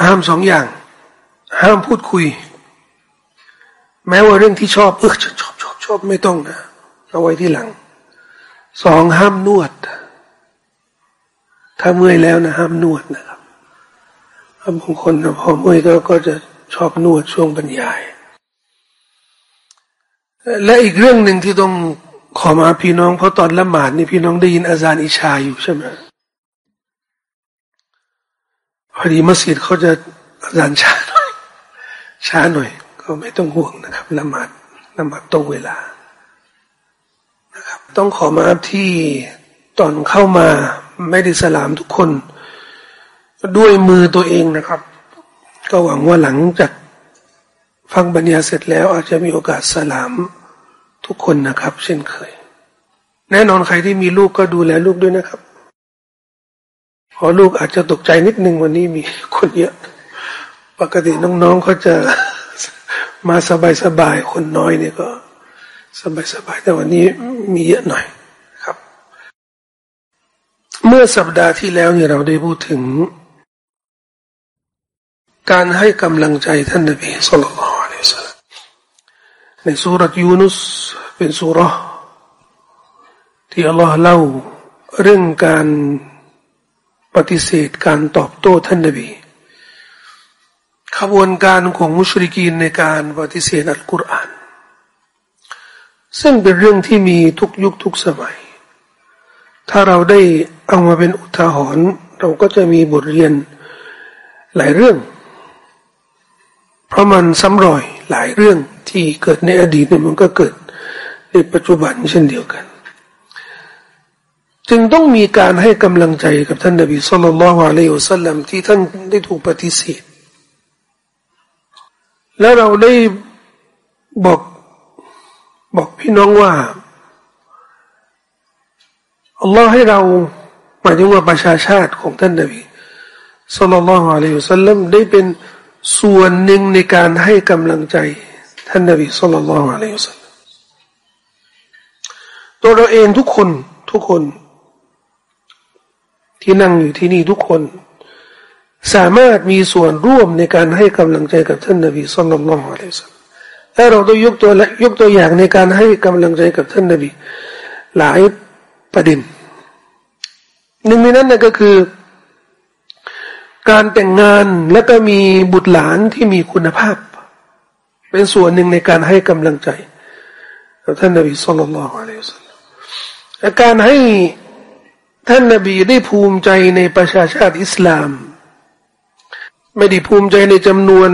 ห้ามสองอย่าง ห้ามพูดคุย แม้ว่าเรื่องที่ชอบเออชอบชอบชอบไม่ต้องนะเอาไว้ที่หลังสองห้ามนวด ถ้าเมื่อยแล้วนะห้ามนวดนะครับบางคนนะพอเมื่อยก็ก็จะชอบนวดช่วงบรรยาย และอีกเรื่องหนึ่งที่ต้องขอมาพี่น้องเพราะตอนละหมาดนี่พี่น้องได้ยินอาจารย์อิชาอยู่ใช่ไหม พอดีมัสยิดเขาจะอาจารย์ช้าหน่อยช้าหน่อย ก็ไม่ต้องห่วงนะครับละหมาดละหมาดตรงเวลานะครับ ต้องขอมาที่ตอนเข้ามาไม่ได้สลามทุกคน ด้วยมือตัวเองนะครับ ก็หวังว่าหลังจากฟังบรรยายเสร็จแล้วอาจจะมีโอกาสสลามทุกคนนะครับ เช่นเคย แน่นอนใครที่มีลูกก็ดูแลลูกด้วยนะครับ พอลูกอาจจะตกใจนิดนึงวันนี้มีคนเยอะ ปกติน้องๆเขาจะมาสบายๆคนน้อยเนี่ยก็ สบายๆแต่วันนี้มีเยอะหน่อยครับ เมื่อสัปดาห์ที่แล้วเนี่ยเราได้พูดถึง การให้กำลังใจท่านนบีสุลต่านในสุรยูนุสเป็นสุรที่อัลลอฮ์เล่าเรื่องการ ปฏิเสธการตอบโต้ท่านนบีขบวนการของมุชริกีนในการปฏิเสธอัลกุรอาน ซึ่งเป็นเรื่องที่มีทุกยุคทุกสมัย ถ้าเราได้เอามาเป็นอุทาหรณ์เราก็จะมีบทเรียนหลายเรื่อง เพราะมันซ้ำรอยหลายเรื่องที่เกิดในอดีตมันก็เกิดในปัจจุบันเช่นเดียวกัน จึงต้องมีการให้กำลังใจกับท่านนบีสุลต่านละฮ์อะลัยฮุสัลลัมที่ท่านได้ถูกปฏิเสธแล้วเราได้บอกบอกพี่น้องว่าอัลลอฮ์ให้เราหมายถึงว่าประชาชาติของท่านนบีสุลต่านละฮ์อะลัยฮุสัลลัมได้เป็นส่วนหนึ่งในการให้กำลังใจท่านนบีสุลต่านละฮ์อะลัยฮุสซาลลัมตัวเราเองทุกคนทุกคน ที่นั่งอยู่ที่นี่ทุกคน สามารถมีส่วนร่วมในการให้กำลังใจกับท่านนบีสุลต่านละฮ์อะลัยสซาลลัมถ้าเราต้องยกตัวยกตัวอย่างในการให้กำลังใจกับท่านนบีหลายประเด็นหนึ่งในนั้นนะก็คือ การแต่งงานและก็มีบุตรหลานที่มีคุณภาพ เป็นส่วนหนึ่งในการให้กำลังใจกับท่านนบีสุลต่านละฮ์อะลัยฮิสและการให้ ท่านนบีได้ภูมิใจในประชาชาติอิสลาม ไม่ได้ภูมิใจในจำนวน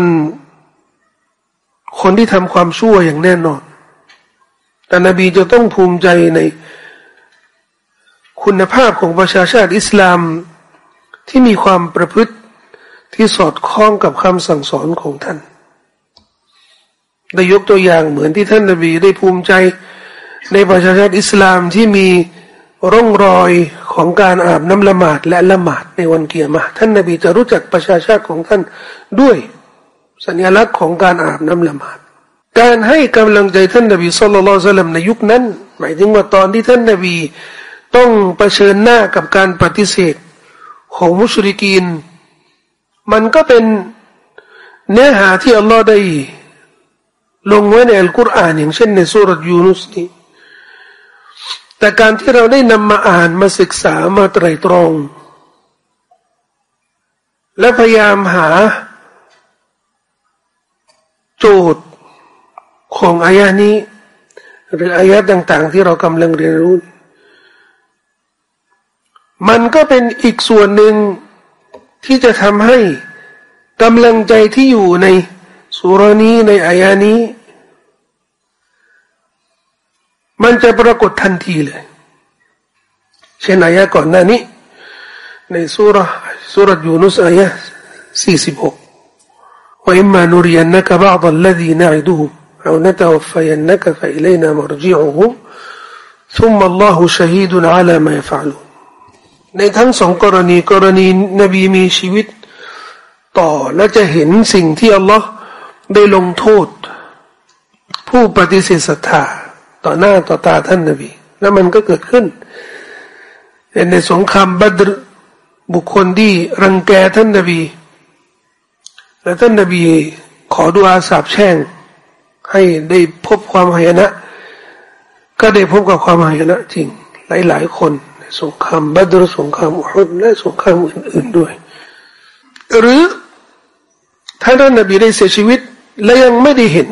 คนที่ทำความชั่วอย่างแน่นอน แต่นบีจะต้องภูมิใจในคุณภาพของประชาชาติอิสลามที่มีความประพฤติที่สอดคล้องกับคำสั่งสอนของท่าน ได้ยกตัวอย่างเหมือนที่ท่านนบีได้ภูมิใจในประชาชาติอิสลามที่มี ร่องรอยของการอาบน้ำละหมาดและละหมาดในวันเกียรมาท่านนบีจะรู้จักประชาชาติของท่านด้วยสัญลักษณ์ของการอาบน้ำละหมาด การให้กำลังใจท่านนบีสุลต่านในยุคนั้น หมายถึงว่าตอนที่ท่านนบีต้องเผชิญหน้ากับการปฏิเสธของมุชริกีน มันก็เป็นเนื้อหาที่อัลลอฮ์ได้ลงไว้ในอัลกุรอานอย่างเช่นในสุรยูนุสนี้ แต่การที่เราได้นำมาอ่านมาศึกษามาไตรตรอง และพยายามหา โจทย์ของอายะนี้ หรืออายะต่าง ๆ ที่เรากำลังเรียนรู้ มันก็เป็นอีกส่วนหนึ่งที่จะทำให้กำลังใจที่อยู่ในสุรานี้ในอายานี้ มันจะปรากฏทันทีเลย เช่นอายะก่อนหน้านี้ ในสุรสุรยูนุสอายะสี่สิบหก وإما نرينك بعض الذي نعدهم أو نتوفينك فإلينا مرجعهم ثم الله شهيد على ما يفعلون ในทั้งสองกรณีกรณีนบีมีชีวิต ต่อและจะเห็นสิ่งที่อัลลอฮ์ได้ลงโทษ ผู้ปฏิเสธศรัทธา ต่อหน้าต่อตาท่านนบี แล้วมันก็เกิดขึ้น ในสงครามบัตรบุคคลที่รังแกท่านนบี และท่านนบีขอดุอาสาบแช่ง ให้ได้พบความหายนะ ก็ได้พบกับความหายนะจริง หลาย ๆคนสงครามบัตรสงครามอุฮุดและสงครามอื่น ๆด้วย หรือถ้าท่านนบีได้เสียชีวิตและยังไม่ได้เห็น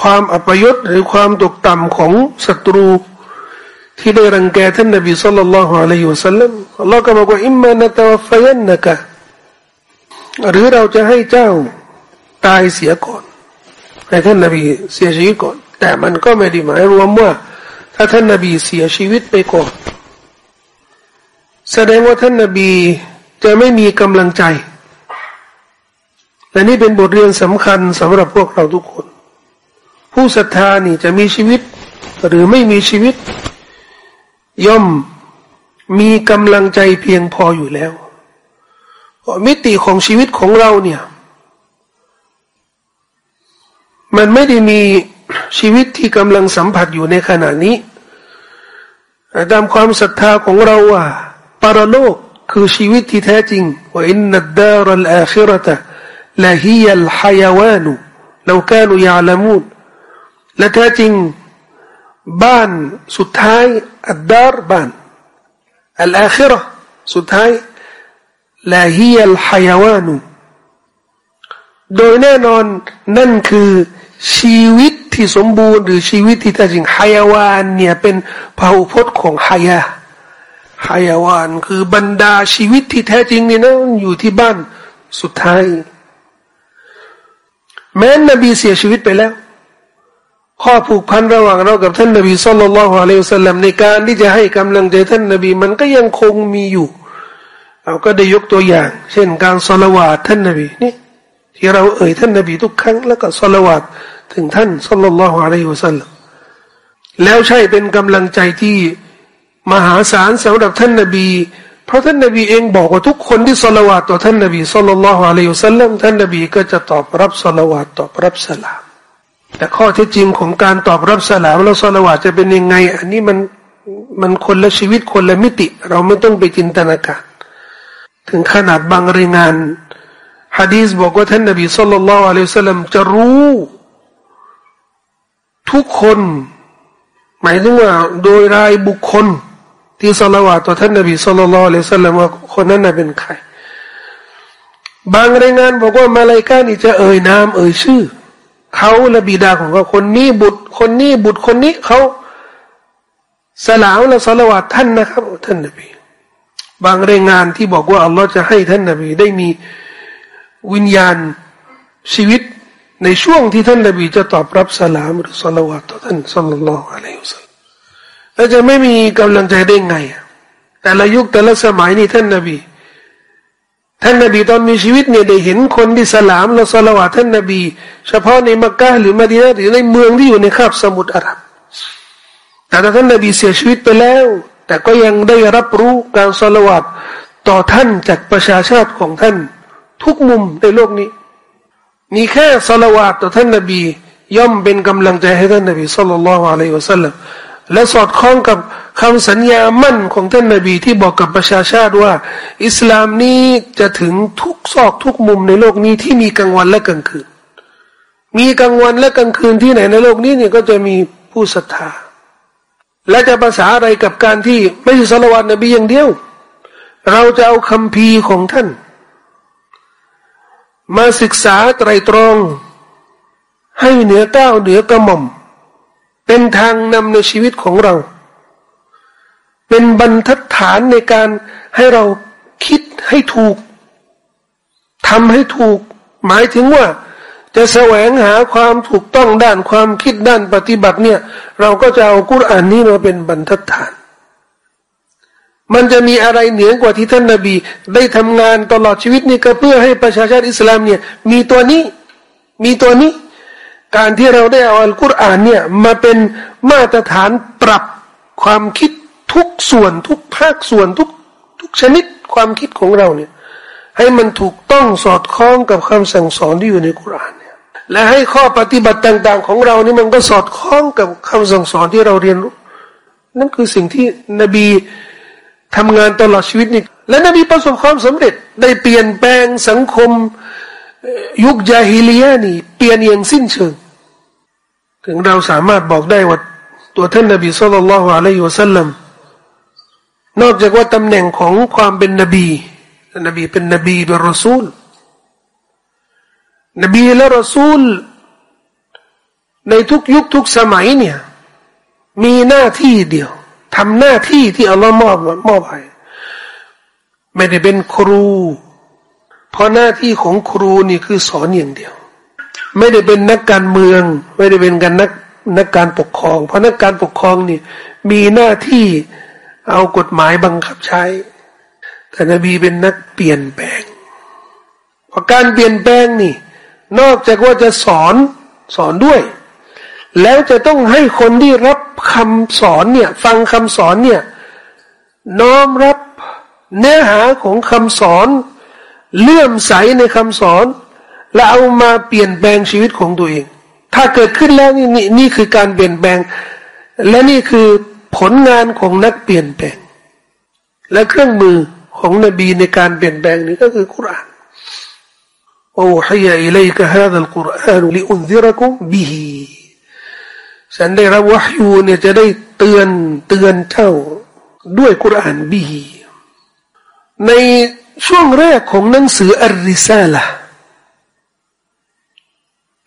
ความอัปยศหรือความตกต่ำของศัตรู ที่ได้รังแกท่านนบีสุลต่านละฮ์อะลัยฮิวสัลลัมอัลลอฮ์ก็บอกว่าอิมมานตวฟยันนะกะหรือเราจะให้เจ้าตายเสียก่อนให้ท่านนบีเสียชีวิตก่อน แต่มันก็ไม่ได้หมายรวมว่า ถ้าท่านนบีเสียชีวิตไปก่อน แสดงว่าท่านนบีจะไม่มีกำลังใจและนี่เป็นบทเรียนสำคัญสำหรับพวกเราทุกคน ผู้ศรัทธานี่จะมีชีวิต หรือไม่มีชีวิต ย่อมมีกำลังใจเพียงพออยู่แล้วมิติของชีวิตของเราเนี่ย มันไม่ได้มีชีวิตที่กำลังสัมผัสอยู่ในขณะนี้ตามความศรัทธาของเราว่าปรโลกคือชีวิตที่แท้จริงว่าอินนัดดารัลอาคิรตะละฮียัลฮายาวานุเรา แค่นุยาลามูนและแท้จริง บ้านสุดท้ายอัดดารบ้านอัลอาคิรสุดท้ายลาฮียัลฮายาวานุโดยแน่นอนนั่นคือชีวิตที่สมบูรณ์ หรือชีวิตที่แท้จริงฮายาวานเนี่ยเป็นพหุพจน์ของฮายาฮายาวานคือบรรดาชีวิตที่แท้จริงนี่นะอยู่ที่บ้านสุดท้าย แม้นบีเสียชีวิตไปแล้ว ข้อผูกพันระหว่างเรากับท่านนบีสุลต่านละฮ์อะลัยฮิสลามในการที่จะให้กำลังใจท่านนบีมันก็ยังคงมีอยู่ เราก็ได้ยกตัวอย่าง เช่นการสละวาดท่านนบีนี่ที่เราเอ่ยท่านนบีทุกครั้งแล้วก็สละวาดถึงท่านสุลต่านละฮ์อะลัยฮิสลามแล้วใช่เป็นกำลังใจที่มหาศาลสำหรับท่านนบี เพราะท่านนบีเองบอกว่าทุกคนที่สละวาดต่อท่านนบีสุลต่านละฮ์อะลัยฮิสลามท่านนบีก็จะตอบรับสละวาดตอบรับสลาม แต่ข้อที่จริงของการตอบรับสลามแล้วสละวาจะเป็นยังไง อันนี้มันมันคนละชีวิตคนละมิติ เราไม่ต้องไปจินตนาการ ถึงขนาดบางรายงานฮะดีษบอกว่าท่านนบีสุลต่านละอัลลอฮฺสัลลัมจะรู้ ทุกคน หมายถึงว่าโดยรายบุคคล ที่สละวาต่อท่านนบีสุลต่านละอัลลอฮฺสัลลัมว่าคนนั้นเป็นใคร บางรายงานบอกว่ามาลายกานี่จะเอ่ยนามเอ่ยชื่อ เขาและบิดาของเขาคนนี้บุตร คนนี้บุตรคนนี้เขาสลาวและสละวัตท่านนะครับท่านนบีบางรายงานที่บอกว่าอัลลอฮ์จะให้ท่านนบีได้มีวิญญาณชีวิตในช่วงที่ท่านนบีจะตอบรับสลามหรือสละวัตต่อท่านสัลลัลลอฮุอะลัยฮิวสัลแล้วจะไม่มีกำลังใจได้ไง แต่ละยุคแต่ละสมัยนี่ท่านนบี ท่านนบีตอนมีชีวิตเนี่ยได้เห็นคนที่สลามและสละวะท่านนบี เฉพาะในมักกะหรือมาดีนะหรือในเมืองที่อยู่ในคาบสมุทรอาหรับแต่ท่านนบีเสียชีวิตไปแล้ว แต่ก็ยังได้รับรู้การสละวะต่อท่านจากประชาชาติของท่าน ทุกมุมในโลกนี้ มีแค่สละวะต่อท่านนบี ย่อมเป็นกำลังใจให้ท่านนบีสุลต่านละฮ์อะลัยวะสัลลัม และสอดคล้องกับคำสัญญามั่นของท่านนาบีที่บอกกับประชาชาติว่า อิสลามนี้จะถึงทุกซอกทุกมุมในโลกนี้ที่มีกลางวันและกลางคืน มีกลางวันและกลางคืนที่ไหนในโลกนี้เนี่ยก็จะมีผู้ศรัทธา และจะภาษาอะไรกับการที่ไม่ใช่สละวัตนบีอย่างเดียว เราจะเอาคำพีของท่าน มาศึกษาไตรตรอง ให้เหนือก้าวเหนือกระหม่อม เป็นทางนำในชีวิตของเรา เป็นบรรทัดฐานในการให้เราคิดให้ถูกทำให้ถูก หมายถึงว่า จะแสวงหาความถูกต้องด้านความคิดด้านปฏิบัติเนี่ย เราก็จะเอากุรอานนี้มาเป็นบรรทัดฐาน มันจะมีอะไรเหนือกว่าที่ท่านนาบี ได้ทำงานตลอดชีวิตนี่ก็เพื่อให้ประชาชาติอิสลามเนี่ย มีตัวนี้ มีตัวนี้ การที่เราได้เอาอัลกุรอานเนี่ยมาเป็นมาตรฐานปรับความคิดทุกส่วนทุกภาคส่วนทุกทุกชนิดความคิดของเราเนี่ยให้มันถูกต้องสอดคล้องกับคำสั่งสอนที่อยู่ในกุรอานเนี่ยและให้ข้อปฏิบัติต่าง ๆ ของเรานี่มันก็สอดคล้องกับคำสั่งสอนที่เราเรียนรู้ นั่นคือสิ่งที่นบีทำงานตลอดชีวิตนี่และนบีประสบความสำเร็จได้เปลี่ยนแปลงสังคม ยุคยาฮิลียนี่ เปลี่ยนอย่างสิ้นเชิง ถึงเราสามารถบอกได้ว่าตัวท่านนบีสุลต่านละฮ์อะลัยฮิวะสัลลัมนอกจากว่าตำแหน่งของความเป็นนบี นบีเป็นนบีเป็นรอซูล นบีและรอซูล ในทุกยุคทุกสมัยเนี่ย มีหน้าที่เดียวทำหน้าที่ที่อัลลอฮ์มอบมอบให้ไม่ได้เป็นครู เพราะหน้าที่ของครูนี่คือสอนอย่างเดียว ไม่ได้เป็นนักการเมือง ไม่ได้เป็นการนักนักการปกครอง เพราะนักการปกครองนี่มีหน้าที่เอากฎหมายบังคับใช้ แต่นบีเป็นนักเปลี่ยนแปลงเพราะการเปลี่ยนแปลงนี่ นอกจากว่าจะสอนสอนด้วย แล้วจะต้องให้คนที่รับคำสอนเนี่ย ฟังคำสอนเนี่ย น้อมรับเนื้อหาของคำสอน เลื่อมใสในคำสอน และเอามาเปลี่ยนแปลงชีวิตของตัวเอง ถ้าเกิดขึ้นแล้วนี่นี่คือการเปลี่ยนแปลง และนี่คือผลงานของนักเปลี่ยนแปลง และเครื่องมือของนบีในการเปลี่ยนแปลงนี้ก็คือคุรานโอ้ฮยอิเลกะฮาดัลกุรอานลิอุนซิรกุมบิฮีฉันได้รับวะฮยูเนี่ยจะได้เตือนเตือนเจ้าด้วยกุรานบิฮีใน ช่วงแรกของหนังสืออัลริซาละ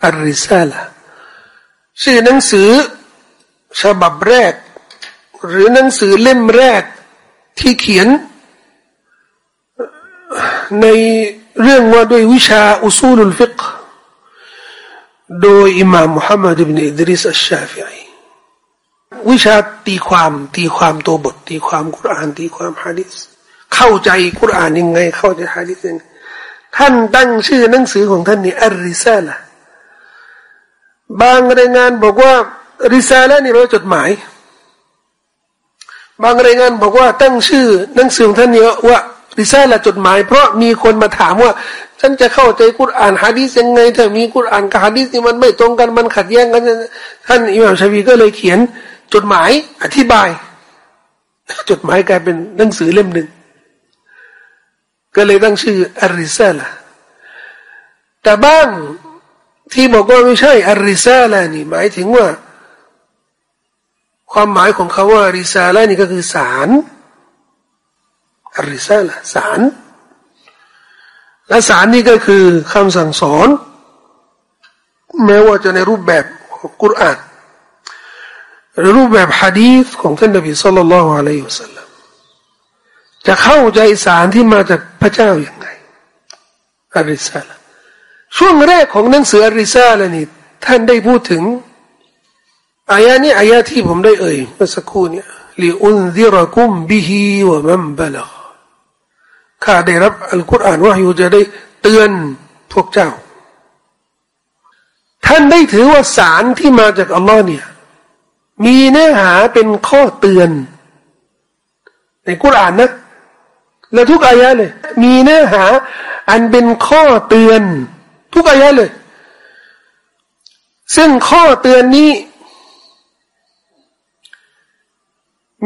อัลริซาละชื่อหนังสือฉบับแรก หรือหนังสือเล่มแรกที่เขียน ในเรื่องว่าด้วยวิชาأصول الفقهโดยอิมามมุฮัมมัดอิบนอิดริสอัชชาฟิอีวิชาตีความตีความตัวบท ตีความกุรอานตีความฮะดิษ เข้าใจกุรานยังไง เข้าใจฮะดิษยังท่านตั้งชื่อหนังสือของท่านนี่อัลริซาละบางรายงานบอกว่าริซาละนี่แปลว่าจดหมาย บางรายงานบอกว่าตั้งชื่อหนังสือของท่านนี่ว่าริซาละจดหมาย เพราะมีคนมาถามว่าฉันจะเข้าใจกุรอานฮะดีษยังไงถ้ามีกุรอานกับฮะดีษนี่มันไม่ตรงกันมันขัดแย้งกัน ท่านอิหม่ามชาวีก็เลยเขียนจดหมายอธิบาย จดหมายกลายเป็นหนังสือเล่มหนึ่ง ก็เลยตั้งชื่ออาริซาละแต่บ้างที่บอกว่าไม่ใช่อาริซาละนี่หมายถึงว่า ความหมายของเขาว่าอาริซาละนี่ก็คือสารอาริซาละสารและสารนี่ก็คือคำสั่งสอน แม้ว่าจะในรูปแบบของกุรอานหรือรูปแบบฮะดีษของท่านนบีสุลต่านละฮ์อะลัยฮิวสัล จะเข้าใจสารที่มาจากพระเจ้าอย่างไงอาริซาลช่วงแรกของหนังสืออาริซาลนี่ท่านได้พูดถึงอายานี้อายาที่ผมได้เอ่ยเมื่อสักครู่เนี่ยลิอุนซิรกุมบิฮิวะมัมบลาข้าได้รับอัลกุรอานว่าอยู่จะได้เตือนพวกเจ้า ท่านได้ถือว่าสารที่มาจากอัลลอฮ์เนี่ยมีเนื้อหาเป็นข้อเตือน ในกุรอานนะ และทุกอายะเลย มีเนื้อหา อันเป็นข้อเตือน ทุกอายะเลย ซึ่งข้อเตือนนี้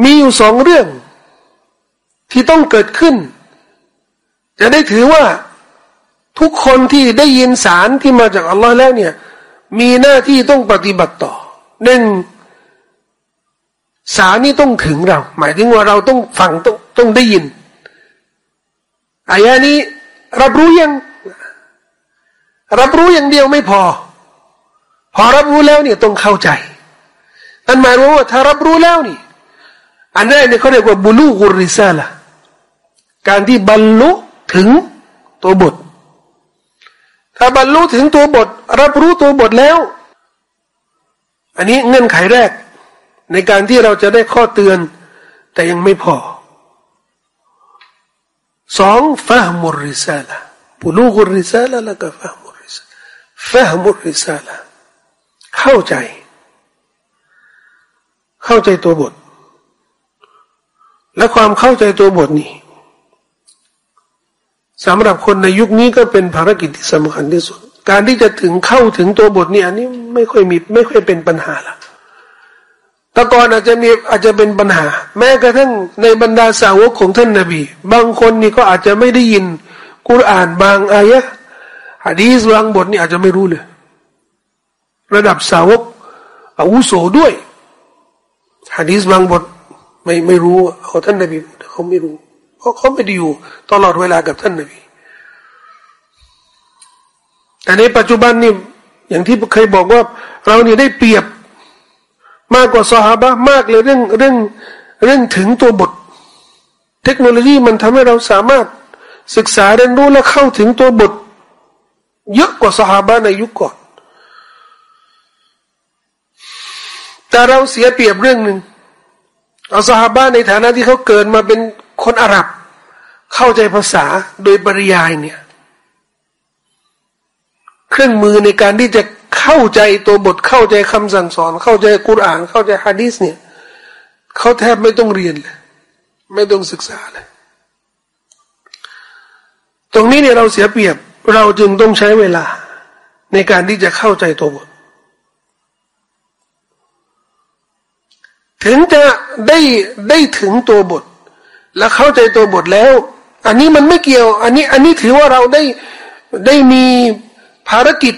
มีอยู่สองเรื่อง ที่ต้องเกิดขึ้น จะได้ถือว่าทุกคนที่ได้ยินสารที่มาจากอัลลอฮ์แล้วเนี่ย มีหน้าที่ต้องปฏิบัติต่อหนึ่งสารนี้ต้องถึงเรา หมายถึงว่าเราต้องฟังต้องต้องได้ยิน อายะนี้รับรู้ยัง รับรู้อย่างเดียวไม่พอ พอรับรู้แล้วเนี่ยต้องเข้าใจอันหมายว่าถ้ารับรู้แล้วนี่ อันแรกเนี่ยเขาเรียกว่าบุลูกุริซาละการที่บรรลุถึงตัวบท ถ้าบรรลุถึงตัวบท รับรู้ตัวบทแล้ว อันนี้เงื่อนไขแรก ในการที่เราจะได้ข้อเตือน แต่ยังไม่พอ สองฟะมุริซาละปุลูกุริซาละแล้วก็ฟะมุริซาฟะมุริซาละเข้าใจ เข้าใจตัวบท และความเข้าใจตัวบทนี้สำหรับคนในยุคนี้ก็เป็นภารกิจที่สำคัญที่สุด การที่จะถึงเข้าถึงตัวบทนี้อันนี้ไม่ค่อยมีไม่ค่อยเป็นปัญหาละ ต่ก่อนอาจจะมีอาจจะเป็นปัญหา แม้กระทั่งในบรรดาสาวกของท่านนาบี บางคนนี่ก็อาจจะไม่ได้ยินกุรอานบางอายะฮะดีสบางบทนี่อาจจะไม่รู้เลย ระดับสาวกอาวุโสด้วยฮะดีสบางบทไม่ไม่รู้เขาท่านนาบีเขาไม่รู้ เพราะเขาไม่ได้อยู่ตลอดเวลากับท่านนาบีแต่ในปัจจุบันนี่อย่างที่เคยบอกว่า เรานี่ได้เปรียบ มากกว่าสหาบะมากเลยเรื่องเรื่องเรื่องถึงตัวบท เทคโนโลยีมันทำให้เราสามารถศึกษาเรียนรู้และเข้าถึงตัวบท เยอะกว่าสหาบะในยุคก่อน แต่เราเสียเปรียบเรื่องหนึ่งเอาสหาบะในฐานะที่เขาเกิดมาเป็นคนอาหรับ เข้าใจภาษาโดยปริยายเนี่ย เครื่องมือในการที่จะ เข้าใจตัวบทเข้าใจคำสั่งสอน เข้าใจกุรอาน เข้าใจฮะดีสเนี่ยเขาแทบไม่ต้องเรียนเลยไม่ต้องศึกษาเลยตรงนี้เนี่ยเราเสียเปรียบ เราจึงต้องใช้เวลา ในการที่จะเข้าใจตัวบท ถึงจะได้ได้ถึงตัวบท และเข้าใจตัวบทแล้ว อันนี้มันไม่เกี่ยว อันนี้ อันนี้ถือว่าเราได้ได้มีภารกิจ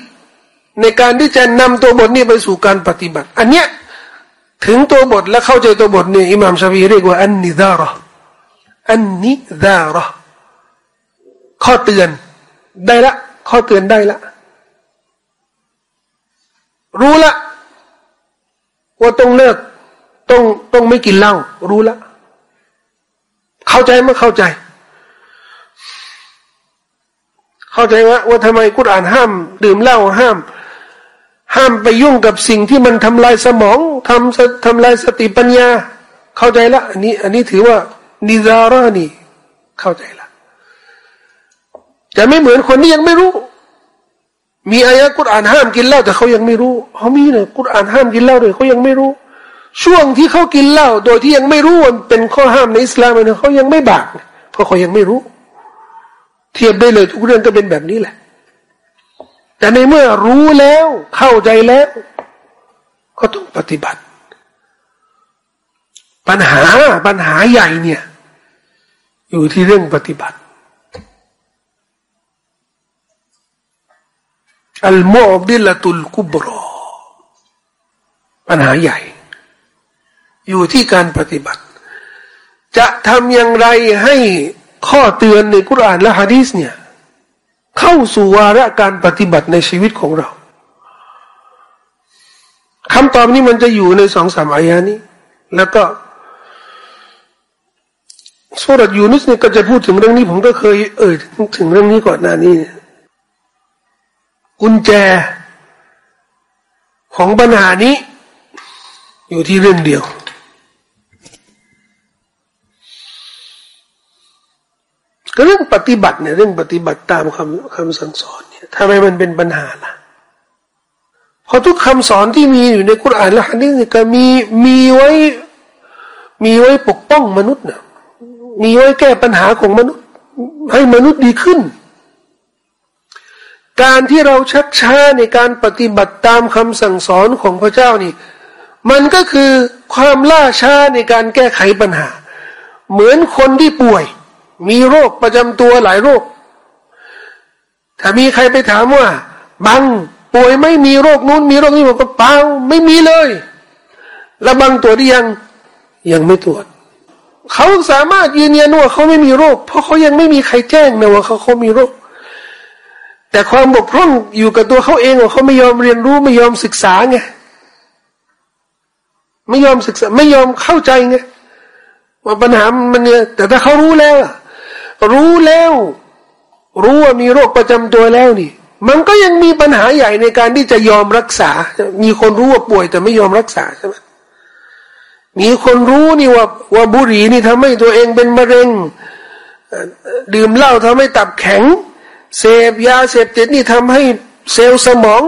ในการที่จะนำตัวบทนี้ไปสู่การปฏิบัติ อันเนี้ยถึงตัวบทและเข้าใจตัวบทเนี่ยอิหม่ามชาฟีเรียกว่าอันนิดาระอันนิดาระข้อเตือนได้ละ ข้อเตือนได้ละ รู้ละ ว่าต้องเลิกต้องต้องไม่กินเหล้ารู้ละ เข้าใจไหมเข้าใจ เข้าใจว่าว่าทำไมกุรอานห้าม ดื่มเหล้าห้าม ห้ามไปยุ่งกับสิ่งที่มันทำลายสมองทำทำลายสติปัญญา เข้าใจละอันนี้ อันนี้ถือว่า นิซาระนี่ เข้าใจละจะไม่เหมือนคนที่ยังไม่รู้ มีอายะกุรอานห้ามกินเหล้าแต่เขายังไม่รู้เขามีเนี่ยกุรอานห้ามกินเหล้าเลยเขายังไม่รู้ ช่วงที่เขากินเหล้าโดยที่ยังไม่รู้ว่าเป็นข้อห้ามในอิสลามเนี่ยเขายังไม่บาปเพราะเขายังไม่รู้ เทียบได้เลยทุกเรื่องก็เป็นแบบนี้แหละ แต่ในเมื่อรู้แล้ว เข้าใจแล้ว ก็ต้องปฏิบัติ ปัญหาปัญหาใหญ่เนี่ย อยู่ที่เรื่องปฏิบัติอัลมุบิลตุลกุบรอปัญหาใหญ่ อยู่ที่การปฏิบัติ จะทำอย่างไรให้ข้อเตือนในกุรานและฮะดีสเนี่ย เข้าสู่วาระการปฏิบัติในชีวิตของเราคำตอบนี้มันจะอยู่ในสองสามอายานี้ แล้วก็สุรยูนุสเนี่ยก็จะพูดถึงเรื่องนี้ ผมก็เคย เอ่ยถึงเรื่องนี้ก่อนหน้านี้กุญแจของปัญหานี้ อยู่ที่เรื่องเดียว เรื่องปฏิบัติเนี่ยเรื่องปฏิบัติตามคำคำสั่งสอนเนี่ยทำไมมันเป็นปัญหาล่ะเพราะทุกคำสอนที่มีอยู่ในคุรานและฮะดีษเนี่ยก็มีมีไว้มีไว้ปกป้องมนุษย์นะมีไว้แก้ปัญหาของมนุษย์ ให้มนุษย์ดีขึ้น การที่เราชักช้าในการปฏิบัติตามคำสั่งสอนของพระเจ้านี่ มันก็คือความล่าช้าในการแก้ไขปัญหา เหมือนคนที่ป่วย มีโรคประจำตัวหลายโรค ถ้ามีใครไปถามว่าบังป่วยไม่มีโรคนู้นมีโรคนี้บอกว่าเปล่าไม่มีเลย แล้วบังตรวจยังยังไม่ตรวจเขาสามารถยืนยันว่าเขาไม่มีโรค เพราะเขายังไม่มีใครแจ้งนะว่าเขาเขามีโรค แต่ความบกพร่องอยู่กับตัวเขาเองว่าเขาไม่ยอมเรียนรู้ไม่ยอมศึกษาไงไม่ยอมศึกษาไม่ยอมเข้าใจไงว่าปัญหามันเนี่ยแต่ถ้าเขารู้แล้ว รู้แล้ว รู้ว่ามีโรคประจำตัวแล้วนี่ มันก็ยังมีปัญหาใหญ่ในการที่จะยอมรักษา มีคนรู้ว่าป่วยแต่ไม่ยอมรักษาใช่ไหมมีคนรู้นี่ว่าว่าบุหรี่นี่ทำให้ตัวเองเป็นมะเร็ง ดื่มเหล้าทำให้ตับแข็ง เสพยาเสพติดนี่ทำให้เซลล์สมอง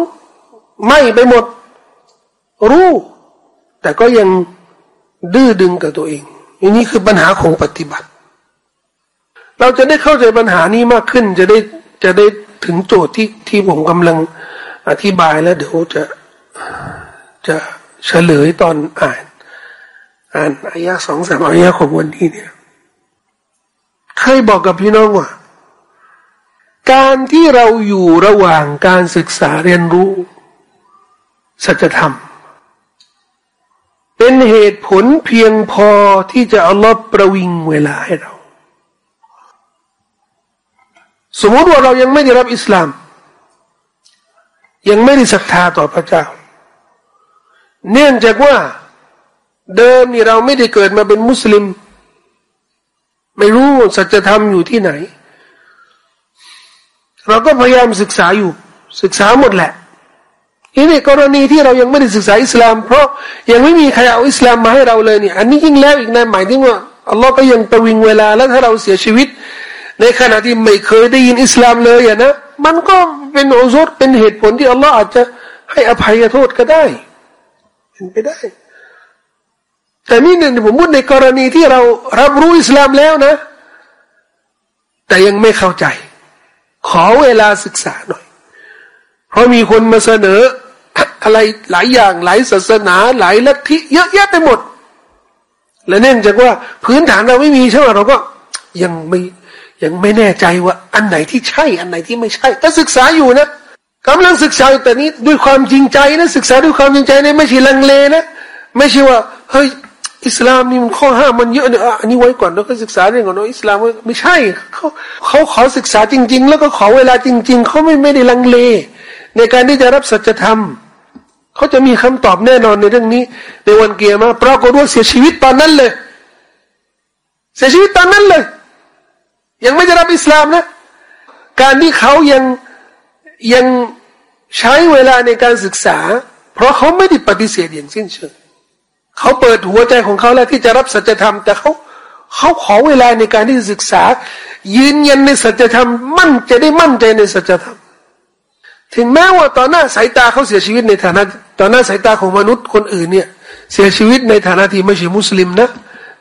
ไหม้ไปหมด รู้ แต่ก็ยังดื้อดึงกับตัวเองอันนี้คือปัญหาของปฏิบัติ เราจะได้เข้าใจปัญหานี้มากขึ้น จะได้จะได้ถึงโจทย์ที่ที่ผมกำลังอธิบายแล้ว เดี๋ยวจะจะเฉลยตอนอ่าน อ่านอายะสองสามอายะของวันนี้เนี่ยเคยบอกกับพี่น้องว่า การที่เราอยู่ระหว่างการศึกษาเรียนรู้ สัจธรรม เป็นเหตุผลเพียงพอที่จะเอัลลอฮ์ประวิงเวลาให้เรา สมมติว่าเรายังไม่ได้รับอิสลาม ยังไม่ได้ศรัทธาต่อพระเจ้า เนื่องจากว่าเดิมนี่เราไม่ได้เกิดมาเป็นมุสลิม ไม่รู้สัจธรรมอยู่ที่ไหน เราก็พยายามศึกษาอยู่ ศึกษาหมดแหละนี่ในกรณีที่เรายังไม่ได้ศึกษาอิสลาม เพราะยังไม่มีใครเอาอิสลามมาให้เราเลยเนี่ยอันนี้ยิ่งแล้วอีกนะหมายถึงว่าอัลลอฮ์ก็ยังประวิงเวลาแล้วถ้าเราเสียชีวิต ในขณะที่ไม่เคยได้ยินอิสลามเลยอะนะมันก็เป็นโอซดเป็นเหตุผลที่อัลลอฮ์อาจจะให้อภัยโทษก็ได้เป็นไปได้ แต่นี่เนี่ยผมพูดในกรณีที่เรารับรู้อิสลามแล้วนะ แต่ยังไม่เข้าใจ ขอเวลาศึกษาหน่อย เพราะมีคนมาเสนออะไรหลายอย่างหลายศาสนา หลายลัทธิเยอะแยะไปหมด และเนื่องจากว่าพื้นฐานเราไม่มีใช่ไหมเราก็ยังไม่ ยังไม่แน่ใจว่าอันไหนที่ใช่ อันไหนที่ไม่ใช่ก็ศึกษาอยู่นะกำลังศึกษาแต่นี้ด้วยความจริงใจนะศึกษาด้วยความจริงใจนะไม่ใช่ลังเลนะไม่ใช่ว่าเฮ้ยอิสลามนี่มันข้อห้ามมันเยอะเนี่ยอันนี้ไว้ก่อนแล้วก็ศึกษาเรื่องของอิสลามไม่ใช่เขาเขาขอศึกษาจริง ๆ แล้วก็ขอเวลาจริง ๆเขาไม่ไม่ได้ลังเล ในการที่จะรับสัจธรรมเขาจะมีคำตอบแน่นอนในเรื่องนี้ ในวันเกียร์มาปรากฏว่าเสียชีวิตตอนนั้นเลย เสียชีวิตตอนนั้นเลย ยังไม่จะรับอิสลามนะ การที่เขายังยังใช้เวลาในการศึกษา เพราะเขาไม่ได้ปฏิเสธอย่างสิ้นเชิงเขาเปิดหัวใจของเขาแล้วที่จะรับสัจธรรม แต่เขาเขาขอเวลาในการที่ศึกษา ยืนยันในสัจธรรม มั่นจะได้มั่นใจในสัจธรรม ถึงแม้ว่าตอนหน้าสายตาเขาเสียชีวิตในฐานะตอนหน้าสายตาของมนุษย์คนอื่นเนี่ย เสียชีวิตในฐานะที่ไม่ใช่มุสลิมนะ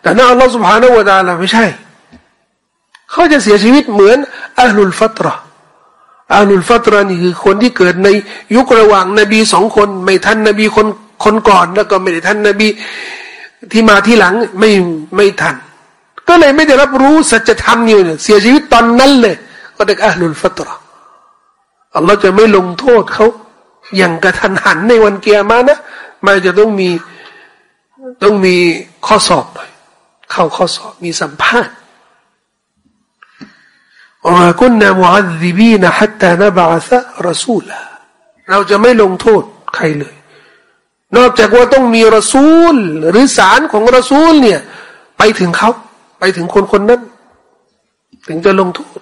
แต่หน้าอัลลอฮฺสุบฮานาวะตาลาไม่ใช่ เขาจะเสียชีวิตเหมือนอัลลุลฟัตระอัลลุลฟัตระนี่คือคนที่เกิดในยุคระหว่างนบีสองคน ไม่ทันนบีคนคนก่อนแล้วก็ไม่ได้ทันนบีที่มาที่หลังไม่ไม่ทัน ก็เลยไม่ได้รับรู้สัจธรรมอยู่เนี่ยเสียชีวิตตอนนั้นเลย ก็เด็กอัลลุลฟัตระอัลลอฮ์จะไม่ลงโทษเขาอย่างกระทันหันในวันเกียร์มานะมันจะต้องมีต้องมีข้อสอบหน่อยเข้าข้อสอบมีสัมภาษณ์ ว่ากุนนามุอัลลิบีนะฮัตตานบะซะรสูลเราจะไม่ลงโทษใครเลย นอกจากว่าต้องมีรสูล หรือสารของรสูลเนี่ย ไปถึงเขาไปถึงคนคนนั้น ถึงจะลงโทษ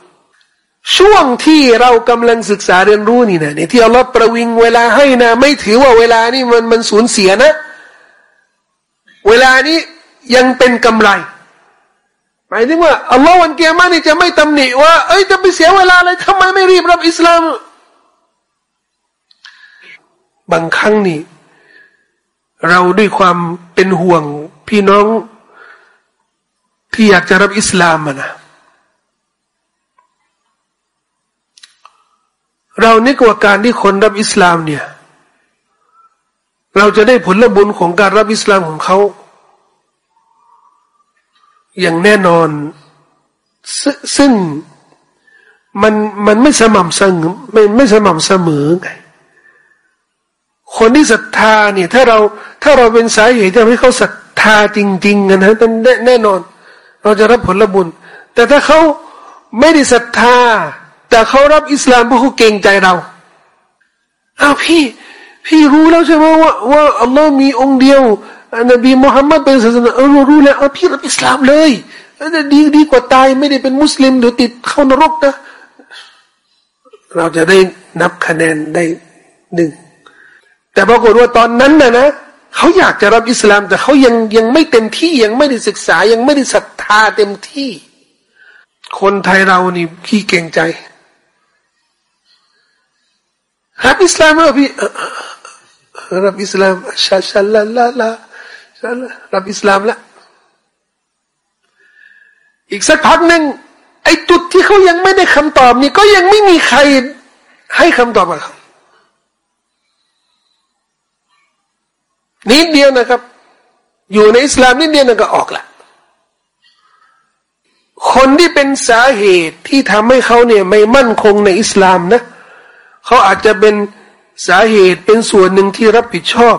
ช่วงที่เรากำลังศึกษาเรียนรู้นี่นะเนี่ยที่อัลลอฮ์ประวิงเวลาให้นะ ไม่ถือว่าเวลานี่มันมันสูญเสียนะ เวลานี้ยังเป็นกำไร หมายถึงว่าอัลลอฮ์วันเกียร์มานี่จะไม่ตำหนิว่า เอ้ยจะไปเสียเวลาอะไรทำไมไม่รีบรับอิสลาม บางครั้งนี่เราด้วยความเป็นห่วงพี่น้องที่อยากจะรับอิสลามนะเรานึกว่าการที่คนรับอิสลามเนี่ย เราจะได้ผลบุญของการรับอิสลามของเขา อย่างแน่นอน ซึ่งมันมันไม่สม่ำเสมอไม่ไม่สม่ำเสมอไงคนที่ศรัทธาเนี่ยถ้าเราถ้าเราเป็นสายเหตุทำให้เขาศรัทธาจริงๆนะนั้นแน่นอน เราจะรับผลบุญ แต่ถ้าเขาไม่ได้ศรัทธา แต่เขารับอิสลามเพราะเขาเก่งใจเราอ้าวพี่ พี่รู้แล้วใช่ไหมว่าว่าอัลลอฮ์มีองค์เดียว นบีมุฮัมมัดเป็นศาสนาเออรู้แล้วเออพี่รับอิสลามเลยจะดีดีกว่าตายไม่ได้เป็นมุสลิมเดี๋ยวติดเข้านรกนะ เราจะได้นับคะแนนได้หนึ่งแต่ปรากฏว่าตอนนั้นนะนะเขาอยากจะรับอิสลามแต่เขายังยังไม่เต็มที่ยังไม่ได้ศึกษายังไม่ได้ศรัทธาเต็มที่ คนไทยเรานี่ขี้เก่งใจรับอิสลามแล้วพี่รับอิสลามชาชัลลาลาลา ชัลรับอิสลามละอีกสักพักหนึ่งไอ้จุดที่เขายังไม่ได้คำตอบนี่ก็ยังไม่มีใครให้คำตอบกับเขานิดเดียวนะครับ อยู่ในอิสลามนิดเดียวนั่นก็ออกละคนที่เป็นสาเหตุที่ทำให้เขาเนี่ยไม่มั่นคงในอิสลามนะเขาอาจจะเป็นสาเหตุเป็นส่วนหนึ่งที่รับผิดชอบ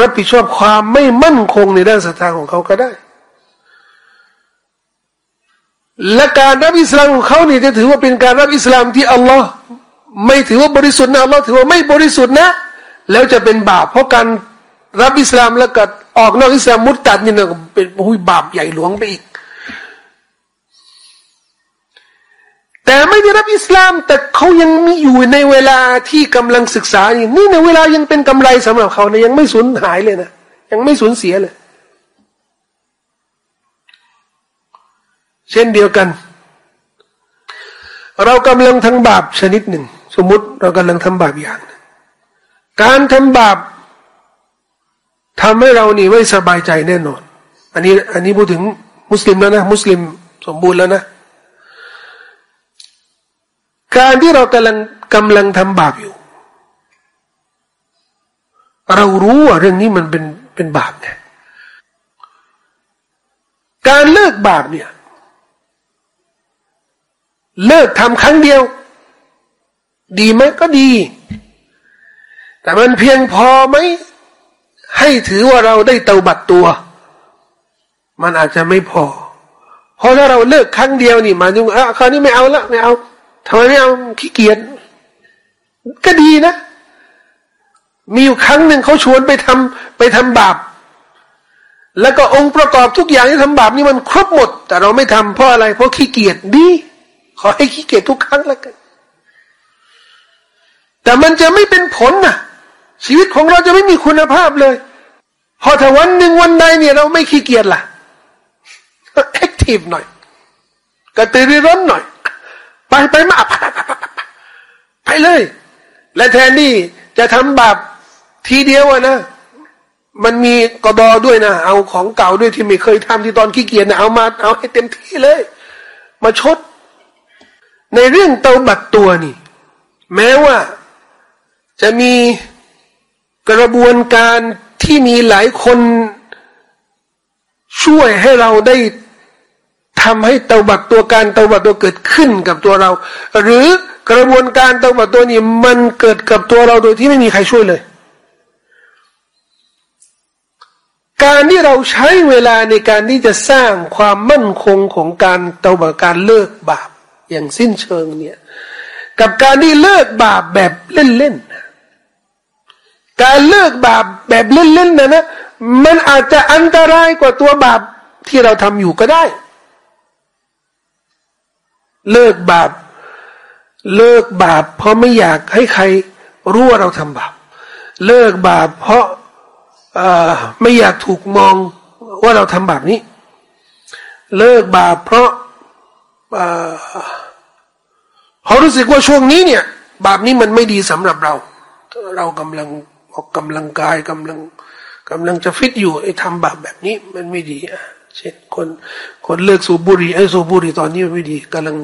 รับผิดชอบความไม่มั่นคงในด้านศรัทธาของเขาก็ได้ และการรับอิสลามของเขาเนี่ยจะถือว่าเป็นการรับอิสลามที่อัลลอฮ์ไม่ถือว่าบริสุทธิ์นะอัลลอฮ์ถือว่าไม่บริสุทธิ์นะ แล้วจะเป็นบาป เพราะการรับอิสลามแล้วก็ออกนอกอิสลามมุตตัดนี่นะเป็นหุยบาปใหญ่หลวงไปอีก แต่ไม่ได้รับอิสลาม แต่เขายังมีอยู่ในเวลาที่กำลังศึกษาอยู่นี่ในเวลายังเป็นกำไรสำหรับเขานะยังไม่สูญหายเลยนะยังไม่สูญเสียเลย เช่นเดียวกัน เรากำลังทำบาปชนิดหนึ่ง สมมุติเรากำลังทำบาปอย่างนึงการทำบาปทำให้เรานี่ไม่สบายใจแน่นอน อันนี้ อันนี้พูดถึงมุสลิมแล้วนะ มุสลิมสมบูรณ์แล้วนะ การที่เรากำลังกำลังทำบาปอยู่ เรารู้ว่าเรื่องนี้มันเป็นเป็นบาปไงการเลิกบาปเนี่ย เลิกทำครั้งเดียว ดีไหมก็ดี แต่มันเพียงพอไหมให้ถือว่าเราได้เตาบัตตัว มันอาจจะไม่พอ เพราะถ้าเราเลิกครั้งเดียวนี่มาดูอะคราวนี้ไม่เอาละไม่เอา ทำไมไม่เอาขี้เกียจก็ดีนะ มีอยู่ครั้งหนึ่งเขาชวนไปทำไปทำบาป แล้วก็องค์ประกอบทุกอย่างที่ทำบาปนี่มันครบหมด แต่เราไม่ทำเพราะอะไร เพราะขี้เกียจดี ขอให้ขี้เกียจทุกครั้งแล้วกัน แต่มันจะไม่เป็นผลนะชีวิตของเราจะไม่มีคุณภาพเลย พอถ้าวันหนึ่งวันใดเนี่ยเราไม่ขี้เกียจล่ะแอคทีฟหน่อยกระตือรือร้นหน่อย ไปไปมาไปไปไปไปเลย และแทนที่จะทำบาปทีเดียวนะ มันมีกดอด้วยนะเอาของเก่าด้วยที่ไม่เคยทำที่ตอนขี้เกียจนะเอามาเอาให้เต็มที่เลย มาชด ในเรื่องเตาบัตรตัวนี่ แม้ว่าจะมีกระบวนการที่มีหลายคนช่วยให้เราได้ ทำให้เตาบัตตัวการเตาบัตตัวเกิดขึ้นกับตัวเรา หรือกระบวนการเตาบัตตัวนี้มันเกิดกับตัวเราโดยที่ไม่มีใครช่วยเลย การที่เราใช้เวลาในการที่จะสร้างความมั่นคงของการเตาบัตการเลิกบาปอย่างสิ้นเชิงเนี่ยกับการที่เลิกบาปแบบเล่นๆการเลิกบาปแบบเล่นๆนะนะมันอาจจะอันตรายกว่าตัวบาปที่เราทำอยู่ก็ได้ เลิกบาป เลิกบาป เพราะไม่อยากให้ใครรู้ว่าเราทำบาป เลิกบาป เพราะไม่อยากถูกมองว่าเราทำบาปนี้ เลิกบาป เพราะเขารู้สึกว่าช่วงนี้เนี่ย บาปนี้มันไม่ดีสำหรับเรา เรากำลังออกกำลังกายกำลังกำลังจะฟิตอยู่ไอ้ทำบาปแบบนี้มันไม่ดีอะ เช่นคนคนเลิกสูบบุหรี่ไอ้สูบบุหรี่ตอนนี้ไม่ดีกำลัง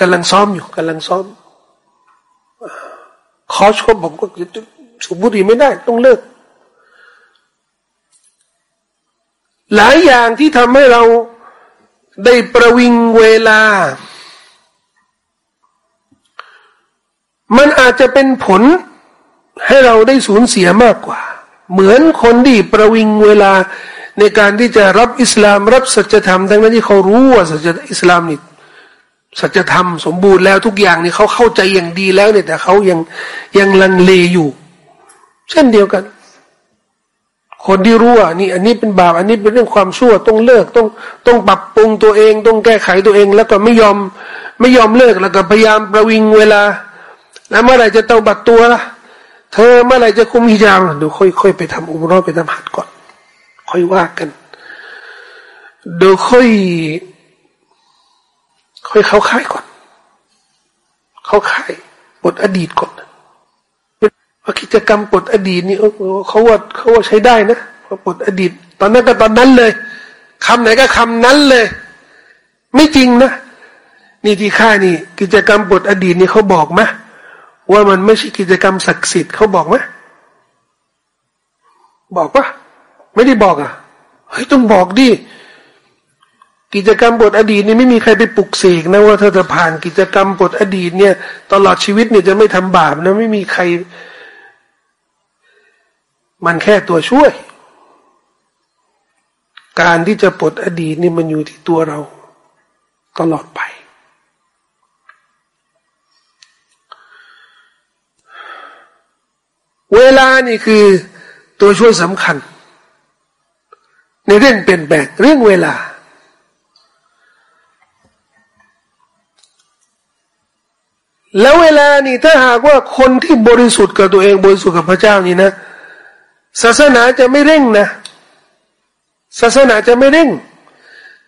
กำลังซ้อมอยู่กำลังซ้อมขอชมผมก็สูบบุหรี่ไม่ได้ ต้องเลิก หลายอย่างที่ทำให้เราได้ประวิงเวลา มันอาจจะเป็นผลให้เราได้สูญเสียมากกว่า เหมือนคนที่ประวิงเวลา ในการที่จะรับอิสลามรับสัจธรรมทั้งนั้นที่เขารู้ว่าสัจอิสลามนี่สัจธรรมสมบูรณ์แล้วทุกอย่างนี่เขาเข้าใจอย่างดีแล้วเนี่ยแต่เขายังยังลังเลอยู่ เช่นเดียวกัน คนที่รู้ว่านี่ อันนี้เป็นบาปอันนี้เป็นเรื่องความชั่วต้องเลิกต้องต้องปรับปรุงตัวเอง ต้องแก้ไขตัวเอง แล้วก็ไม่ยอมไม่ยอมเลิกแล้วก็พยายามประวิงเวลา แล้วเมื่อไหร่จะเตาบัดตัวล่ะเธอเมื่อไหร่จะคุมฮิญาบดี๋ยวค่อยๆไปทำอุมรอไปทำหัดก่อน ค่อยว่ากัน โดยค่อย ค่อยเข้าค่ายก่อน เข้าค่ายบทอดีตก่อนว่ากิจกรรมบทอดีตนี่เขาว่าเขาว่าใช้ได้นะพอบทอดีต ตอนนั้นก็ตอนนั้นเลยคำไหนก็คำนั้นเลย ไม่จริงนะนี่ที่ค่านี่ กิจกรรมบทอดีตนี่เขาบอกไหมว่ามันไม่ใช่กิจกรรมศักดิ์สิทธิ์เขาบอกไหมบอกปะ ไม่ได้บอกอะเฮ้ยต้องบอกดิกิจกรรมบทอดีตนี่ไม่มีใครไปปลุกเสกนะว่าถ้าจะผ่านกิจกรรมบทอดีตเนี่ย ตลอดชีวิตเนี่ยจะไม่ทำบาปนะไม่มีใคร มันแค่ตัวช่วย การที่จะปลดอดีตนี่มันอยู่ที่ตัวเรา ตลอดไป เวลานี่คือตัวช่วยสำคัญ ในเรื่องเปลี่ยนแปลงเรื่องเวลา แล้วเวลานี่ถ้าหากว่าคนที่บริสุทธิ์กับตัวเองบริสุทธิ์กับพระเจ้านี่นะ ศาสนาจะไม่เร่งนะ ศาสนาจะไม่เร่ง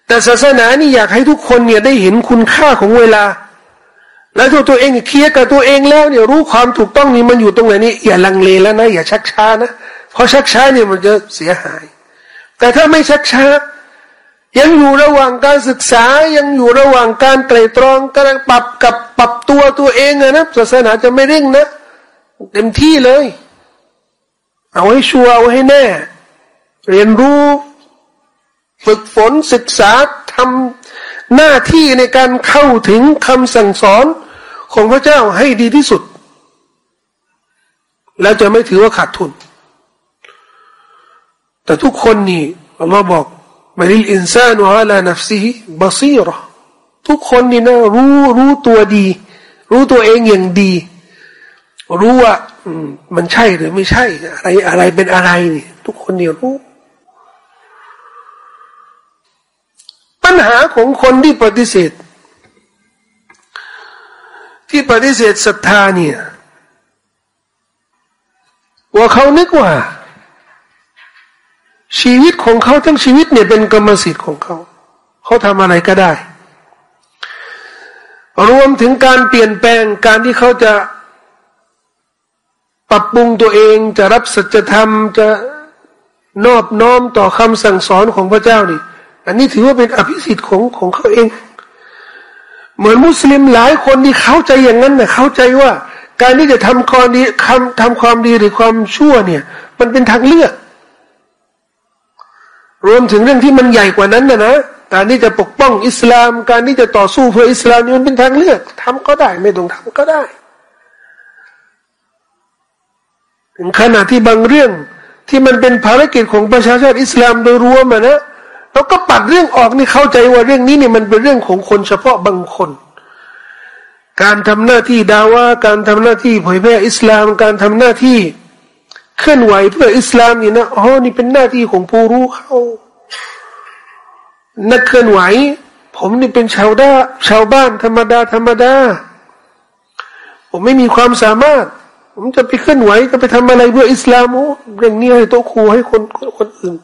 แต่ศาสนานี่อยากให้ทุกคนเนี่ยได้เห็นคุณค่าของเวลา แล้วตัวตัวเองเคลียร์กับตัวเองแล้วเนี่ยรู้ความถูกต้องนี่มันอยู่ตรงไหนนี่อย่าลังเลแล้วนะอย่าชักช้านะเพราะชักช้าเนี่ยมันจะเสียหาย แต่ถ้าไม่ชักช้ายังอยู่ระหว่างการศึกษายังอยู่ระหว่างการไตรตรองกำลังปรับกับปรับตัวตัวเองนะศาสนาจะไม่เร่งนะเต็มที่เลย เอาให้ชัวร์เอาให้แน่ เรียนรู้ฝึกฝนศึกษาทำหน้าที่ในการเข้าถึงคำสั่งสอนของพระเจ้าให้ดีที่สุด แล้วจะไม่ถือว่าขาดทุน แต่ทุกคนนี่อัลลอฮ์บอกبل الإنسان على نفسه بصيرةทุกคนนี่นะรู้รู้ตัวดี รู้ตัวเองอย่างดี รู้ว่ามันใช่หรือไม่ใช่ อะไรอะไรเป็นอะไรนี่ทุกคนเนี่ยรู้ ปัญหาของคนที่ปฏิเสธ ที่ปฏิเสธศรัทธาเนี่ยว่าเขานึกว่า ชีวิตของเขาทั้งชีวิตเนี่ยเป็นกรรมสิทธิ์ของเขา เขาทำอะไรก็ได้ รวมถึงการเปลี่ยนแปลงการที่เขาจะปรับปรุงตัวเองจะรับสัจธรรมจะนอบน้อมต่อคำสั่งสอนของพระเจ้านี่อันนี้ถือว่าเป็นอภิสิทธิ์ของของเขาเอง เหมือนมุสลิมหลายคนที่เข้าใจอย่างนั้นนะเข้าใจว่า การที่จะทำความดีทำทำความดีหรือความชั่วเนี่ย มันเป็นทางเลือก รวมถึงเรื่องที่มันใหญ่กว่านั้นนะนะการที่จะปกป้องอิสลาม การที่จะต่อสู้เพื่ออิสลามนี่มันเป็นทางเลือกทำก็ได้ ไม่ต้องทำก็ได้ ถึงขนาดที่บางเรื่องที่มันเป็นภารกิจของประชาชาติอิสลามโดยรวมอะนะเราก็ปัดเรื่องออกนี่เข้าใจว่าเรื่องนี้เนี่ยมันเป็นเรื่องของคนเฉพาะบางคน การทำหน้าที่ดาว่าการทำหน้าที่เผยแพร่อิสลาม การทำหน้าที่ เคลื่อนไหวเพื่ออิสลามนี่นะอ๋อนี่เป็นหน้าที่ของผู้รู้เขานักเคลื่อนไหว ผมนี่เป็นชาวด้าชาวบ้านธรรมดาธรรมดา ผมไม่มีความสามารถ ผมจะไปเคลื่อนไหวจะไปทำอะไรเพื่ออิสลามโอ้เรื่องนี้ให้โต๊ะครูให้คนคนอื่น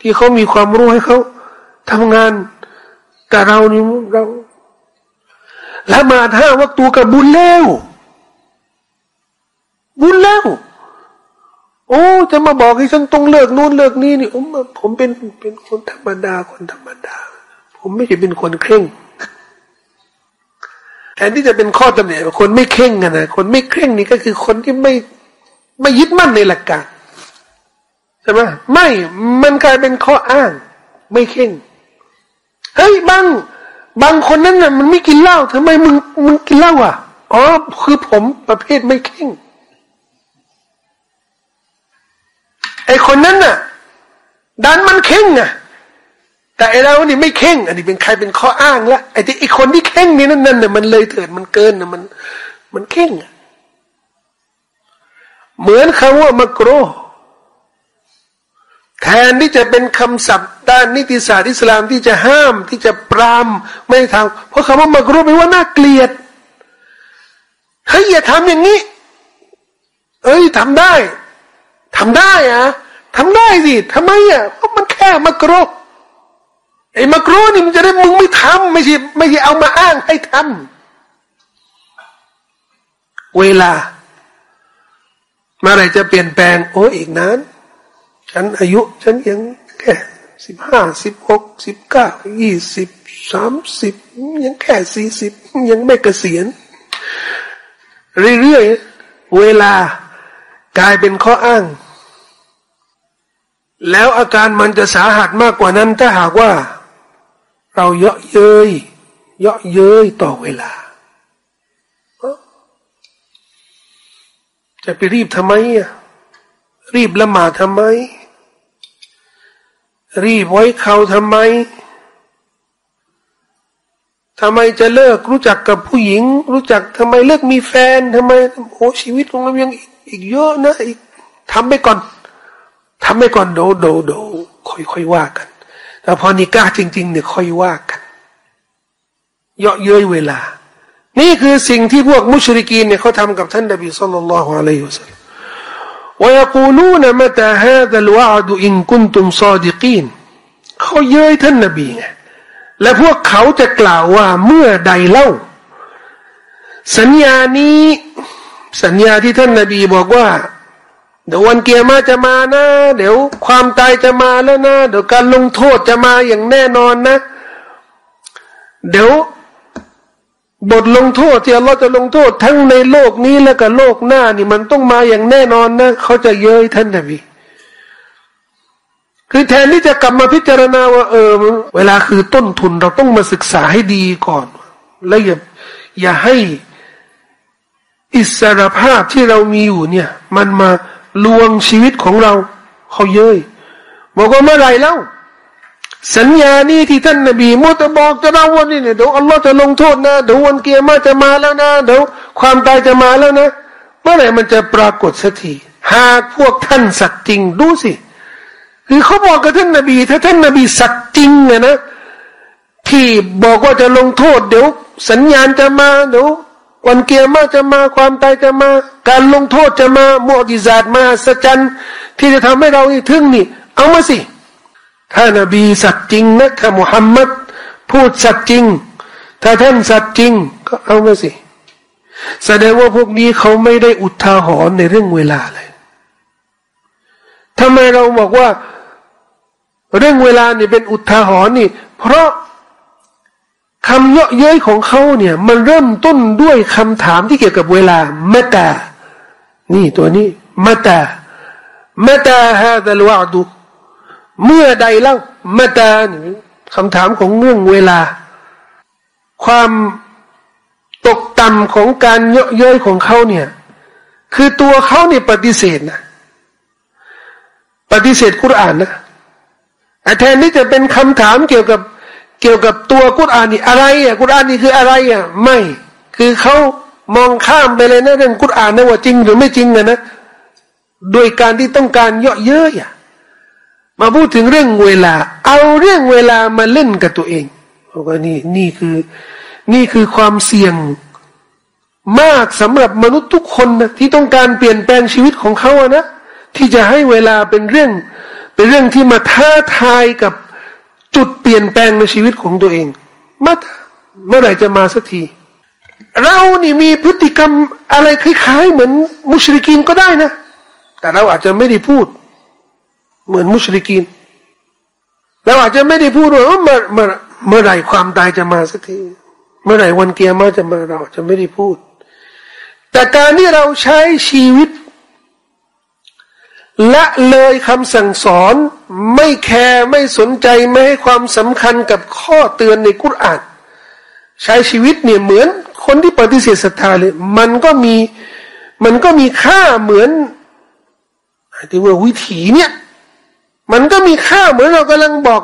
ที่เขามีความรู้ให้เขาทำงาน แต่เรานี่เราละมาถ้าว่าตัวกับบุญแล้ว บุญแล้ว โอ้จะมาบอกให้ฉันต้องเลิกนู่นเลิกนี่นี่ผมผมเป็นเป็นคนธรรมดาคนธรรมดา ผมไม่ใช่เป็นคนเคร่งแทนที่จะเป็นข้อตำหนิคนไม่เคร่งนะคนไม่เคร่งนี่ก็คือคนที่ไม่ไม่ยึดมั่นในหลักการใช่ไหมไม่มันกลายเป็นข้ออ้าง ไม่เข่งเฮ้ยบางบางคนนั้นน่ะมันไม่กินเหล้าทำไมมึงมึงกินเหล้าอะอ๋อคือผมประเภทไม่เข่ง อคนนั้นน่ะดันมันเข่งอะแต่ไอเรานี่ไม่เข่ง อันนี้เป็นใครเป็นข้ออ้างละไอที่ไอคนที่เข่งนี่นั่นนั่นเนี่ยมันเลยเถิดมันเกินน่ะมัน มันเข่งอะเหมือนคำว่ามากรแทนที่จะเป็นคำศัพท์ด้านนิติศาสตร์อิสลามที่จะห้ามที่จะปรามไม่ทำเพราะคำว่ามากรแปลว่าน่าเกลียดเฮ้ยอย่าทำอย่างนี้ เอ้ยทำได้ทำได้อะ ทำได้สิทำไมอะเพราะมันแค่มากรอไอ้มากรอนี่มันจะได้มึงไม่ทำไม่ใช่ไม่ใช่เอามาอ้างให้ทำเวลาเมื่อไรจะเปลี่ยนแปลง โอ้อีกนานฉันอายุ ฉันยังแค่สิบห้าสิบหกสิบเก้ายี่สิบสามสิบยังแค่สี่สิบยังไม่เกษียณ เรื่อยๆเวลากลายเป็นข้ออ้าง แล้วอาการมันจะสาหัสมากกว่านั้น ถ้าหากว่า เราเยาะเย้ยเยาะเย้ยต่อเวลา จะไปรีบทำไมอะรีบละหมาดทำไม รีบไว้เขาทำไมทำไมจะเลิกรู้จักกับผู้หญิง รู้จักทำไมเลิกมีแฟนทำไมโอ้ชีวิตของเรายังอีกเยอะนะอีกทำไปก่อน ทำไปก่อนโดโดโดค่อยค่อยว่ากัน แต่พอนิก้าจริง ๆ เนี่ยค่อยว่ากัน เยอะเย้ยเวลา นี่คือสิ่งที่พวกมุชริกีนเนี่ยเขาทำกับท่านนบีสุลลัลลอฮ์อะลัยฮุสซาลวยกูลูนะมะตาฮาดะลวาดุอินกุนตุมซอดิกีนเขาเย้ยท่านนบีไงและพวกเขาจะกล่าวว่าเมื่อใดเล่า สัญญานี้ สัญญาที่ท่านนบีบอกว่า เดี๋ยววันเกียร์มาจะมานะ เดี๋ยวความตายจะมาแล้วนะ เดี๋ยวการลงโทษจะมาอย่างแน่นอนนะ เดี๋ยวบทลงโทษที่อัลลอฮ์จะลงโทษทั้งในโลกนี้และก็โลกหน้านี่มันต้องมาอย่างแน่นอนนะเขาจะเย้ยท่านนบีคือแทนที่จะกลับมาพิจารณาว่า เออ เวลาคือต้นทุนเราต้องมาศึกษาให้ดีก่อน แล้วอย่าอย่าให้อิสรภาพที่เรามีอยู่เนี่ย มันมา ลวงชีวิตของเราเขาเย้ยบอกว่าเมื่อไรแล้วสัญญานี้ที่ท่านนบีมุตบอกจะเราวันนี้เนี่ยเดี๋ยวอัลลอฮ์จะลงโทษนะเดี๋ยววันเกียร์มาจะมาแล้วนะเดี๋ยวความตายจะมาแล้วนะเมื่อไหร่มันจะปรากฏสักทีหากพวกท่านสัตย์จริงดูสิคือเขาบอกกับท่านนบี ถ้าท่านนบีสักจริงเนี่ยนะที่บอกว่าจะลงโทษเดี๋ยว สัญญาณจะมาเดี๋ยว วันเกียร์มาจะมาความตายจะมา การลงโทษจะมามุอจิซาตมาสัจจันที่จะทำให้เราทึ่งนี่ เอามาสิ ถ้านบีสัตจริงนะถ้ามุฮัมมัดพูดสัตจริง ถ้าท่านสัตจริง ก็เอามาสิ แสดงว่าพวกนี้เขาไม่ได้อุทาหรณ์ในเรื่องเวลาเลยทำไมเราบอกว่า เรื่องเวลาเนี่ยเป็นอุทาหรณ์นี่ เพราะ คำเยาะเย้ยของเขาเนี่ย มันเริ่มต้นด้วยคำถามที่เกี่ยวกับเวลาเมตานี่ตัวนี้เมตาเมตาฮาดัลวาดูเมื่อใดเล่าเมตาคำถามของเรื่องเวลา ความตกต่ำของการเยาะเย้ยของเขาเนี่ย คือตัวเขาเนี่ยปฏิเสธนะปฏิเสธกุรอานนะแทนที่จะเป็นคำถามเกี่ยวกับ เกี่ยวกับตัวกุรอานนี่อะไรอะกุรอานนี่คืออะไรอะไม่คือเขามองข้ามไปเลยนะเรื่องกุรอานนะว่าจริงหรือไม่จริงนะนะโดยการที่ต้องการเยอะเยอะอะมาพูดถึงเรื่องเวลา เอาเรื่องเวลามาเล่นกับตัวเองบอกว่านี่นี่คือนี่คือความเสี่ยงมากสำหรับมนุษย์ทุกคนนะที่ต้องการเปลี่ยนแปลงชีวิตของเขาอะนะที่จะให้เวลาเป็นเรื่อง เป็นเรื่องที่มาท้าทายกับ จุดเปลี่ยนแปลงในชีวิตของตัวเองมาเมื่อไหร่จะมาสักที เรานี่มีพฤติกรรมอะไรคล้ายๆ เหมือนมุชริกีนก็ได้นะ แต่เราอาจจะไม่ได้พูด เหมือนมุชริกีนเราอาจจะไม่ได้พูดว่าเมื่อเมื่อเมื่อไหร่ความตายจะมาสักทีเมื่อไหร่วันเกียร์มาจะมาเราจะไม่ได้พูด แต่การที่เราใช้ชีวิต ละเลยคำสั่งสอนไม่แคร์ไม่สนใจไม่ให้ความสำคัญกับข้อเตือนในกุรอานใช้ชีวิตเนี่ยเหมือนคนที่ปฏิเสธศรัทธาเลย มันก็มีมันก็มีค่าเหมือนที่ว่าวิถีเนี่ย มันก็มีค่าเหมือนเรากำลังบอก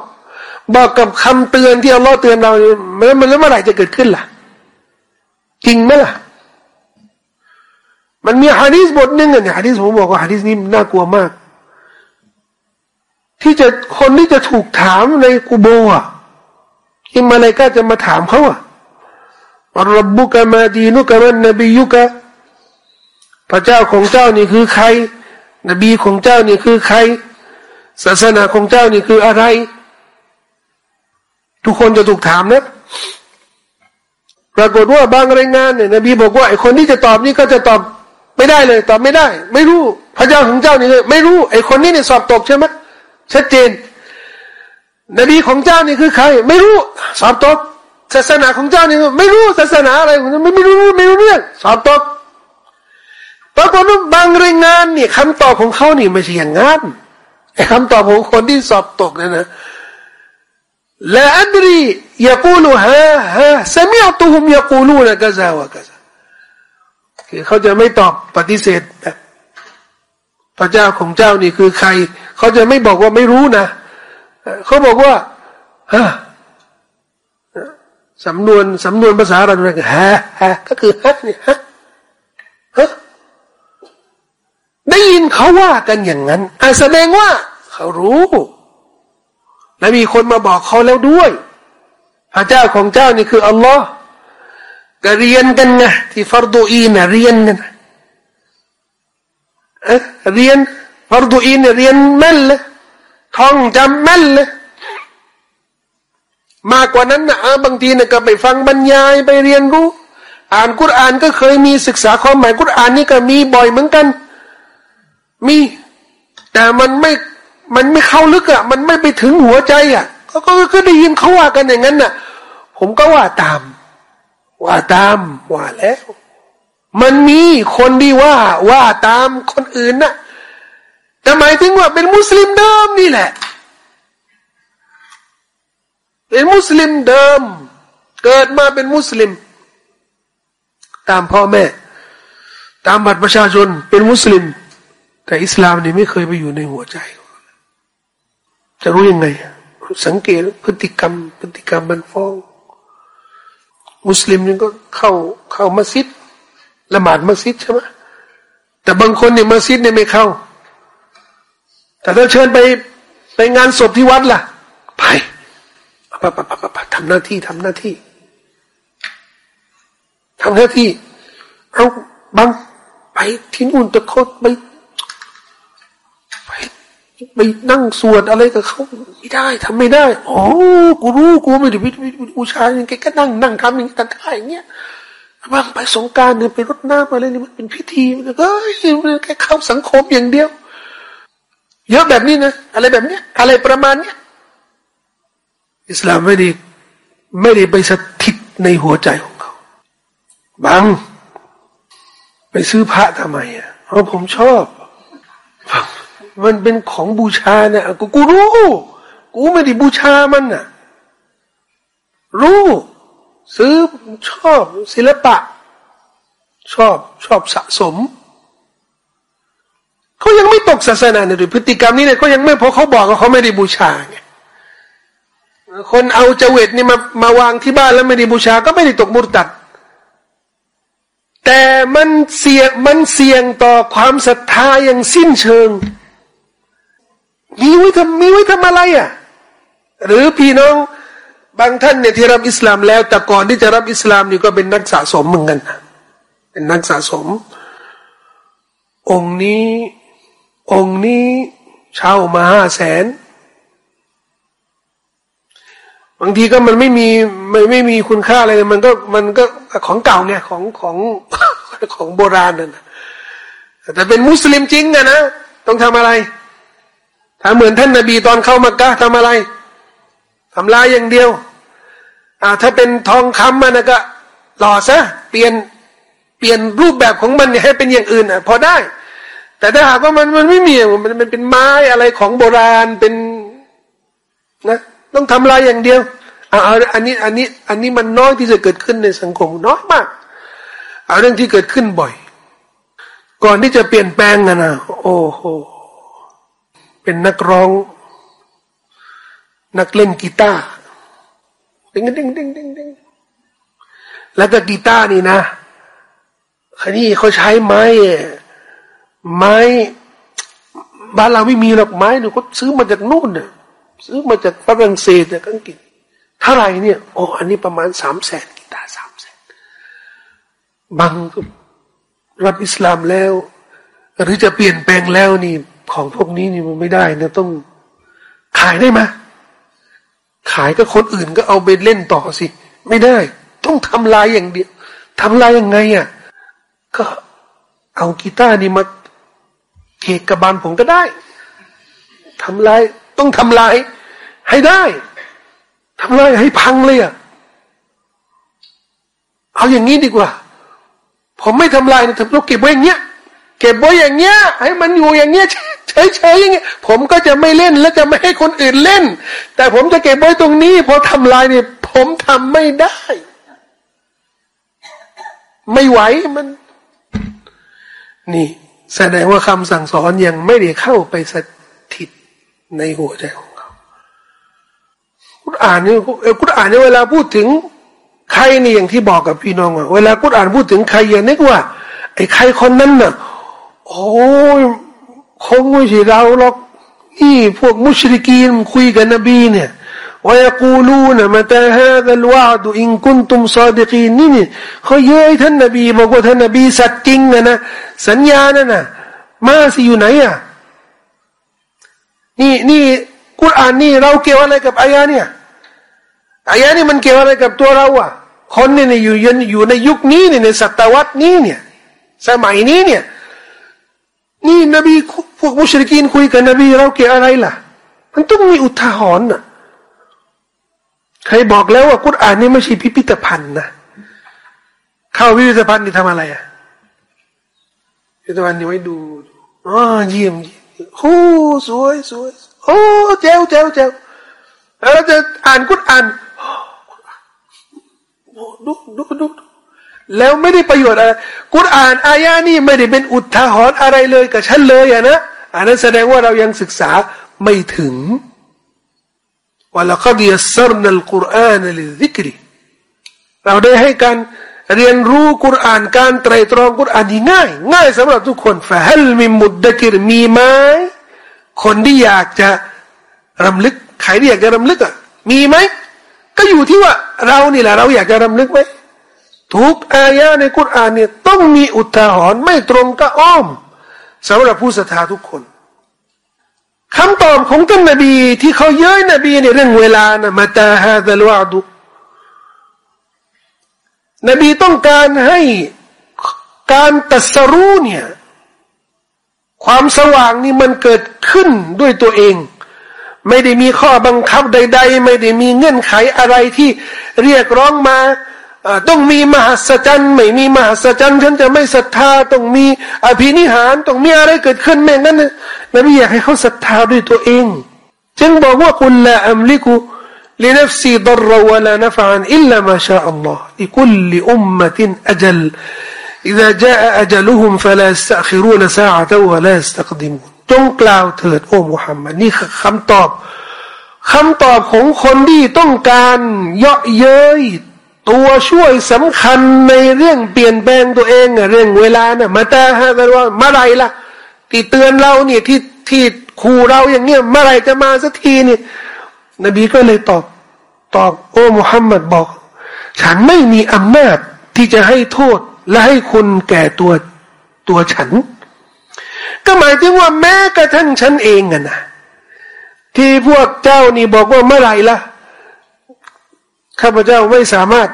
บอกกับคำเตือนที่เราเตือนเราแล้วมันแล้วเมื่อไหร่จะเกิดขึ้นล่ะ จริงไหมล่ะ มันมีฮะดีษบทหนึ่งอะเนี่ยฮะดีษผมบอกว่าฮะดีษนี้น่ากลัวมาก ที่จะคนที่จะถูกถามในกูโบอะอิมาเลกาจะมาถามเขาอะรับบุกมาดีนุกมันนบียุกะพระเจ้าของเจ้านี่คือใคร นบีของเจ้านี่คือใคร ศาสนาของเจ้านี่คืออะไร ทุกคนจะถูกถามนะปรากฏว่าบางรายงานเนี่ยนบีบอกว่าไอคนที่จะตอบนี่ก็จะตอบ ไม่ได้เลยตอบไม่ได้ ไม่รู้ พระเจ้าของเจ้านี่ไม่รู้ไอ้คนนี้เนี่ยสอบตกใช่ไหมชัดเจน นบีของเจ้านี่คือใคร ไม่รู้สอบตก ศาสนาของเจ้านี่ไม่รู้ศาสนาอะไรไม่ไม่รู้ไม่รู้เรื่องสอบตกปรากฏว่าบางรายงานเนี่ยคำตอบของเขานี่ไม่ใช่อย่างนั้นคำตอบของคนที่สอบตกเนี่ยนะละอัดรียากูลูฮะฮะสมิอตุฮุมยากูลูนะกะซาวะกะซา คือเขาจะไม่ตอบปฏิเสธแบบพระเจ้าของเจ้านี่คือใคร เขาจะไม่บอกว่าไม่รู้นะเขาบอกว่าฮะสำนวนสำนวนภาษาเราเรียกฮะฮะก็คือฮะนี่ฮะฮะได้ยินเขาว่ากันอย่างนั้นอาแสดงว่า เขารู้ และมีคนมาบอกเขาแล้วด้วย พระเจ้าของเจ้านี่คืออัลลอฮ์ ก็เรียนกันไงที่ฟารดูอีนะเรียนกันเรียนฟารดูอีนเรียนแม่นเลยท่องจำแม่นเลยมากกว่านั้นนะบางทีนะก็ไปฟังบรรยายไปเรียนรู้ อ่านกุรอานก็เคยมีศึกษาความหมายกุรอานนี่ก็มีบ่อยเหมือนกัน มี แต่มันไม่มันไม่เข้าลึกอะ มันไม่ไปถึงหัวใจอะก็ก็ได้ยินเขาว่ากันอย่างนั้นน่ะ ผมก็ว่าตาม ว่าตามว่าแล้ว มันมีคนที่ว่าว่าตามคนอื่นน่ะแต่หมายถึงว่าเป็นมุสลิมเดิมนี่แหละ เป็นมุสลิมเดิม เกิดมาเป็นมุสลิม ตามพ่อแม่ ตามบัตรประชาชนเป็นมุสลิม แต่อิสลามนี่ไม่เคยไปอยู่ในหัวใจ จะรู้ยังไง สังเกตพฤติกรรม พฤติกรรมมันฟ้อง มุสลิมนี่ก็เข้าเข้ามัสยิดละหมาดมัสยิดใช่ไหมแต่บางคนเนี่ยมัสยิดเนี่ยไม่เข้า แต่ถ้าเชิญไปไปงานศพที่วัดล่ะ ไปปะปะปะปะปะทำหน้าที่ทำหน้าที่ทำหน้าที่เอาบังไปที่นู่นตะโคตไป ไปนั่งสวดอะไรกับเขาไม่ได้ทำไม่ได้อ๋อกูรู้กูไม่ได้วิบูชาอย่างแกก็นั่งนั่งทำอย่างนี้แต่ได้อย่างเงี้ยบางไปสงการเนี่ยไปรดน้ำอะไรนี่มันเป็นพิธีมันก็แค่เข้าสังคมอย่างเดียว เยอะแบบนี้นะอะไรแบบเนี้ย อะไรประมาณเนี้ยอิสลามไม่ได้ไม่ได้ไปสถิตในหัวใจของเขาบางไปซื้อพระทำไมอะเพราะผมชอบ มันเป็นของบูชาเนี่ยกูกูรู้ กูไม่ได้บูชามันน่ะ รู้ ซื้อชอบศิลปะ ชอบชอบสะสมเขายังไม่ตกศาสนาเนี่ยพฤติกรรมนี้เนี่ยเขายังไม่เพราะเขาบอกว่าเขาไม่ได้บูชาไงคนเอาเจวิตนี่มามาวางที่บ้านแล้วไม่ได้บูชา ก็ไม่ได้ตกมุตัด แต่มันเสี่ยงมันเสี่ยงต่อความศรัทธาอย่างสิ้นเชิง มีไว้ทำมีไว้ทำอะไรอะหรือพี่น้องบางท่านเนี่ยที่รับอิสลามแล้ว แต่ก่อนที่จะรับอิสลามนี่ก็เป็นนักสะสมเหมือนกันเป็นนักสะสม องค์นี้องค์นี้เช่ามาห้าแสนบางทีก็มันไม่มีไม่ไม่มีคุณค่าอะไรมันก็มันก็ของเก่าเนี่ยของของของโบราณนั่นแต่เป็นมุสลิมจริงอะนะต้องทำอะไร ถ้าเหมือนท่านนบีตอนเข้ามักกะทำอะไรทำลายอย่างเดียว อ่า ถ้าเป็นทองคำมันก็หล่อซะเปลี่ยนเปลี่ยนรูปแบบของมันให้เป็นอย่างอื่นอะ พอได้ แต่ถ้าหากว่ามันมันไม่มีมันมันเป็นไม้อะไรของโบราณเป็นนะต้องทำลายอย่างเดียวเอาอันนี้อันนี้ อันนี้มันน้อยที่จะเกิดขึ้นในสังคมน้อยมากเอาเรื่องที่เกิดขึ้นบ่อย ก่อนที่จะเปลี่ยนแปลงกันนะโอ้โห เป็นนักร้อง นักเล่นกีตาร์ดิ้งดิ้งดิ้งดิ้งดิ้งแล้วก็กีตาร์นี่นะคันนี้เขาใช้ไม้ ไม้บ้านเราไม่มีหรอกไม้เนี่ยเขาซื้อมาจากนู่นเนี่ยซื้อมาจากฝรั่งเศสจากอังกฤษเท่าไรเนี่ยโอ้อันนี้ประมาณสามแสนกีตาร์สามแสนบางรับอิสลามแล้ว หรือจะเปลี่ยนแปลงแล้วนี่ ของพวกนี้นี่มันไม่ได้นะต้องขายได้ไหมขายก็คนอื่นก็เอาไปเล่นต่อสิ ไม่ได้ ต้องทำลายอย่างเดียวทำลายยังไงอะก็เอากีตาร์นี่มาเกกระบาลผมก็ได้ทำลายต้องทำลาย ให้ได้ทำลายให้พังเลยอะเอาอย่างนี้ดีกว่า ผมไม่ทำลายนะผมต้องเก็บไว้อย่างเงี้ย เก็บไว้อย่างเงี้ย ให้มันอยู่อย่างเงี้ยเฉยๆอย่างเงี้ยผมก็จะไม่เล่นและจะไม่ให้คนอื่นเล่น แต่ผมจะเก็บไว้ตรงนี้พอทำลายเนี่ย ผมทำไม่ได้ ไม่ไหวมัน นี่ แสดงว่าคำสั่งสอนยังไม่ได้เข้าไปสถิตในหัวใจของเขาคุณอ่านนี่คุณอ่านนี่เวลาพูดถึงใครนี่อย่างที่บอกกับพี่น้องว่าเวลาคุณอ่านพูดถึงใครอย่านึกว่าไอ้ใครคนนั้นน่ะ โอ้ยคงไม่ใช่เราหรอกนี่พวกมุชริกีนคุยกับนบีเนี่ยว่าจะกูลูนะมาแต่ฮะดัลวาดูอิงกุนตุมซาดิกีนนี่นี่เขาเย้ยท่านนบีบอกว่าท่านนบีสัตย์จริงนะนะสัญญานั่นนะมาสิอยู่ไหนอะนี่นี่กุรอานนี่เราเกี่ยวอะไรกับอายะเนี่ยอายะนี่มันเกี่ยวอะไรกับตัวเราอะคนเนี่ยอยู่อยู่ในยุคนี้เนี่ยในศตวรรษนี้เนี่ย สมัยนี้เนี่ย นี่นบีพวกมุชริกีนคุยกับนบีเราเกี่ยวอะไรล่ะ มันต้องมีอุทาหรณ์น่ะใครบอกแล้วว่ากุรอานนี่ไม่ใช่พิพิธภัณฑ์นะเข้าพิพิธภัณฑ์นี่ทำอะไรอะพิพิธภัณฑ์นี่ไว้ดูอ๋อเยี่ยมโอ้สวยสวยโอ้เจ้าเจ้าเจ้าแล้วจะอ่านกุรอานดูดูดู แล้วไม่ได้ประโยชน์อะไรกุรอานอายานี่ไม่ได้เป็นอุทาหรณ์อะไรเลยกับฉันเลยอะนะอันนั้นแสดงว่าเรายังศึกษาไม่ถึงولقد يسرنا القرآن للذكرเราได้ให้การเรียนรู้กุรอานการไตรตรองกุรอานที่ง่าย ง่ายสำหรับทุกคนفهل من مدكرมีไหมคนที่อยากจะรำลึกใครที่อยากจะรำลึกอะมีไหมก็อยู่ที่ว่าเรานี่แหละเราอยากจะรำลึกไหม ทุกอายะในกุรอานเนี่ยต้องมีอุทาหรณ์ไม่ตรงกับอ้อมสำหรับผู้ศรัทธาทุกคนคำตอบของท่านนบีที่เขาเย้ยนบีในเรื่องเวลานะมาตาฮาดลวาดุนบีต้องการให้การตัสรู้เนี่ยความสว่างนี่มันเกิดขึ้นด้วยตัวเอง ไม่ได้มีข้อบังคับใด ๆ ไม่ได้มีเงื่อนไขอะไรที่เรียกร้องมา ต้องมีมหัศจรรย์ไม่มีมหัศจรรย์ฉันจะไม่ศรัทธาต้องมีอภินิหารต้องมีอะไรเกิดขึ้นแม่งั้นนบีอยากให้เขาศรัทธาด้วยตัวเอง จึงบอกว่าคุณละอัมลิกุ لنفسي ضر ولا نفعا إلا ما شاء الله لكل أمة أجل إذا جاء أجلهم فلا يستأخرون ساعة ولا يستقدمون จงกล่าวเถิดโอ้มุฮัมมัดนี่คือคำตอบคำตอบของคนที่ต้องการเยาะเย้ย ตัวช่วยสำคัญในเรื่องเปลี่ยนแปลงตัวเองเรื่องเวลานะ่ะมาแตาฮะกันว่าเมื่อไรล่ะที่เตือนเราเนี่ยที่ที่ขู่เราอย่างเงี้ยเมื่อไรจะมาสักทีเนี่ยนบีก็เลยตอบตอบโอ้มุฮัมมัดบอก ฉันไม่มีอำนาจที่จะให้โทษและให้คุณแก่ตัวตัวฉัน ก็หมายถึงว่าแม้กระทั่งฉันเองอะนะที่พวกเจ้านี่บอกว่าเมื่อไรล่ะ ข้าพเจ้าไม่สามารถ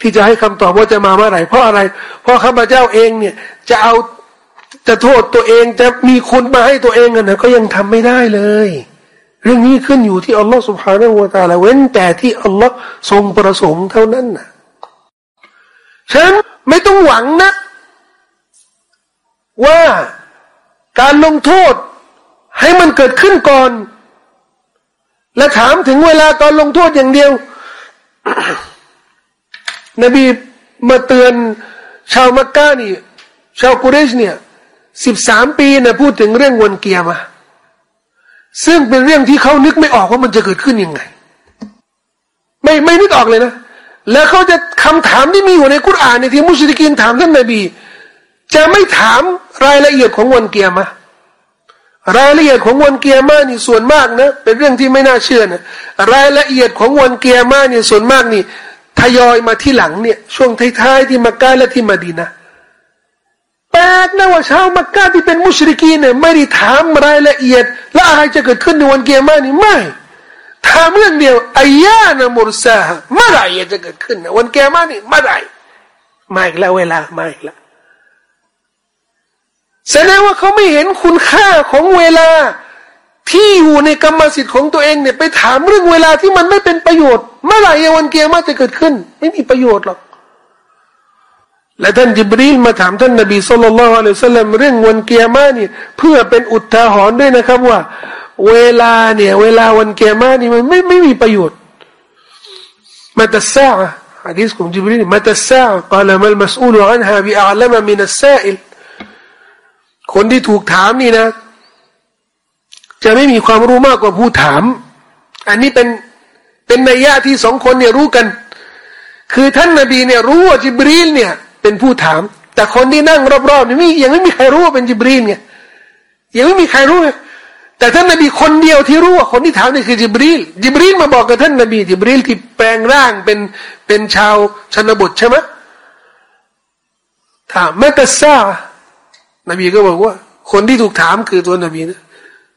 ที่จะให้คำตอบว่าจะมาเมื่อไหร่เพราะอะไร เพราะข้าพเจ้าเองเนี่ย จะเอาจะโทษตัวเองจะมีคุณมาให้ตัวเองนะก็ยังทำไม่ได้เลย เรื่องนี้ขึ้นอยู่ที่อัลลอฮฺสุบฮานาอูตาละเว้นแต่ที่อัลลอฮฺทรงประสงค์เท่านั้นนะฉันไม่ต้องหวังนะ ว่าการลงโทษให้มันเกิดขึ้นก่อน และถามถึงเวลาตอนลงโทษอย่างเดียว นบีมาเตือนชาวมักกะนี่ ชาวกุเรชเนี่ยสิบสามปีนะพูดถึงเรื่องวันเกียร์มาซึ่งเป็นเรื่องที่เขานึกไม่ออกว่ามันจะเกิดขึ้นยังไง ไม่ไม่นึกออกเลยนะ แล้วเขาจะคำถามที่มีอยู่ในกุรอานในที่มุสลิมถามท่านนบี จะไม่ถามรายละเอียดของวันเกียร์มา รายละเอียดของวันเกียร์มานี่ส่วนมากนะเป็นเรื่องที่ไม่น่าเชื่อนะรายละเอียดของวันเกียร์มานี่ส่วนมากนี่ทยอยมาที่หลังเนี่ย ช่วงท้ายๆที่มักกะและที่มาดีนะแปลกนะว่าชาวมักกะที่เป็นมุชริกีเนี่ยไม่ได้ถามรายละเอียด และอะไรจะเกิดขึ้นในวันเกียร์มานี่ไม่ถามเรื่องเดียวอายานะมุรซาเมื่อไรจะเกิดขึ้นนวันเกียร์มานี่เมื่อไรมาอีกแล้วเวลามาอีกแล้ว แสดงว่าเขาไม่เห็นคุณค่าของเวลาที่อยู่ในกรรมสิทธิ์ของตัวเองเนี่ยไปถามเรื่องเวลาที่มันไม่เป็นประโยชน์ เมื่อไหร่วันเกียร์มาจะเกิดขึ้น ไม่มีประโยชน์หรอกและท่านจิบรีลมาถามท่านนบีสุลต่านละอัลสลัมเรื่องวันเกียร์มาเนี่ยเพื่อเป็นอุทาหรณ์ด้วยนะครับว่า เวลาเนี่ยเวลาวันกิยามะฮ์นี่มันไม่ไม่มีประโยชน์متى الساعةฮะดีษของจิบรีลمتى الساعةกล่าวما المسؤول عنها بأعلم من السائل คนที่ถูกถามนี่นะ จะไม่มีความรู้มากกว่าผู้ถาม อันนี้เป็นเป็นนัยยะที่สองคนเนี่ยรู้กัน คือท่านนบีเนี่ยรู้ว่าจิบรีลเนี่ยเป็นผู้ถาม แต่คนที่นั่งรอบๆนี่ไม่ยังไม่มีใครรู้ว่าเป็นจิบรีลเนไงยังไม่มีใครรู้ไงแต่ท่านนบีคนเดียวที่รู้ว่าคนที่ถามนี่คือจิบรีลจิบรีลมาบอกกับท่านนบีจิบรีลที่แปลงร่างเป็นเป็นชาวชนบทใช่ไหมถามمتى الساعة นบีก็บอกว่า คนที่ถูกถามคือตัวนบีนะ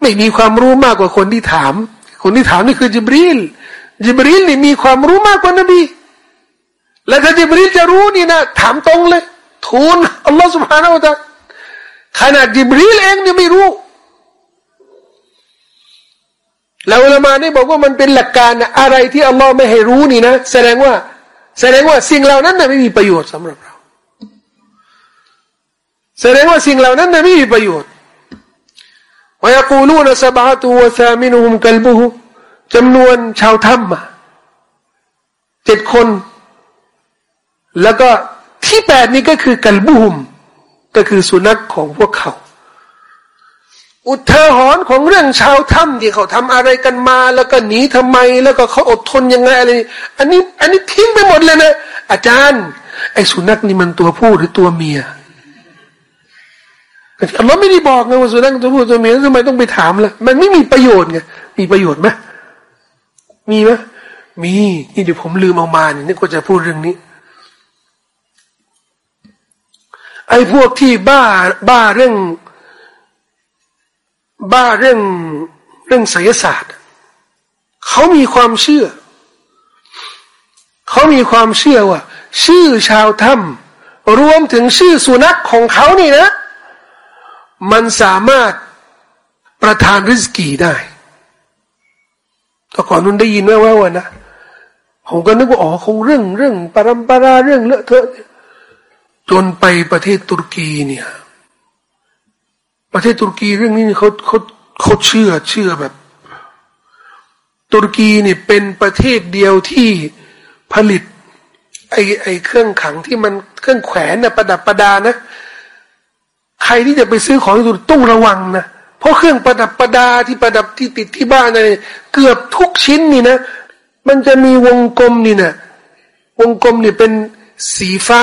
ไม่มีความรู้มากกว่าคนที่ถาม คนที่ถามนี่คือจิบรีลจิบรีลนี่มีความรู้มากกว่านบี แล้วถ้าจิบรีลจะรู้นี่นะถามตรงเลยทูลอัลลอฮฺสุบฮานาอัลลอฮฺขนาดจิบรีลเองเนี่ยไม่รู้แล้วอุลามาได้บอกว่ามันเป็นหลักการนะอะไรที่อัลลอฮ์ไม่ให้รู้นี่นะ แสดงว่า แสดงว่าสิ่งเหล่านั้นนะไม่มีประโยชน์สำหรับเรา แสดงว่าสิ่งเหล่านั้นนะไม่มีประโยชน์วายกูลูนสบาตูวซามินุฮุมกัลบุฮุจำนวนชาวถ้ำเจ็ดคน แล้วก็ที่แปดนี้ก็คือกัลบุฮุม ก็คือสุนัขของพวกเขา อุทาหอนของเรื่องชาวถ้ำที่เขาทำอะไรกันมา แล้วก็หนีทำไม แล้วก็เขาอดทนยังไงอะไร อันนี้ อันนี้ทิ้งไปหมดเลยนะอาจารย์ ไอ้สุนัขนี่มันตัวผู้หรือตัวเมีย อัลลอฮ์ไม่ได้บอกไงว่าสุนัขตัวผู้ตัวเมียทำไมต้องไปถามล่ะ มันไม่มีประโยชน์ไงมีประโยชน์ไหมมีไหมมีนี่เดี๋ยวผมลืมเอามาเนี่ยนี่ก็จะพูดเรื่องนี้ไอ้พวกที่บ้าบ้าเรื่อง บ้าเรื่องเรื่องไสยศาสตร์เขามีความเชื่อ เขามีความเชื่อว่า ชื่อชาวถ้ำรวมถึงชื่อสุนัขของเขานี่นะ มันสามารถประทานริสกีได้แต่ก่อนนู้นได้ยินแว่วๆนะผมก็นึกว่าอ๋อคงเรื่องเรื่องปรำปราเรื่องเลอะเทอะจนไปประเทศตุรกีเนี่ย ประเทศตุรกีเรื่องนี้เขาเขาเขาเชื่อเชื่อแบบ ตุรกีเนี่ยเป็นประเทศเดียวที่ผลิต ไอไอเครื่องขังที่มันเครื่องแขวนนะประดับประดานะ ใครที่จะไปซื้อของตุรต้องระวังนะเพราะเครื่องประดับประดาที่ประดับที่ติดที่บ้านอะไรเกือบทุกชิ้นนี่นะมันจะมีวงกลมนี่นะวงกลมนี่เป็นสีฟ้า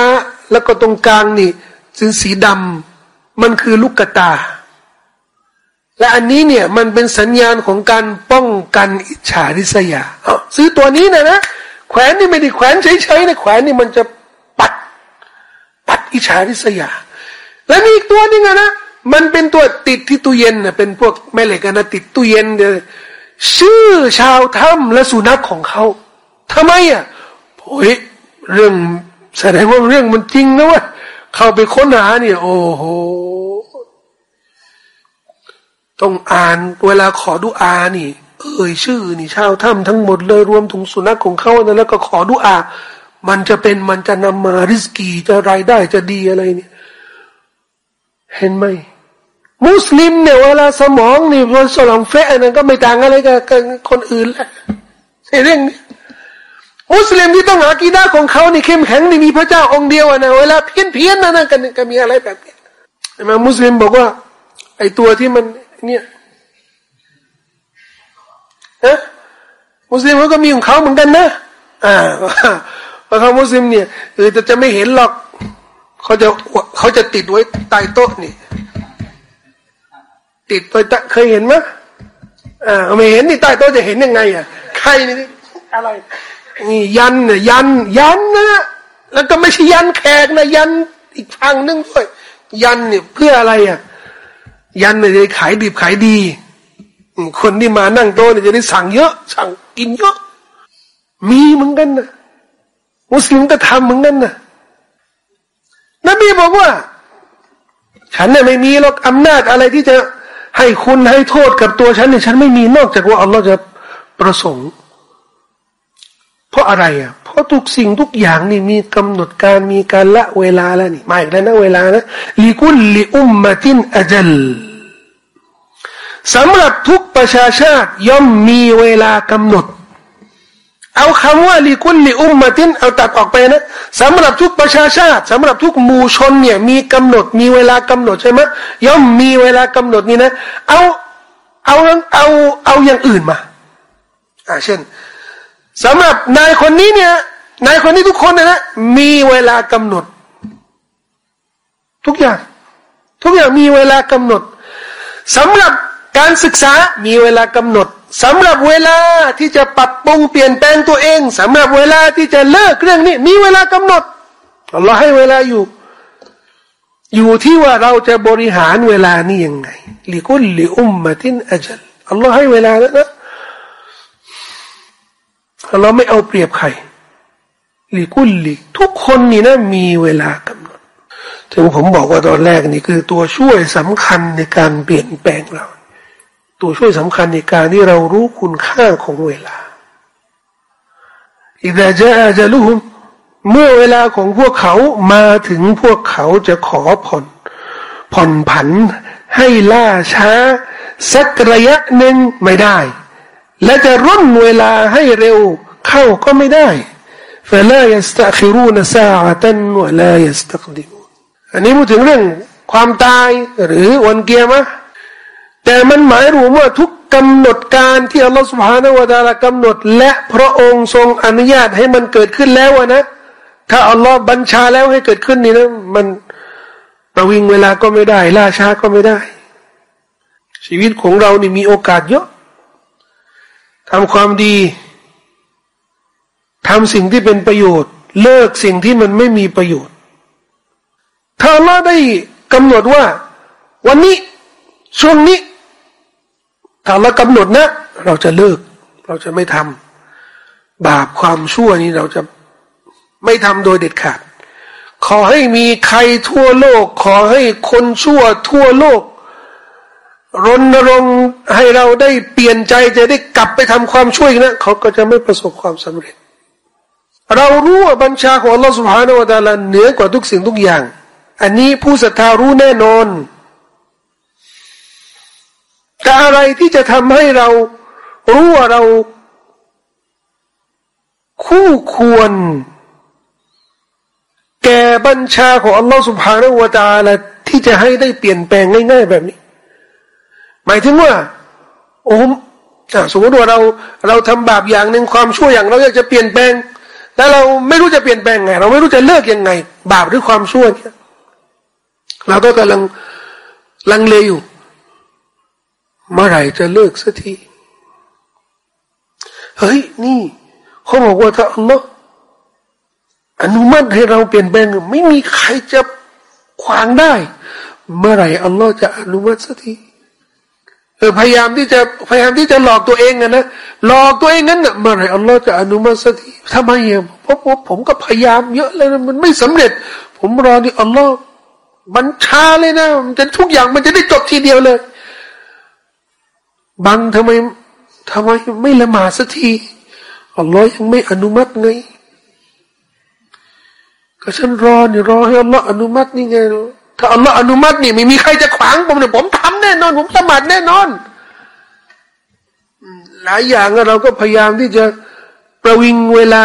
แล้วก็ตรงกลางนี่เป็นสีดำมันคือลูกกระตา และอันนี้เนี่ยมันเป็นสัญญาณของการป้องกันอิจฉาริษยาซื้อตัวนี้นะนะแขวนนี่ไม่ได้แขวนเฉยๆนะแขวนนี่มันจะปัด ปัดอิจฉาริษยา และมีอีกตัวนึงอะนะมันเป็นตัวติดที่ตู้เย็นนะเป็นพวกแม่เหล็กนะติดตู้เย็นเดยชื่อชาวถ้ำและสุนัขของเขาทำไมอะโอ้ยเรื่องแสดงว่าเรื่องมันจริงนะวะเข้าไปค้นหาเนี่ย โอ้โหต้องอ่านเวลาขอดูอานี่ เอ่ยชื่อ นี่ชาวถ้ำทั้งหมดเลยรวมถึงสุนัขของเขานะแล้วก็ขอดูอา มันจะเป็นมันจะนำมาริสกีจะรายได้จะดีอะไรเนี่ย เห็นไหมมุสลิมเนี่ยเวลาสมองนี่พอสลองเฟะนั่นก็ไม่ต่างอะไรกับคนอื่นแหละเรื่องนี้มุสลิมที่ต้องหากีด้าของเขานี่เข้มแข็งนี่มีพระเจ้าองค์เดียวนะเวลาเพี้ยนเพี้ยนนั่นกันก็มีอะไรแบบนี้มามุสลิมบอกว่า ไอตัวที่มันเนี่ยฮะมุสลิมเขาก็มีของเขาเหมือนกันนะ อ่าเพราะเขามุสลิมเนี่ยเออจะจะไม่เห็นหรอก เขาจะเขาจะติดไว้ใต้โต๊ะนี่ ติดไปเคยเห็นไหมอ่าไม่เห็นนี่ใต้โต๊ะจะเห็นยังไง อะ ใครนี่อะไรนี่ยันเนี่ยยัน ยันนะแล้วก็ไม่ใช่ยันแขกนะยันอีกฝั่งนึงด้วยยันเนี่ยเพื่ออะไรอะ ยันเนี่ยจะขายดีขายดีคนที่มานั่งโต๊ะเนี่ยจะได้สั่งเยอะ สั่งกินเยอะ มีเหมือนกันนะมุสลิมก็ทำเหมือนกันนะ นบีบอกว่า ฉันเนี่ยไม่มีหรอกอำนาจอะไรที่จะให้คุณให้โทษกับตัวฉันเนี่ยฉันไม่มีนอกจากว่าอัลลอฮ์จะประสงค์ เพราะอะไรอะ เพราะทุกสิ่งทุกอย่างนี่มีกำหนดการมีการละเวลาแล้วนี่มาอีกแล้วนะเวลานะลิกุลลิอุมมะตินอจัลสำหรับทุกประชาชาติย่อมมีเวลากำหนด เอาคำว่าลิกุลลิอุมมะตินเอาตัดออกไปนะสำหรับทุกประชาชาติสำหรับทุกหมู่ชนเนี่ยมีกำหนดมีเวลากำหนดใช่ไหมย่อมมีเวลากำหนดนี่นะ เอาเอาเอาเอาอย่างอื่นมาอ่าเช่นสำหรับนายคนนี้เนี่ยนายคนนี้ทุกคนนะนะมีเวลากำหนด ทุกอย่าง ทุกอย่างมีเวลากำหนดสำหรับ การศึกษามีเวลากำหนดสำหรับเวลาที่จะปรับปรุงเปลี่ยนแปลงตัวเองสำหรับเวลาที่จะเลิกเรื่องนี้ มีเวลากำหนดเราให้เวลาอยู่ อยู่ที่ว่าเราจะบริหารเวลานี้ยังไงลิคุลลิอุมมะตินอัจลอัลลอฮ์ให้เวลาแล้วนะเราไม่เอาเปรียบใครลิกุลลิทุกคนนี่นะมีเวลากำหนด ถึงผมบอกว่าตอนแรกนี่คือตัวช่วยสำคัญในการเปลี่ยนแปลงเรา ตัวช่วยสำคัญในการที่เรารู้คุณค่าของเวลาอิดะจะจะลุมเมื่อเวลาของพวกเขามาถึงพวกเขาจะขอผ่อนผ่อนผันให้ล่าช้า สักระยะหนึ่งไม่ได้และจะร่นเวลาให้เร็วเข้าก็ไม่ได้ فلا يستأخرون ساعة ولا يستقدمون อันนี้พูดถึงเรื่องความตายหรือวันเกียร์มะ แต่มันหมายรวมว่าทุกกำหนดการที่อัลลอฮฺสุบฮานาวะตาลากำหนด และพระองค์ทรงอนุญาตให้มันเกิดขึ้นแล้วนะ ถ้าอัลลอฮฺบัญชาแล้วให้เกิดขึ้นนี่นะมันประวิงเวลาก็ไม่ได้ ล่าช้าก็ไม่ได้ ชีวิตของเรานี่มีโอกาสเยอะทำความดีทำสิ่งที่เป็นประโยชน์ เลิกสิ่งที่มันไม่มีประโยชน์ ถ้าเราได้กำหนดว่า วันนี้ช่วงนี้ ถ้าเรากำหนดนะ เราจะเลิก เราจะไม่ทำ บาปความชั่วนี้เราจะไม่ทำโดยเด็ดขาด ขอให้มีใครทั่วโลก ขอให้คนชั่วทั่วโลกรณรงค์ให้เราได้เปลี่ยนใจจะได้กลับไปทำความช่วยนะเขาก็จะไม่ประสบความสำเร็จ เรารู้ว่าบัญชาของอัลลอฮฺสุบฮานาวะตาลาเหนือกว่าทุกสิ่งทุกอย่าง อันนี้ผู้ศรัทธารู้แน่นอน แต่อะไรที่จะทำให้เรารู้ว่าเรา คู่ควร แก่บัญชาของอัลลอฮฺสุบฮานาอูตาละที่จะให้ได้เปลี่ยนแปลงง่าย ๆ แบบนี้ หมายถึงว่าโอ้สมมติว่าเราเราทำบาปอย่างหนึ่งความชั่วอย่างเราอยากจะเปลี่ยนแปลงแต่เราไม่รู้จะเปลี่ยนแปลงไง เราไม่รู้จะเลิกยังไง บาปหรือความชั่วเนี่ยเราก็กำลังลังเลอยู่ เมื่อไหร่จะเลิกสักทีเฮ้ยนี่เขาบอกว่าถ้าอัลลอฮ์อนุมัติให้เราเปลี่ยนแปลงไม่มีใครจะขวางได้ เมื่อไหร่อัลลอฮ์จะอนุมัติสักทีเออพยายามที่จะพยายามที่จะหลอกตัวเองนะนะหลอกตัวเองนั้นนะเมื่อไรอัลลอฮ์จะอนุมัติสักทีทำไมอะเพราะผมก็พยายามเยอะเลยนะมันไม่สำเร็จ ผมรอที่อัลลอฮ์บัญชาเลยนะมันจะทุกอย่างมันจะได้จบทีเดียวเลย บังทำไมทำไมไม่ละหมาดสักทีอัลลอฮ์ยังไม่อนุมัติไงก็ฉันรอนี่รอให้อัลลอฮ์อนุมัตินี่ไงถ้าอัลลอฮ์อนุมัตินี่ไม่มีใครจะขวางผมเนี่ยผมทำแน่นอน ผมสมัครแน่นอนหลายอย่างเราก็พยายามที่จะประวิงเวลา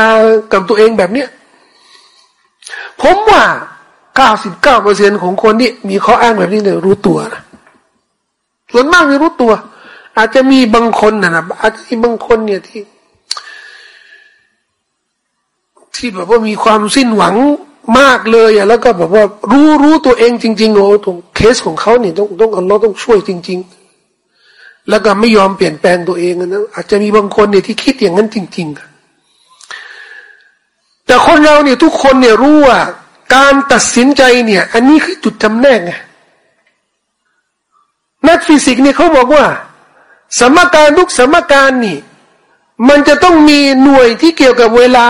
กับตัวเองแบบเนี้ยผมว่าเก้าสิบเก้าเปอร์เซ็นของคนที่มีข้ออ้างแบบนี้เนี่ยรู้ตัวนะส่วนมากไม่รู้ตัว อาจจะมีบางคนนะนะอาจจะมีบางคนเนี่ยที่ ที่แบบว่ามีความสิ้นหวังมากเลยอะแล้วก็แบบว่า รู้รู้ตัวเองจริง ๆ โอ้ตรงเคสของเขาเนี่ยต้องต้องอัลลอฮ์ต้องช่วยจริง ๆ แล้วก็ไม่ยอมเปลี่ยนแปลงตัวเองนะอาจจะมีบางคนเนี่ยที่คิดอย่างนั้นจริง ๆ แต่คนเราเนี่ยทุกคนเนี่ยรู้ว่าการตัดสินใจเนี่ย อันนี้คือจุดจำแนกไงนักฟิสิกส์เนี่ยเขาบอกว่า สมการทุกสมการนี่ มันจะต้องมีหน่วยที่เกี่ยวกับเวลา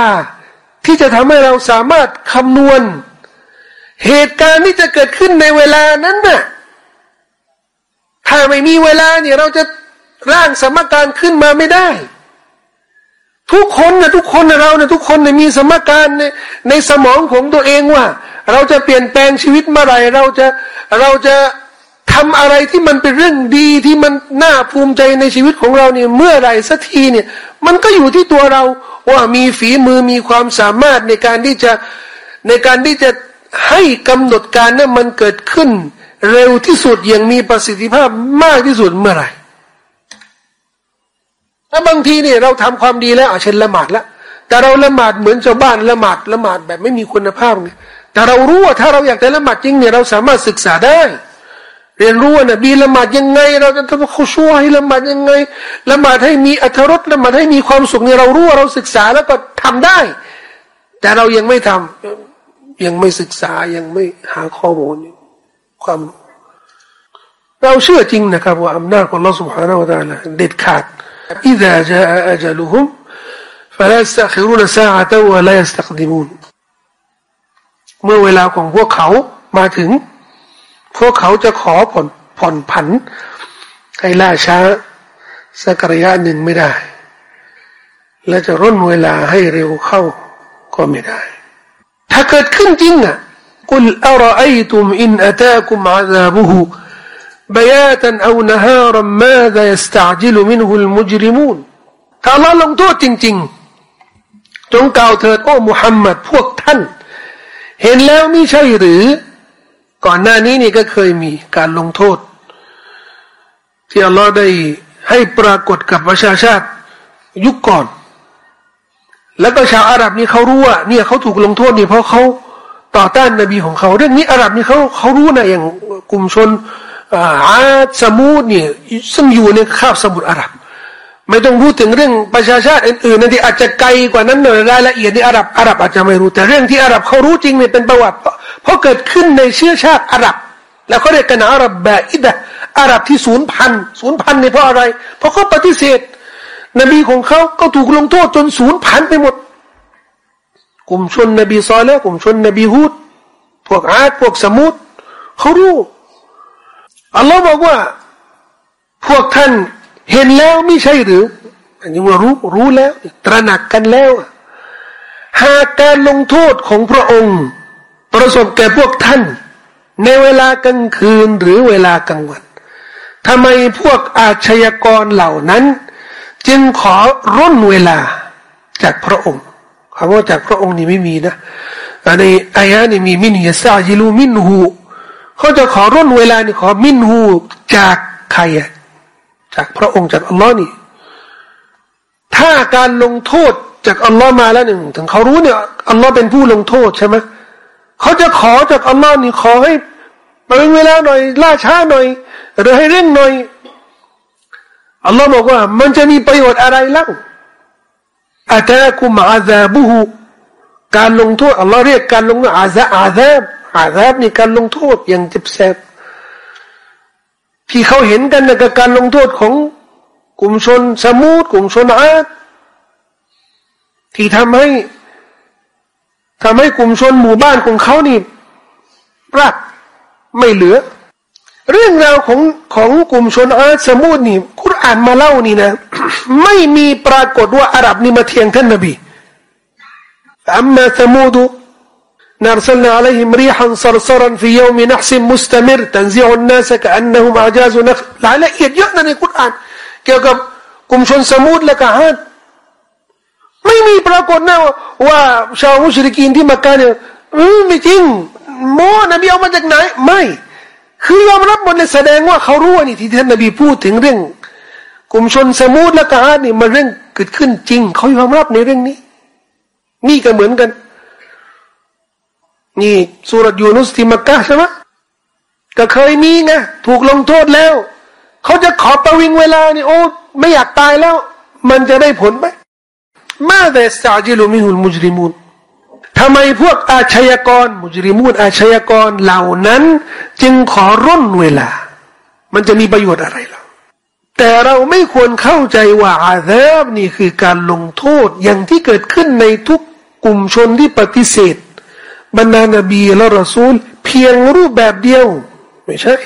ที่จะทำให้เราสามารถคำนวณ เหตุการณ์ที่จะเกิดขึ้นในเวลานั้นน่ะถ้าไม่มีเวลาเนี่ยเราจะร่างสมการขึ้นมาไม่ได้ ทุกคนนะทุกคนนะเรานะทุกคนนะมีสมการในในสมองของตัวเองว่า เราจะเปลี่ยนแปลงชีวิตเมื่อไรเราจะเราจะ ทำอะไรที่มันเป็นเรื่องดีที่มันน่าภูมิใจในชีวิตของเราเนี่ยเมื่อไรสักทีเนี่ย มันก็อยู่ที่ตัวเราว่ามีฝีมือมีความสามารถในการที่จะในการที่จะให้กำหนดการนั้นมันเกิดขึ้น เร็วที่สุดอย่างมีประสิทธิภาพมากที่สุดเมื่อไหร่ถ้าบางทีเนี่ยเราทำความดีแล้วเช่นละหมาดแล้วแต่เราละหมาดเหมือนชาวบ้านละหมาดละหมาดแบบไม่มีคุณภาพไงแต่เรารู้ว่าถ้าเราอยากจะละหมาดจริงเนี่ยเราสามารถศึกษาได้ เรียนรู้ว่านะบีละหมาดยังไง เราจะทำเขาช่วยละหมาดยังไงละหมาดให้มีอัธรสละหมาดให้มีความสุขเนี่ยเรารู้ว่าเราศึกษาแล้วก็ทำได้ แต่เรายังไม่ทำ ยังไม่ศึกษายังไม่หาข้อมูลความเราเชื่อจริงนะครับว่าอำนาจของเราสุภาพนาละเด็ดขาด إذا جاء أجلهم فلا يستأخرون ساعة ولا يستقدمون เมื่อเวลาของพวกเขามาถึง พวกเขาจะขอผ่อนผ่อนผัน ให้ล่าช้าสักระยะหนึ่งไม่ได้ และจะร่นเวลาให้เร็วเข้าก็ไม่ได้ ถ้าเกิดขึ้นจริงอ่ะกุลอารอไอตุมอินอัตาคุมอาซาบุฮ بياتا أو نهارا ماذا يستعجل منه المجرمون ถ้าเราลงโทษจริงๆ จงกล่าวเถิดโอ้มุฮัมมัดพวกท่าน เห็นแล้วไม่ใช่หรือ ก่อนหน้านี้นี่ก็เคยมีการลงโทษ ที่อัลลอฮ์ได้ให้ปรากฏกับประชาชาติยุคก่อน แล้วก็ชาวอาหรับนี่เขารู้ว่าเนี่ยเขาถูกลงโทษนี่เพราะเขาต่อต้านนบีของเขาเรื่องนี้อาหรับนี่เขาเขารู้นะอย่างกลุ่มชนอาสมูดเนี่ยซึ่งอยู่ในคาบสมุทรอาหรับ ไม่ต้องพูดถึงเรื่องประชาชาติอื่นๆนะที่อาจจะไกลกว่านั้นหน่อยรายละเอียดที่อาหรับอาหรับอาจจะไม่รู้แต่เรื่องที่อาหรับเขารู้จริงเนี่ยเป็นประวัติ เพราะเกิดขึ้นในเชื้อชาติอาหรับ แล้วเขาเรียกกันอาหรับแบบอิดะอาหรับที่ศูนย์พันศูนย์พันเนี่ยเพราะอะไร เพราะเขาปฏิเสธ นบีของเขาก็ถูกลงโทษจนศูนย์พันไปหมด กลุ่มชนนบีซอลและกลุ่มชนนบีฮูดพวกอาดพวกสมุดเขารู้อัลลอฮ์บอกว่า พวกท่าน เห็นแล้วไม่ใช่หรืออันนี้ว่ารู้รู้แล้ว ตระหนักกันแล้ว หากการลงโทษของพระองค์ ประสบแก่พวกท่าน ในเวลากลางคืนหรือเวลากลางวันทำไมพวกอาชญากรเหล่านั้น จึงขอร่นเวลาจากพระองค์คำว่าจากพระองค์นี่ไม่มีนะในอายะนี้มีมินยาซาจิลูมินหูเขาจะขอร่นเวลานี่ขอมินหูจากใครอะ จากพระองค์จากอัลลอฮ์นี่ ถ้าการลงโทษจากอัลลอฮ์มาแล้วหนึ่งถึงเขารู้เนี่ยอัลลอฮ์เป็นผู้ลงโทษใช่ไหมเขาจะขอจากอัลลอฮ์นี่ขอให้เป็นเวลาหน่อยล่าช้าหน่อยหรือให้เร่งหน่อยอัลลอฮ์บอกว่า มันจะมีประโยชน์อะไรเล่าอาตาคุมอาซาบุหูการลงโทษอัลลอฮ์เรียกการลงอาซาอาซาบอาซาบนี่การลงโทษอย่างเจ็บแสบ ที่เขาเห็นกันนะกับการลงโทษของกลุ่มชนษะมูดกลุ่มชนอาดที่ทำให้ทำให้กลุ่มชนหมู่บ้านของเขานี่ราบไม่เหลือ เรื่องราวของของกลุ่มชนอาดษะมูดนี่กุรอานมาเล่านี่นะ ไม่มีปรากฏว่าอาหรับนี่มาเถียงท่านนบีأما ثمود نرسلنا عليهم ريحا صرصرا في يوم نحس مستمر تنزع الناس كأنهم أعجاز نخل รายละเอียดเยอะนะในคุรานเกี่ยวกับกลุ่มชนสมุทรและกาฮัดไม่มีปรากฏนะว่าชาวมุชริกีนที่มักกะเนี่ยไม่จริงโมนบีเอามาจากไหนไม่ คือยอมรับหมดเลยแสดงว่าเขารู้ว่านี่ที่ท่านนบีพูดถึงเรื่องกลุ่มชนสมุทรและกาฮัดนี่มันเรื่องเกิดขึ้นจริงเขายอมรับในเรื่องนี้ นี่ก็เหมือนกัน นี่สุรยูนุสที่มักกะใช่ไหมก็เคยมีไงถูกลงโทษแล้ว เขาจะขอประวิงเวลานี่โอ้ไม่อยากตายแล้ว มันจะได้ผลไหมมาแต่สาจิลุมิฮุลมุจริมูนทำไมพวกอาชญากร มุจริมูนอาชญากรเหล่านั้น จึงขอร่นเวลา มันจะมีประโยชน์อะไรล่ะแต่เราไม่ควรเข้าใจว่าอาเซบนี่คือการลงโทษอย่างที่เกิดขึ้นในทุกกลุ่มชนที่ปฏิเสธ บรรดานบีและรอซูล เพียงรูปแบบเดียว ไม่ใช่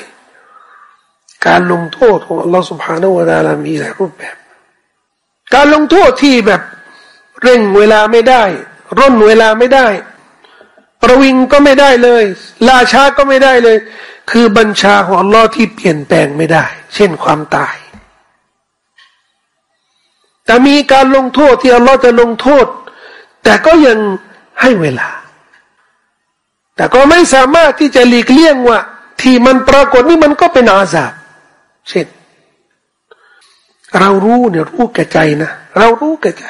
การลงโทษของอัลลอฮฺ سبحانه และตาลามีหลายรูปแบบ การลงโทษที่แบบเร่งเวลาไม่ได้ ร่นเวลาไม่ได้ ประวิงก็ไม่ได้เลยลาช้าก็ไม่ได้เลย คือบัญชาของอัลลอฮ์ที่เปลี่ยนแปลงไม่ได้ เช่นความตายแต่มีการลงโทษที่อัลลอฮ์จะลงโทษ แต่ก็ยังให้เวลา แต่ก็ไม่สามารถที่จะหลีกเลี่ยงว่า ที่มันปรากฏนี่มันก็เป็นอาสาบเช่นเรารู้เนี่ยรู้แก่ใจนะเรารู้แก่ใจ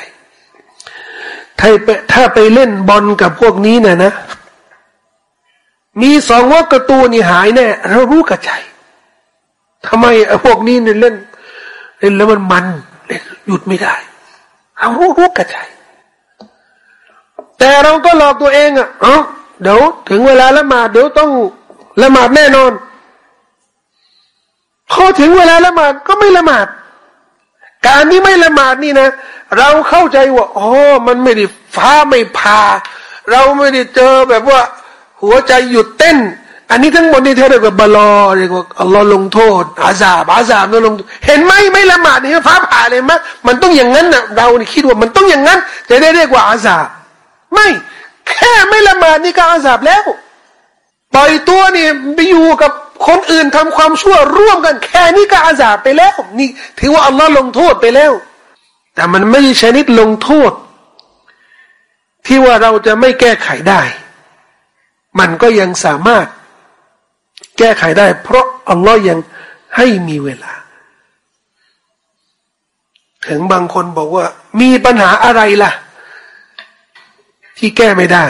ถ้าไปถ้าไปเล่นบอลกับพวกนี้เนี่ยนะ มีสองวักระตูนี่หายแน่เรารู้แก่ใจทำไมพวกนี้เนี่ยเล่นเล่นแล้วมันมันเล่นหยุดไม่ได้ เรารู้รู้กระจแต่เราก็หลอกตัวเองอะเออ เดี๋ยวถึงเวลาละหมาดเดี๋ยวต้องละหมาดแน่นอน พอถึงเวลาละหมาดก็ไม่ละหมาด การที่ไม่ละหมาดนี่นะ เราเข้าใจว่าอ๋อมันไม่ได้ฟ้าไม่พา เราไม่ได้เจอแบบว่า หัวใจหยุดเต้น อันนี้ทั้งหมดนี่เท่าเรียกว่าบลอเรียกว่าอัลลอฮ์ลงโทษ อาซาบอาซาบนั่นลงเห็นไหมไม่ละหมาดนี่ฟ้าผ่าเลยมั้ยมันต้องอย่างนั้นนะเรานี่คิดว่ามันต้องอย่างนั้นจะได้เรียกว่าอาซาบไม่ แค่ไม่ละหมาดนี่ก็อาซาบแล้วปล่อยตัวนี่ไปอยู่กับคนอื่นทำความชั่วร่วมกัน แค่นี้ก็อาซาบไปแล้วนี่ถือว่าอัลลอฮ์ลงโทษไปแล้ว แต่มันไม่ชนิดลงโทษ ที่ว่าเราจะไม่แก้ไขได้ มันก็ยังสามารถแก้ไขได้ เพราะอัลลอฮ์ยังให้มีเวลา ถึงบางคนบอกว่า มีปัญหาอะไรล่ะ ที่แก้ไม่ได้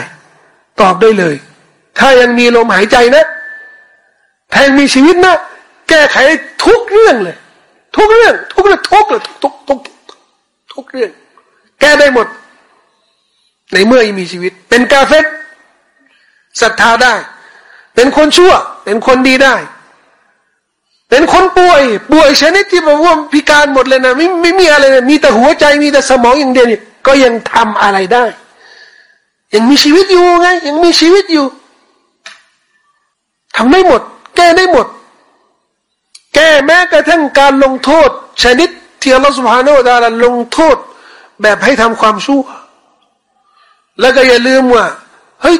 ตอบได้เลย ถ้ายังมีลมหายใจนะถ้ายังมีชีวิตนะ แก้ไขทุกเรื่องเลย ทุกเรื่อง ทุกเรื่องทุกเลยทุกทุกทุกเรื่อง แก้ได้หมด ในเมื่อยังมีชีวิต เป็นกาเฟตศรัทธาได้ เป็นคนชั่ว เป็นคนดีได้ เป็นคนป่วย ป่วยชนิดที่แบบว่าพิการหมดเลยนะ ไม่ไม่มีอะไรเลยมีแต่หัวใจมีแต่สมองอย่างเดียวนี่ก็ยังทำอะไรได้ ยังมีชีวิตอยู่ไง ยังมีชีวิตอยู่ทำได้หมด แก้ได้หมด แก้แม้กระทั่งการลงโทษ ชนิดที่อัลลอฮฺสุบฮานาอัลลอฮลงโทษ แบบให้ทำความชั่วแล้วก็อย่าลืมว่าเฮ้ย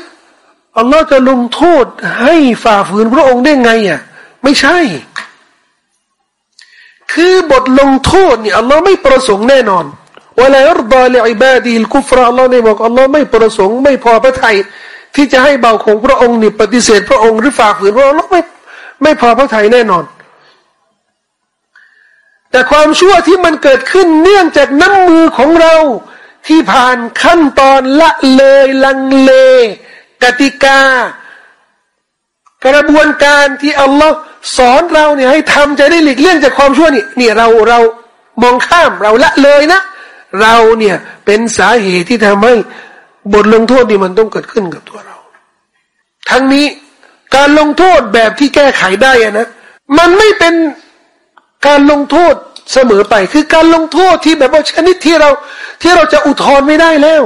อัลลอฮ์จะลงโทษให้ฝ่าฝืนพระองค์ได้ไงอะไม่ใช่ คือบทลงโทษนี่อัลลอฮ์ไม่ประสงค์แน่นอน วลายรดาลอิบาดีลกุฟรอัลลอฮ์เนี่ยบอกอัลลอฮ์ไม่ประสงค์ไม่พอพระทัยที่จะให้เบาของพระองค์นี่ปฏิเสธพระองค์หรือฝ่าฝืนพระองค์ไม่ไม่พอพระทัยแน่นอน แต่ความชั่วที่มันเกิดขึ้นเนื่องจากน้ำมือของเราที่ผ่านขั้นตอนละเลยลังเล กติกา กระบวนการที่อัลลอฮ์สอนเราเนี่ยให้ทำจะได้หลีกเลี่ยงจากความชั่วนี่นี่เราเรามองข้ามเราละเลยนะ เราเนี่ยเป็นสาเหตุที่ทำให้บทลงโทษนี่มันต้องเกิดขึ้นกับตัวเรา ทั้งนี้การลงโทษแบบที่แก้ไขได้อะนะ มันไม่เป็นการลงโทษเสมอไป คือการลงโทษที่แบบว่าชนิดที่เราที่เราจะอุทธรณ์ไม่ได้แล้ว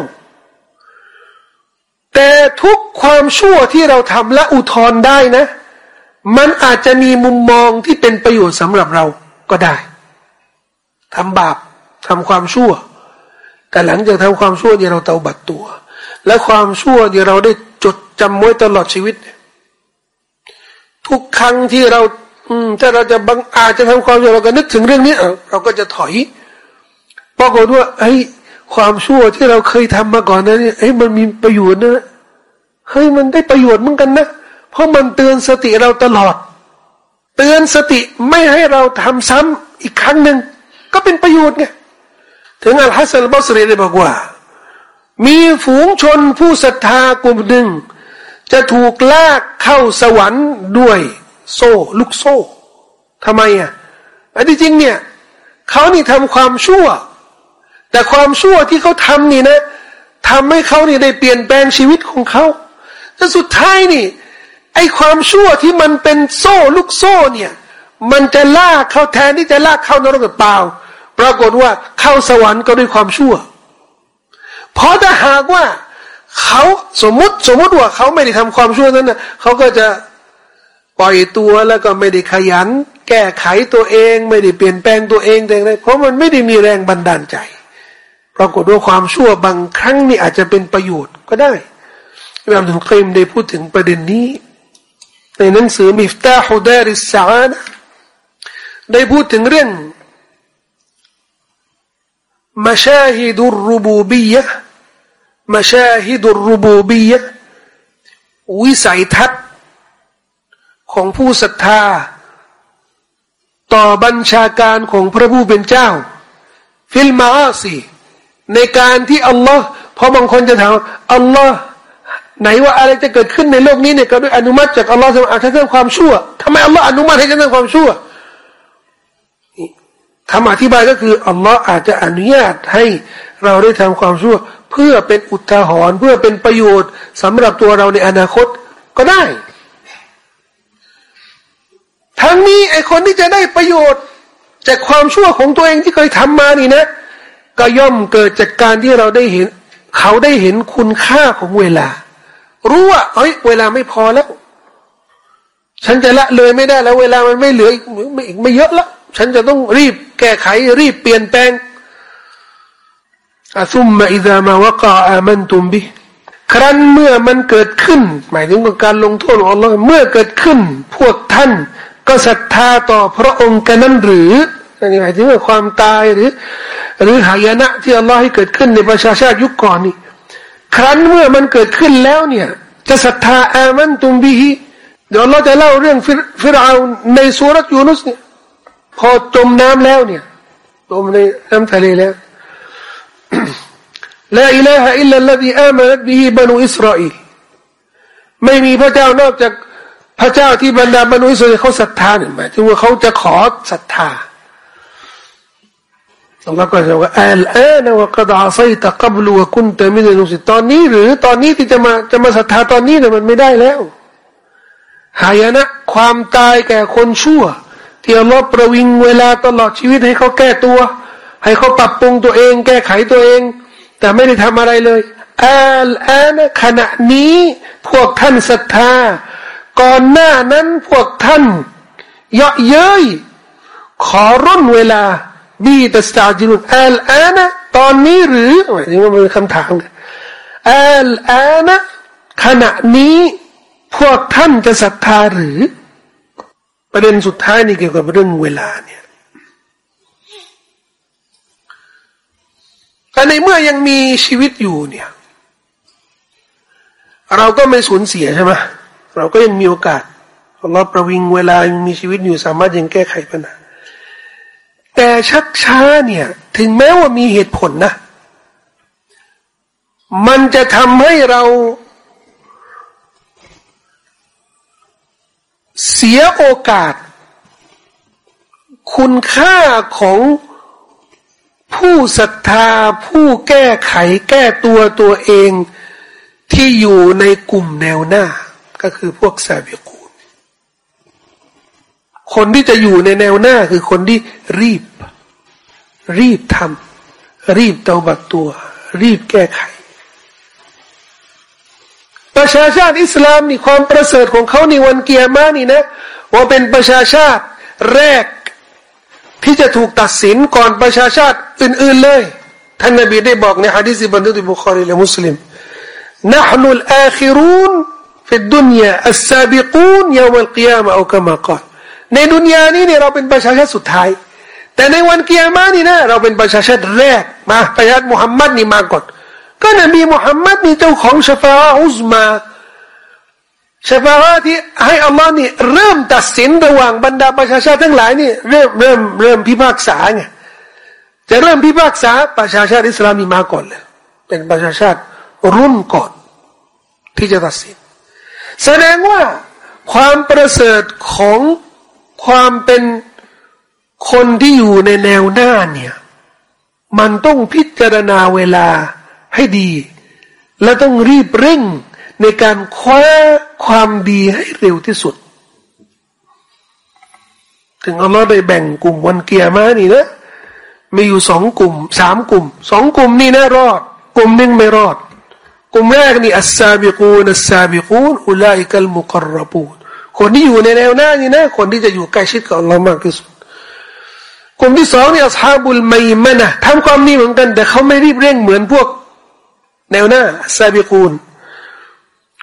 แต่ทุกความชั่วที่เราทำและอุทธรณ์ได้นะ มันอาจจะมีมุมมองที่เป็นประโยชน์สำหรับเราก็ได้ทำบาปทำความชั่ว แต่หลังจากทำความชั่วเนี่ยเราเตาบัดตัว และความชั่วเนี่ยเราได้จดจำไว้ตลอดชีวิต ทุกครั้งที่เรา อืมถ้าเราจะบังอาจจะทำความชั่วเราก็นึกถึงเรื่องนี้เราก็จะถอยปรากฏว่าไอ้ความชั่วที่เราเคยทำมาก่อนนั้นเฮ้ยมันมีประโยชน์นะเฮ้ยมันได้ประโยชน์เหมือนกันนะเพราะมันเตือนสติเราตลอด เตือนสติไม่ให้เราทำซ้ำอีกครั้งหนึ่งก็เป็นประโยชน์ไง ถึงอัลฮัสซัลบอสรีได้บอกว่า มีฝูงชนผู้ศรัทธากลุ่มหนึ่ง จะถูกลากเข้าสวรรค์ด้วยโซ่ ลูกโซ่ทำไมอะอันที่จริงเนี่ยเขานี่ทำความชั่ว แต่ความชั่วที่เขาทำนี่นะทำให้เขานี่ได้เปลี่ยนแปลงชีวิตของเขาแต่สุดท้ายนี่ ไอความชั่วที่มันเป็นโซ่ลูกโซ่เนี่ย มันจะลากเขาแทนที่จะลากเข้านรกเปล่า ปรากฏว่าเข้าสวรรค์ก็ด้วยความชั่ว เพราะถ้าหากว่าเขาสมมติสมมติว่าเขาไม่ได้ทำความชั่วนั้นนะเขาก็จะปล่อยตัวแล้วก็ไม่ได้ขยัน แก้ไขตัวเอง ไม่ได้เปลี่ยนแปลงตัวเองแต่ไงเพราะมันไม่ได้มีแรงบันดาลใจ ปรากฏว่าความชั่วบางครั้งนี่อาจจะเป็นประโยชน์ก็ได้อิมามถึงเคยมได้พูดถึงประเด็นนี้ ในหนังสือมิฟตาฮุดาริสซานะได้พูดถึงเรื่อง มาชาฮิดุรุบูบียะมาชาฮิดุรุบูบียะวิสัยทัศน์ของผู้ศรัทธา ต่อบัญชาการของพระผู้เป็นเจ้า ฟิลมาอาซีในการที่อัลลอฮ์เพราะบางคนจะถามอัลลอฮ์ไหนว่าอะไรจะเกิดขึ้นในโลกนี้เนี่ยก็ด้วยอนุมัติจากอัลลอฮ์จะอาจจะเรื่องความชั่วทำไมอัลลอฮ์อนุมัติให้ฉันทำความชั่ว คำอธิบายก็คืออัลลอฮ์อาจจะอนุญาตให้เราได้ทำความชั่ว เพื่อเป็นอุทาหรณ์เพื่อเป็นประโยชน์สำหรับตัวเราในอนาคตก็ได้ ทั้งนี้ไอคนที่จะได้ประโยชน์ จากความชั่วของตัวเองที่เคยทำมานี่นะ ก็ย่อมเกิดจากการที่เราได้เห็น เขาได้เห็นคุณค่าของเวลา รู้ว่าเอ้ยเวลาไม่พอแล้ว ฉันจะละเลยไม่ได้แล้ว เวลามันไม่เหลืออีกไม่อีกไม่เยอะแล้วฉันจะต้องรีบ แก้ไขรีบเปลี่ยนแปลงอาซุมมาอิดามาวะกาอามันตุมบิครั้นเมื่อมันเกิดขึ้น หมายถึงการลงโทษของอัลลอฮ์เมื่อเกิดขึ้น พวกท่านก็ศรัทธาต่อพระองค์กันนั้นหรืออันนี้หมายถึงความตายหรือ หรือหายนะที่อัลลอฮ์ให้เกิดขึ้นในประชาชาติยุคก่อนนี่ครั้นเมื่อมันเกิดขึ้นแล้วเนี่ย จะศรัทธาอามันตุมบิฮิเดี๋ยวเราจะเล่าเรื่องฟิรเอาในสุรยูนุสเนี่ย พอจมน้ำแล้วเนี่ยจมในน้ำทะเลแล้วลาอิลาฮะอิลลัลลดีอามัดบิฮิบาไม่มีพระเจ้านอกจากพระเจ้าที่บรรดาบรรดอิสราเอลเขาศรัทธาเนี่ยหมายถึงว่าเขาจะขอศรัทธาอัลลอฮ์ก็จะว่าอัลอานะวะกดอาซัยตะกับลูวะคุนตะมินนุสิตอนนี้ หรือตอนนี้ที่จะมาจะมาศรัทธาตอนนี้เนี่ยมันไม่ได้แล้วหายนะความตายแก่คนชั่ว ที่อัลลอฮ์ประวิงเวลาตลอดชีวิตให้เขาแก้ตัว ให้เขาปรับปรุงตัวเอง แก้ไขตัวเอง แต่ไม่ได้ทำอะไรเลยอัลอานะขณะนี้พวกท่านศรัทธา ก่อนหน้านั้นพวกท่านเยาะเย้ยขอร่นเวลาบีตัสตาจิรุนอัลอานะตอนนี้หรือหมายถึงว่ามันเป็นคำถามอัลอานะขณะนี้พวกท่านจะศรัทธาหรือ ประเด็นสุดท้ายนี่เกี่ยวกับเรื่องเวลาเนี่ยแต่ในเมื่อยังมีชีวิตอยู่เนี่ย เราก็ไม่สูญเสียใช่ไหมเราก็ยังมีโอกาสเราประวิงเวลายังมีชีวิตอยู่สามารถยังแก้ไขปัญหาแต่ชักช้าเนี่ย ถึงแม้ว่ามีเหตุผลนะ มันจะทำให้เรา เสียโอกาส คุณค่าของผู้ศรัทธาผู้แก้ไขแก้ตัวตัวเองที่อยู่ในกลุ่มแนวหน้า ก็คือพวกซาบิกูนคนที่จะอยู่ในแนวหน้าคือคนที่รีบ รีบทำรีบเตาบัตตัว รีบแก้ไข ประชาชาติอิสลามนี่ความประเสริฐของเขาในวันเกียร์มานี่นะว่าเป็นประชาชาติแรกที่จะถูกตัดสินก่อนประชาชาติอื่นๆเลยท่านนบีได้บอกในฮะดีษบันทึกในบุคอรีและมุสลิม نحن الآخرون في الدنيا السابقون يوم القيامة أو كما قال ในดุนยานี้เนี่ยเราเป็นประชาชาติสุดท้าย แต่ในวันเกียร์มานี่นะเราเป็นประชาชาติแรกมาประชาชาติมุฮัมมัดนี่มาก่อน ก็นบีมุฮัมมัดนี่เจ้าของชฟาอุสมาชฟาที่ให้อัลลอฮ์นี่เริ่มตัดสินระหว่างบรรดาประชาชาติทั้งหลายนี่เริ่มเริ่มเริ่มพิพากษาไงจะเริ่มพิพากษาประชาชาติอิสลามีมาก่อนเลยเป็นประชาชาติรุ่นก่อน ที่จะตัดสิน แสดงว่าความประเสริฐของความเป็นคนที่อยู่ในแนวหน้าเนี่ย มันต้องพิจารณาเวลา ให้ดี และต้องรีบเร่งในการคว้าความดีให้เร็วที่สุด ถึงอัลลอฮ์ได้แบ่งกลุ่มวันเกียร์มานี่นะมีอยู่สองกลุ่มสามกลุ่มสองกลุ่มนี่นะรอด กลุ่มหนึ่งไม่รอด กลุ่มแรกนี่อัสซาบิกูนอัสซาบิกูนอุลัยกัลมุกรบูนคนที่อยู่ในแนวหน้านี่นะ คนที่จะอยู่ใกล้ชิดกับอัลลอฮ์มากที่สุดกลุ่มที่สองเนี่ยซาบุลไมมะนะทำความดีเหมือนกัน แต่เขาไม่รีบเร่งเหมือนพวก แนวหน้าซาบิกูน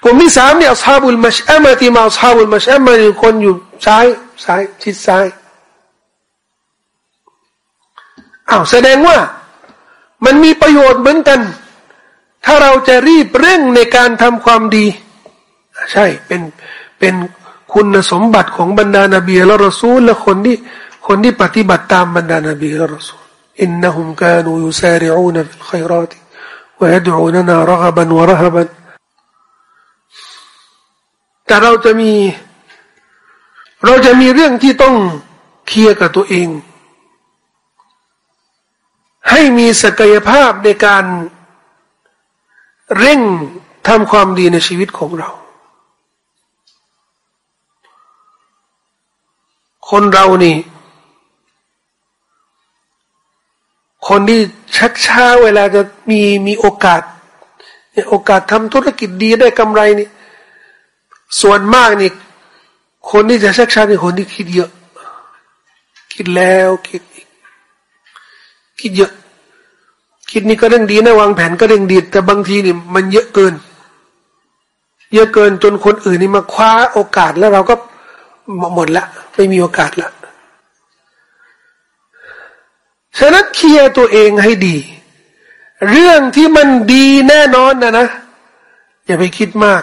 กลุ่มที่สามเนี่ยซาบุลมัชอัมที่มาซาบุลมัชอัมมาคนอยู่ซ้ายซ้ายชิดซ้ายอ้าวแสดงว่ามันมีประโยชน์เหมือนกัน ถ้าเราจะรีบเร่งในการทำความดี ใช่เป็นเป็นคุณสมบัติของบรรดานาบีและรอซูลและคนที่คนที่ปฏิบัติตามบรรดานาบีและรอซูลอินนะฮุมกานูยุซาริอูนฟิลขัยรอติ วะยดอูนนารกบันวะรหบันแต่เราจะมี เราจะมีเรื่องที่ต้องเคลียร์กับตัวเอง ให้มีศักยภาพในการเร่งทำความดีในชีวิตของเรา คนเรานี่ คนที่ชักช้าเวลาจะมีมีโอกาสโอกาสทำธุรกิจดีได้กำไรนี่ ส่วนมากนี่ คนที่จะชักช้านี่คนที่คิดเยอะ คิดแล้วคิดอีกคิดเยอะ คิดนี่ก็เรื่องดีนะวางแผนก็เรื่องดี แต่บางทีนี่มันเยอะเกิน เยอะเกินจนคนอื่นนี่มาคว้าโอกาสแล้วเราก็หมดละไม่มีโอกาสละ ฉะนั้นเคลียร์ตัวเองให้ดี เรื่องที่มันดีแน่นอนนะนะอย่าไปคิดมาก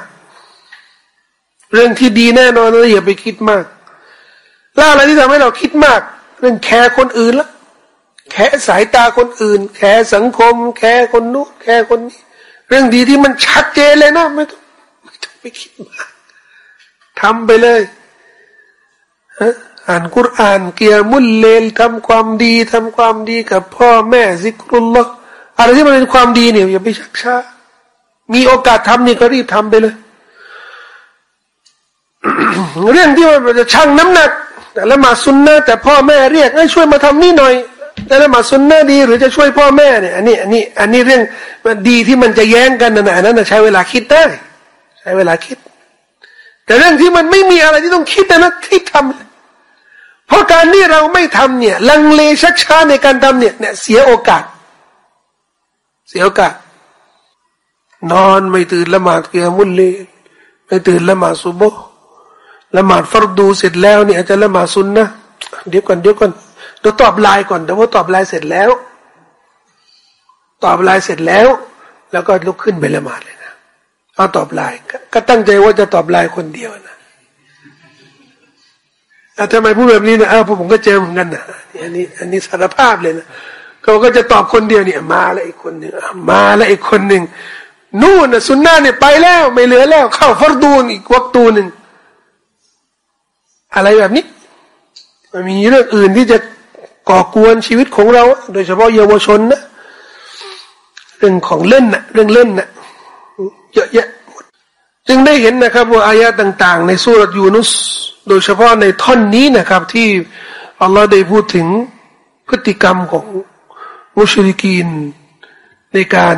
เรื่องที่ดีแน่นอนนะอย่าไปคิดมาก แล้วอะไรที่ทำให้เราคิดมาก เรื่องแคร์คนอื่นละแคร์สายตาคนอื่น แคร์สังคม แคร์คนนู้นแคร์คนนี้ เรื่องดีที่มันชัดเจนเลยนะไม่ต้องไม่ต้องไปคิดมากทำไปเลย อ่านกุรอานقيام الليلทำความดีทำความดีกับพ่อแม่ذكر اللهอะไรที่มันเป็นความดีเนี่ยอย่าไปชักช้ามีโอกาสทำนี่ก็รีบทำไปเลย เรื่องที่มันจะชั่งน้ำหนัก แต่ละมาซุนนะแต่พ่อแม่เรียกให้ช่วยมาทำนี่หน่อย แต่ละมาซุนนะดี หรือจะช่วยพ่อแม่เนี่ยอันนี้อันนี้อันนี้เรื่องดีที่มันจะแย้งกันนะอันนั้นใช้เวลาคิดได้ใช้เวลาคิด แต่เรื่องที่มันไม่มีอะไรที่ต้องคิดนะที่ทำ เพราะการที่เราไม่ทำเนี่ย ลังเลชักช้าในการทำเนี่ยเนี่ย เสียโอกาส เสียโอกาส นอนไม่ตื่นละหมาดเกียมุลเลไม่ตื่นละหมาดซุบละหมาดฟรดูเสร็จแล้วเนี่ยจะละหมาดซุนนะเดี๋ยวก่อนเดี๋ยวก่อนเดี๋ยวตอบไลน์ก่อนเดี๋ยวว่าตอบไลน์เสร็จแล้ว ตอบไลน์เสร็จแล้ว แล้วก็ลุกขึ้นไปละหมาดเลยนะเอาตอบไลน์ก็ตั้งใจว่าจะตอบไลน์คนเดียวนะ ทำไมพูดแบบนี้นะเอ้าวผมก็เจอเหมือนกันนะอันนี้ อันนี้สารภาพเลยนะเขาก็จะตอบคนเดียวเนี่ยมาแล้วอีกคนหนึ่งมาแล้วอีกคนหนึ่งนู่นนะสุนนะเนี่ยไปแล้ว ไม่เหลือแล้ว เข้าฟอรดูนอีกวักตูหนึ่งอะไรแบบนี้ มันมีเรื่องอื่นที่จะก่อกวนชีวิตของเรา โดยเฉพาะเยาวชนนะเรื่องของเล่นนะเรื่องเล่นนะเยอะแยะจึงได้เห็นนะครับว่าอายะต่าง ๆ ในสุรยูนุส โดยเฉพาะในท่อนนี้นะครับ ที่อัลลอฮ์ได้พูดถึงพฤติกรรมของมุชริกีน ในการ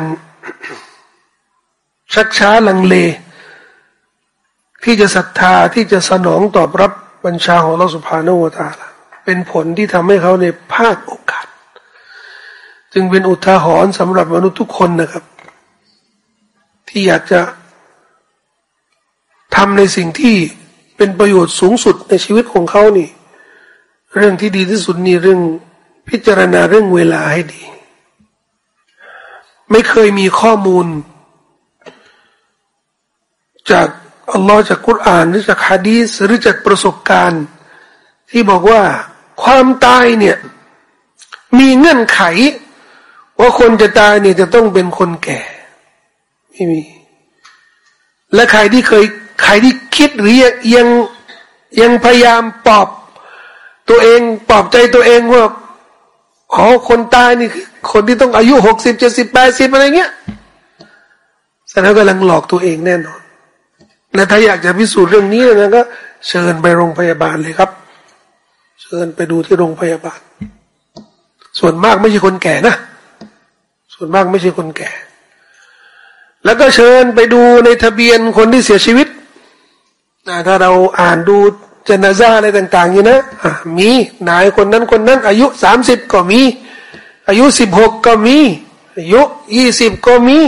ชักช้าลังเล ที่จะศรัทธาที่จะสนองตอบรับบัญชาของเราสุภาโนวตาลเป็นผลที่ทำให้เขาในพลาดโอกาส จึงเป็นอุทาหรณ์สำหรับมนุษย์ทุกคนนะครับ ที่อยากจะทำในสิ่งที่ เป็นประโยชน์สูงสุดในชีวิตของเขานี่ เรื่องที่ดีที่สุดนี่เรื่องพิจารณาเรื่องเวลาให้ดี ไม่เคยมีข้อมูล จากอัลลอฮ์จากกุรอานหรือจากฮะดีสหรือจากประสบการณ์ ที่บอกว่าความตายเนี่ย มีเงื่อนไข ว่าคนจะตายเนี่ยจะต้องเป็นคนแก่ ไม่มี และใครที่เคย ใครที่คิดหรือยังยังพยายามปลอบตัวเองปลอบใจตัวเองว่าอ๋อคนตายนี่คือคนที่ต้องอายุหกสิบเจ็ดสิบแปดสิบอะไรเงี้ยแสดงกำลังหลอกตัวเองแน่นอน และถ้าอยากจะพิสูจน์เรื่องนี้นะก็ เชิญไปโรงพยาบาลเลยครับ เชิญไปดูที่โรงพยาบาล ส่วนมากไม่ใช่คนแก่นะ ส่วนมากไม่ใช่คนแก่ แล้วก็เชิญไปดูในทะเบียนคนที่เสียชีวิต ถ้าเราอ่านดูเจะนาซาอะไรต่างๆอยู่นะะมีนายคนนั้นคนนั้น อายุสามสิบก็มี อายุสิบหกก็มี อายุยี่สิบก็มี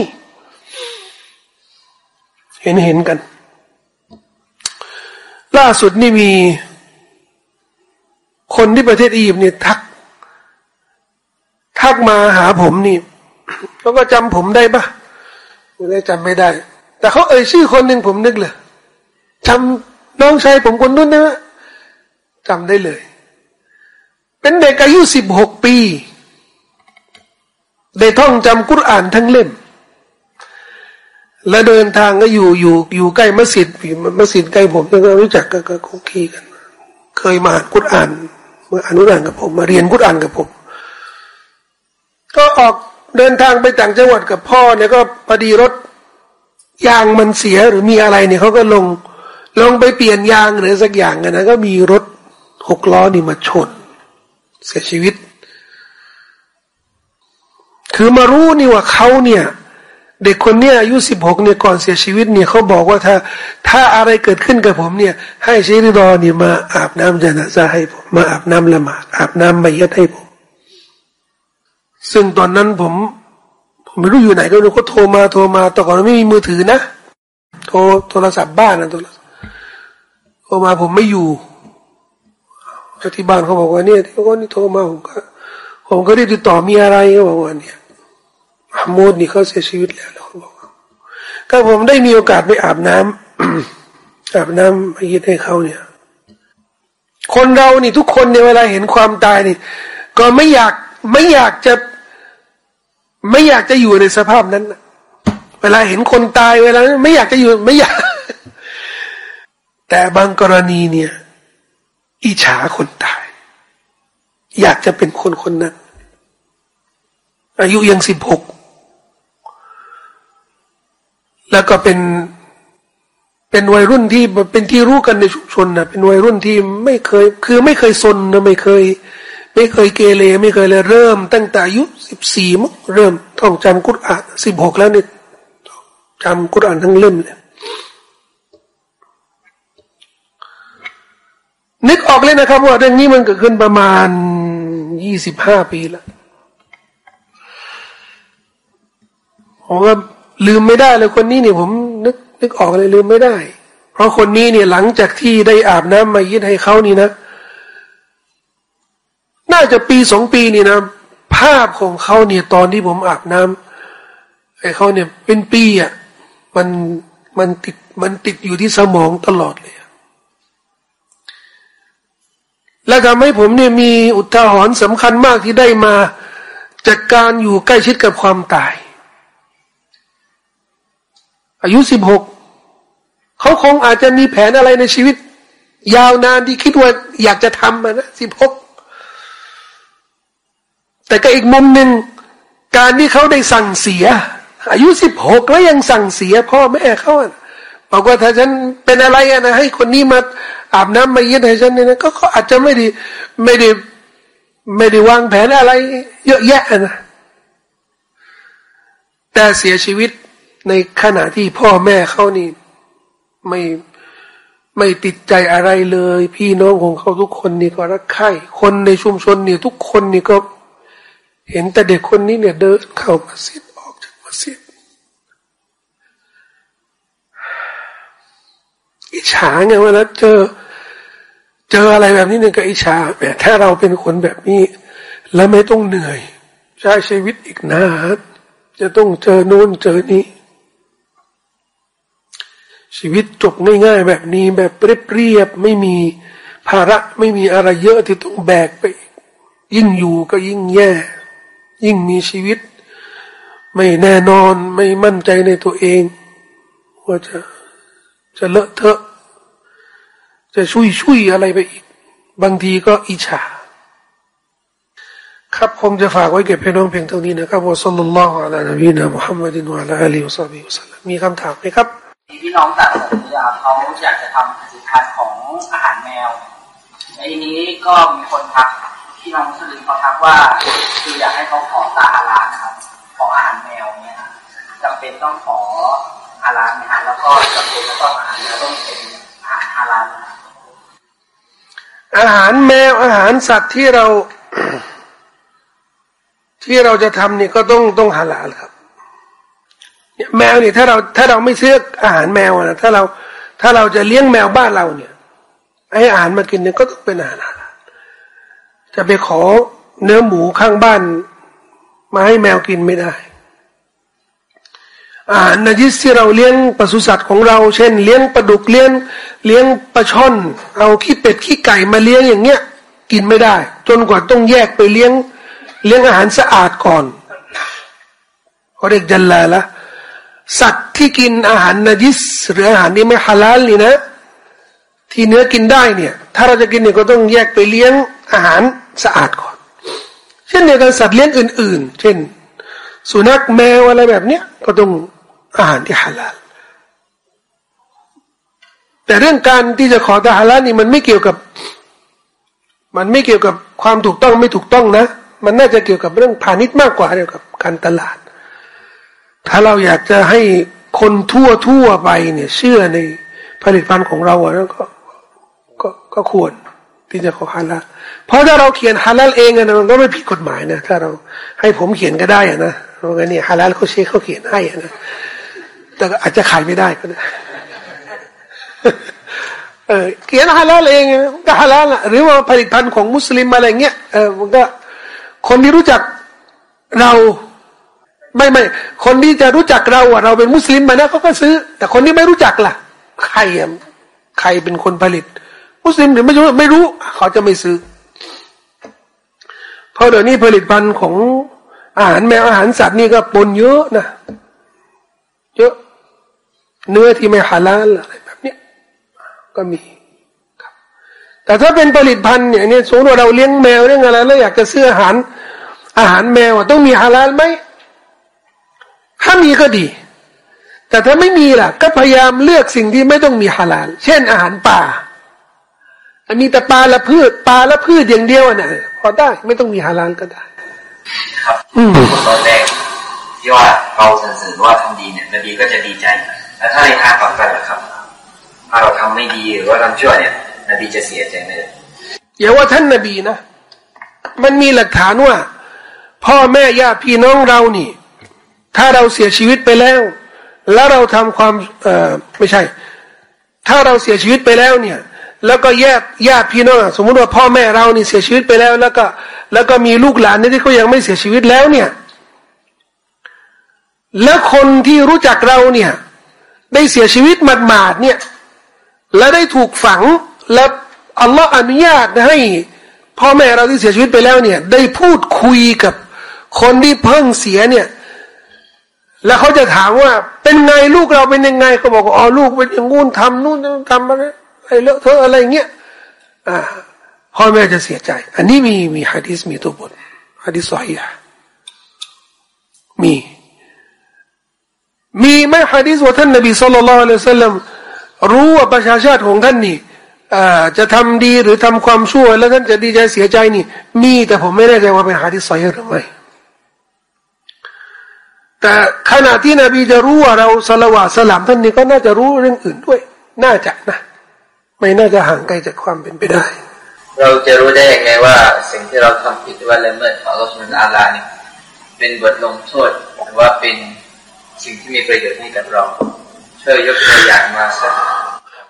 เห็นเห็นกัน ล่าสุดนี่มี คนที่ประเทศอียิปต์เนี่ยทัก ทักมาหาผมนี่เขาก็จำผมได้ปะไม่ได้จำไม่ได้ แต่เขาเอ่ยชื่อคนหนึ่งผมนึกเลย จำน้องชายผมคนนู้นนะจำได้เลย เป็นเด็กอายุสิบหกปี ได้ท่องจำกุรอานทั้งเล่ม และเดินทางก็อยู่อยู่อยู่ใกล้มัสยิดมัสยิดใกล้ผมก็รู้จักก็ก็คุกคีกัน เคยมาอ่านกุรอานมาอ่านกุรอานกับผมมาเรียนกุรอานกับผม ก็ออกเดินทางไปต่างจังหวัดกับพ่อเนี่ยก็พอดีรถยางมันเสียหรือมีอะไรเนี่ยเขาก็ลง ลงไปเปลี่ยนยางหรือสักอย่างกันนะก็มีรถหกล้อนี่มาชน เสียชีวิต คือมารู้นี่ว่าเขาเนี่ย เด็กคนเนี้ยอายุสิบหกเนี่ยก่อนเสียชีวิตเนี่ยเขาบอกว่าถ้า ถ้าอะไรเกิดขึ้นกับผมเนี่ย ให้ชีริดอนี่มาอาบน้ำจนาซาให้ผมมาอาบน้ำละหมาดอาบน้ำใบยัดให้ผม ซึ่งตอนนั้นผมผมไม่รู้อยู่ไหนก็รู้เขาโทรมาโทรมาแต่ก่อนไม่มีมือถือนะโทรโทรศัพท์บ้านนะโทร โทรมาผมไม่อยู่ที่บ้านเขาบอกว่าเนี่ยที่เขานี่โทรมาผมก็ผมก็ได้ติดต่อมีอะไรเขาบอกว่าเนี่ยฮัมมูดนี่เขาเสียชีวิตแล้วเขาบอกก็ผมได้มีโอกาสไปอาบน้ำอาบน้ำไปยิดให้เขาเนี่ย คนเรานี่ทุกคนในเวลาเห็นความตายนี่ ก็ไม่อยากไม่อยากจะ ไม่อยากจะอยู่ในสภาพนั้นเวลาเห็นคนตายเวลา ไม่อยากจะอยู่ไม่อยาก แต่บางกรณีเนี่ย อิจฉาคนตาย อยากจะเป็นคนคนนั้น อายุยังสิบหกแล้วก็เป็นเป็นวัยรุ่นที่เป็นที่รู้กันในชุมชนนะเป็นวัยรุ่นที่ไม่เคย คือไม่เคยซนนะไม่เคย ไม่เคยเกเรไม่เคยเลยเริ่ม ตั้งแต่อายุสิบสี่มั้งเริ่มท่องจำกุรอานสิบหกแล้วเนี่ยจำกุรอานทั้งเล่มเลย นึกออกเลยนะครับ ว่าเรื่องนี้มันเกิดขึ้นประมาณยี่สิบห้าปีแล้วผมว่าลืมไม่ได้เลยคนนี้เนี่ยผมนึกนึกออกเลยลืมไม่ได้ เพราะคนนี้เนี่ยหลังจากที่ได้อาบน้ำมายิดให้เขานี่นะ น่าจะปีสองปีนี่นะ ภาพของเขาเนี่ยตอนที่ผมอาบน้ำไอ้เขาเนี่ยเป็นปีอะมันมันติดมันติดอยู่ที่สมองตลอดเลย และทำให้ผมเนี่ยมีอุทาหรณ์สำคัญมากที่ได้มาจากการอยู่ใกล้ชิดกับความตาย อายุสิบหกเขาคงอาจจะมีแผนอะไรในชีวิต ยาวนานที่คิดว่าอยากจะทำนะสิบหกแต่ก็อีกมุมหนึ่งการที่เขาได้สั่งเสีย อายุสิบหกแล้วยังสั่งเสียพ่อแม่เขาบอกว่าถ้าฉันเป็นอะไรนะให้คนนี้มา อาบน้ำมาเย็ดให้ฉันเนี่ยนะก็เขาอาจจะไม่ได้ไม่ได้ไม่ได้วางแผนอะไร เยอะแยะนะแต่เสียชีวิตในขณะที่พ่อแม่เขานี่ไม่ไม่ติดใจอะไรเลย พี่น้องของเขาทุกคนนี่ก็รักใคร่คนในชุมชนนี่ทุกคนนี่ก็เห็นแต่เด็กคนนี้เนี่ยเดินเข้ามัสยิออกจากมัสยิอิจฉาไงว่าแล้วเจอ เจออะไรแบบนี้เนี่ยก็อิจฉาแต่ถ้าเราเป็นคนแบบนี้ แล้วไม่ต้องเหนื่อย ใช้ชีวิตอีกนานจะต้องเจอโน่นเจอนี้ ชีวิตจบง่ายๆแบบนี้แบบเรียบๆไม่มีภาระไม่มีอะไรเยอะที่ต้องแบกไป ยิ่งอยู่ก็ยิ่งแย่ ยิ่งมีชีวิต ไม่แน่นอนไม่มั่นใจในตัวเอง ว่าจะจะเลอะเทอะ จะช่วยช่วยอะไรไปอีก บางทีก็อิจฉาครับคงจะฝากไว้เก็บพี่น้องเพียงเท่านี้นะครับว่าสัลลัลลอฮุอะลัยฮิวะซัลลัมมุฮัมมัดิวะลาอัลีวะซัลลัมสัลลัมมีคำถามไหมครับพี่น้องจากสัตยาเขาอยากจะทำผลิตภัณฑ์ของอาหารแมวในนี้ก็มีคนทักพี่น้องมุสลิมเขาทักว่า คืออยากให้เขาขอตาฮาลานะครับขออาหารแมวเนี่ยจำเป็นต้องขอฮาลาลนะฮะแล้วก็จำเป็นจะต้องอาหารแมวต้องเป็นอาหารฮาลาลนะครับ อาหารแมวอาหารสัตว์ที่เราที่เราจะทำนี่ก็ต้องต้องฮาลาลครับแมวนี่ถ้าเราถ้าเราไม่ซื้ออาหารแมวนะถ้าเราถ้าเราจะเลี้ยงแมวบ้านเราเนี่ยให้อาหารมากินเนี่ยก็ต้องเป็นอาหารฮาลาลจะไปขอเนื้อหมูข้างบ้าน มาให้แมวกินไม่ได้ อาหารนจิสที่เราเลี้ยงปศุสัตว์ของเรา เช่น เลี้ยงปลาดุกเลี้ยง เลี้ยงปลาช่อน เอาขี้เป็ดขี้ไก่มาเลี้ยงอย่างเงี้ย กินไม่ได้ จนกว่าต้องแยกไปเลี้ยง เลี้ยงอาหารสะอาดก่อนเขาเรียกจันลาละสัตว์ที่กินอาหารนจิสหรืออาหารที่ไม่ฮาลาลนี่นะ ที่เนื้อกินได้เนี่ย ถ้าเราจะกินเนี่ยก็ต้องแยกไปเลี้ยงอาหารสะอาดก่อน เช่นเดียวกันสัตว์เลี้ยงอื่น ๆ เช่น สุนัขแมวอะไรแบบเนี้ยก็ต้องอาหารที่ฮาลาล แต่เรื่องการที่จะขอตาฮาลานี่มันไม่เกี่ยวกับ มันไม่เกี่ยวกับความถูกต้องไม่ถูกต้องนะ มันน่าจะเกี่ยวกับเรื่องพาณิชย์มากกว่าเกี่ยวกับการตลาด ถ้าเราอยากจะให้คนทั่วทั่วไปเนี่ย เชื่อในผลิตภัณฑ์ของเราอะก็ก็ก็ควรที่จะขอฮาลาเพราะถ้าเราเขียนฮาลาลเองนะมันก็ไม่ผิดกฎหมายนะถ้าเราให้ผมเขียนก็ได้อะนะเพราะงั้นเนี่ยฮาลาลเขาเช็คเขาเขียนให้นะแต่อาจจะขายไม่ได้ก็ได้ เออเขียนฮาลาลเองก็ฮาลาลหรือว่าผลิตภัณฑ์ของมุสลิมอะไรเงี้ยเออมันก็คนที่รู้จักเราไม่ไม่คนที่จะรู้จักเราอะเราเป็นมุสลิมมานะเขาก็ซื้อ แต่คนที่ไม่รู้จักล่ะ ใครอะใครเป็นคนผลิต มุสลิมหรือไม่รู้ไม่รู้ เขาจะไม่ซื้อ เพราะเดี๋ยวนี้ผลิตภัณฑ์ของอาหารแมวอาหารสัตว์นี่ก็ปนเยอะนะเยอะเนื้อที่ไม่ฮาลาลอะไร ก็มีครับ แต่ถ้าเป็นผลิตภัณฑ์เนี่ยนี่สมมติว่าเราเลี้ยงแมวเลี้ยงอะไรแล้วอยากจะซื้ออาหาร อาหารแมวต้องมีฮาลาลไหมถ้ามีก็ดี แต่ถ้าไม่มีล่ะ ก็พยายามเลือกสิ่งที่ไม่ต้องมีฮาลาลเช่น อาหารป่ามีแต่ปลาละพืชปลาละพืชอย่างเดียวน่ะพอได้ไม่ต้องมีฮาลาลก็ได้ ครับตอนแรกที่ว่าเราสรรเสริญว่าทำดีเนี่ยนบีก็จะดีใจ แล้วถ้าในทางกลับกันล่ะครับ ถ้าเราทำไม่ดีหรือว่าทำชั่วเนี่ย นบีจะเสียใจไหมอย่าว่าท่านนบีนะ มันมีหลักฐานว่า พ่อแม่ญาติพี่น้องเรานี่ ถ้าเราเสียชีวิตไปแล้ว แล้วเราทำความเอ่อไม่ใช่ ถ้าเราเสียชีวิตไปแล้วเนี่ย แล้วก็แยกญาติพี่น้องสมมุติว่าพ่อแม่เรานี่เสียชีวิตไปแล้ว แล้วก็ แล้วก็มีลูกหลานนี่ที่เขายังไม่เสียชีวิตแล้วเนี่ย แล้วคนที่รู้จักเราเนี่ย ได้เสียชีวิตหมาดๆเนี่ย และได้ถูกฝังและอัลลอฮ์อนุญาตให้พ่อแม่เราที่เสียชีวิตไปแล้วเนี่ย ได้พูดคุยกับคนที่เพิ่งเสียเนี่ย แล้วเขาจะถามว่า เป็นไงลูกเราเป็นยังไงเขาบอกอ๋อลูกเป็นอย่างงู้นทำนู่นทำอะไรอะไรเลอะเทอะอะไรเงี้ยอ่าพ่อแม่จะเสียใจ อันนี้มีมีฮะดิษมีตัวบทฮะดิษสอยะมี มีไหมฮะดีษว่าท่านนบีสุลต่านละอัลสลัม รู้ว่าประชาชาติของท่านนี่จะทำดีหรือทำความชั่ว แล้วท่านจะดีใจเสียใจนี่ มีแต่ผมไม่แน่ใจว่าเป็นฮะดีษสอยหรือไม่แต่ขณะที่นบีจะรู้ว่าเราสละวะสลามท่านนี่ก็น่าจะรู้เรื่องอื่นด้วย น่าจะนะ ไม่น่าจะห่างไกลจากความเป็นไปได้ เราจะรู้ได้ยังไงว่า สิ่งที่เราทำผิดว่าละเมิดของเราสุนอาลานี่เป็นบทลงโทษหรือว่าเป็นสิ่งที่มีประโยชน์ให้กับเรา ช่วยยกตัวอย่างมาสัก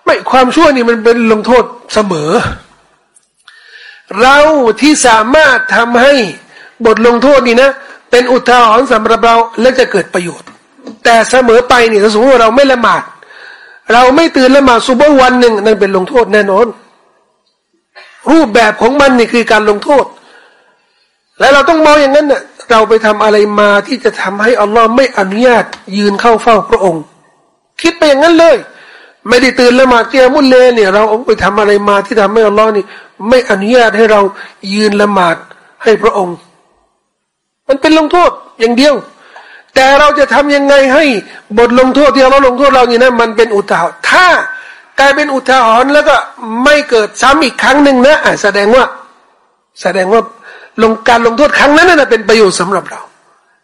ไม่ความชั่วนี่มันเป็นลงโทษเสมอ เราที่สามารถทำให้บทลงโทษนี่นะ เป็นอุทาหรณ์สำหรับเราและจะเกิดประโยชน์ แต่เสมอไปนี่ถ้าสมมติเราไม่ละหมาด เราไม่ตื่นละหมาดซุบวันหนึ่งนั่นเป็นลงโทษแน่นอน รูปแบบของมันนี่คือการลงโทษ และเราต้องมองอย่างนั้นน่ะเราไปทำอะไรมาที่จะทำให้อัลลอฮ์ไม่อนุญาตยืนเข้าเฝ้าพระองค์ คิดไปอย่างนั้นเลย ไม่ได้ตื่นละหมาดเกียมุลเลเนี่ย เราไปทำอะไรมาที่ทำให้อัลลอฮ์นี่ไม่อนุญาตให้เรายืนละหมาดให้พระองค์ มันเป็นลงโทษอย่างเดียว แต่เราจะทำยังไงให้บทลงโทษที่เราลงโทษเรานี่นะมันเป็นอุทาหรณ์ถ้ากลายเป็นอุทาหรณ์แล้วก็ไม่เกิดซ้ำอีกครั้งหนึ่งนะแสดงว่า แสดงว่าลงการลงโทษครั้งนั้นน่ะเป็นประโยชน์สำหรับเรา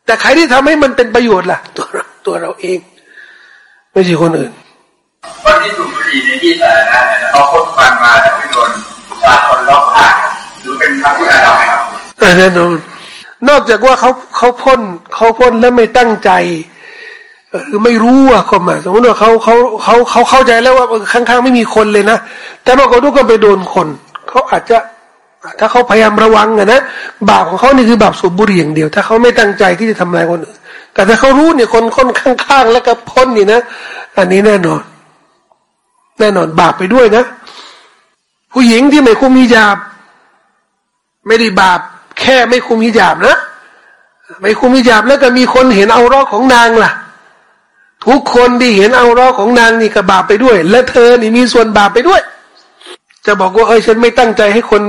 แต่ใครที่ทำให้มันเป็นประโยชน์ล่ะ ตัวเราตัวเราเอง ไม่ใช่คนอื่นคนที่ถูกบุหรี่ในที่สาธารณะเอาคนฟันมาแต่ไม่โดนบาคนล็อกแน่นอนนอกจากว่าเขาเขาพ่นเขาพ่นแล้วไม่ตั้งใจหรือไม่รู้อะความหมายสมมติว่าเขาเขาเขาเขาเข้าใจแล้วว่าข้างๆไม่มีคนเลยนะแต่ปรากฏว่าก็ไปโดนคนเขาอาจจะ ถ้าเขาพยายามระวังอะนะบาปของเขานี่คือบาปสูบบุหรี่อย่างเดียว ถ้าเขาไม่ตั้งใจที่จะทำลายคนอื่น แต่ถ้าเขารู้เนี่ยคนคนข้างๆแล้วก็พ้นนี่นะ อันนี้แน่นอน แน่นอนบาปไปด้วยนะ ผู้หญิงที่ไม่คุมฮิญาบ ไม่ได้บาป แค่ไม่คุมฮิญาบนะไม่คุมฮิญาบแล้วก็มีคนเห็นเอารอกของนางล่ะ ทุกคนที่เห็นเอารอกของนางนี่ก็บาปไปด้วย และเธอนี่มีส่วนบาปไปด้วย จะบอกว่าเออฉันไม่ตั้งใจให้คน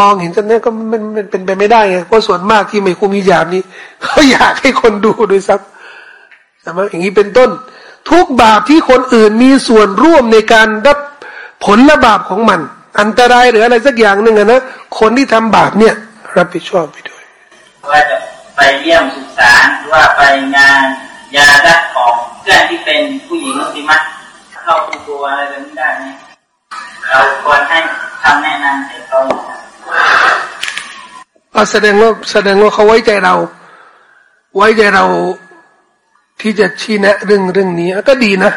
มองเห็นฉันนี่ก็มันมันเป็นไปไม่ได้ไงเพราะส่วนมากที่ไม่คุมฮิญาบนี่เขาอยากให้คนดูด้วยซ้ำแต่มาอย่างนี้เป็นต้น ทุกบาปที่คนอื่นมีส่วนร่วมในการรับผลละบาปของมัน อันตรายหรืออะไรสักอย่างหนึ่งนะคนที่ทำบาปเนี่ย รับผิดชอบไปด้วยว่าจะไปเยี่ยมสุสานหรือว่าไปงานยาดักของเพื่อนที่เป็นผู้หญิงมุสลิมเข้าคูัวอะไรแบบนี้ได้ไหมเราควรให้ทำแนะนำให้เขา แสดงว่าแสดงว่าเขาไว้ใจเรา ไว้ใจเราที่จะชี้แนะเรื่องเรื่องนี้ก็ดีนะ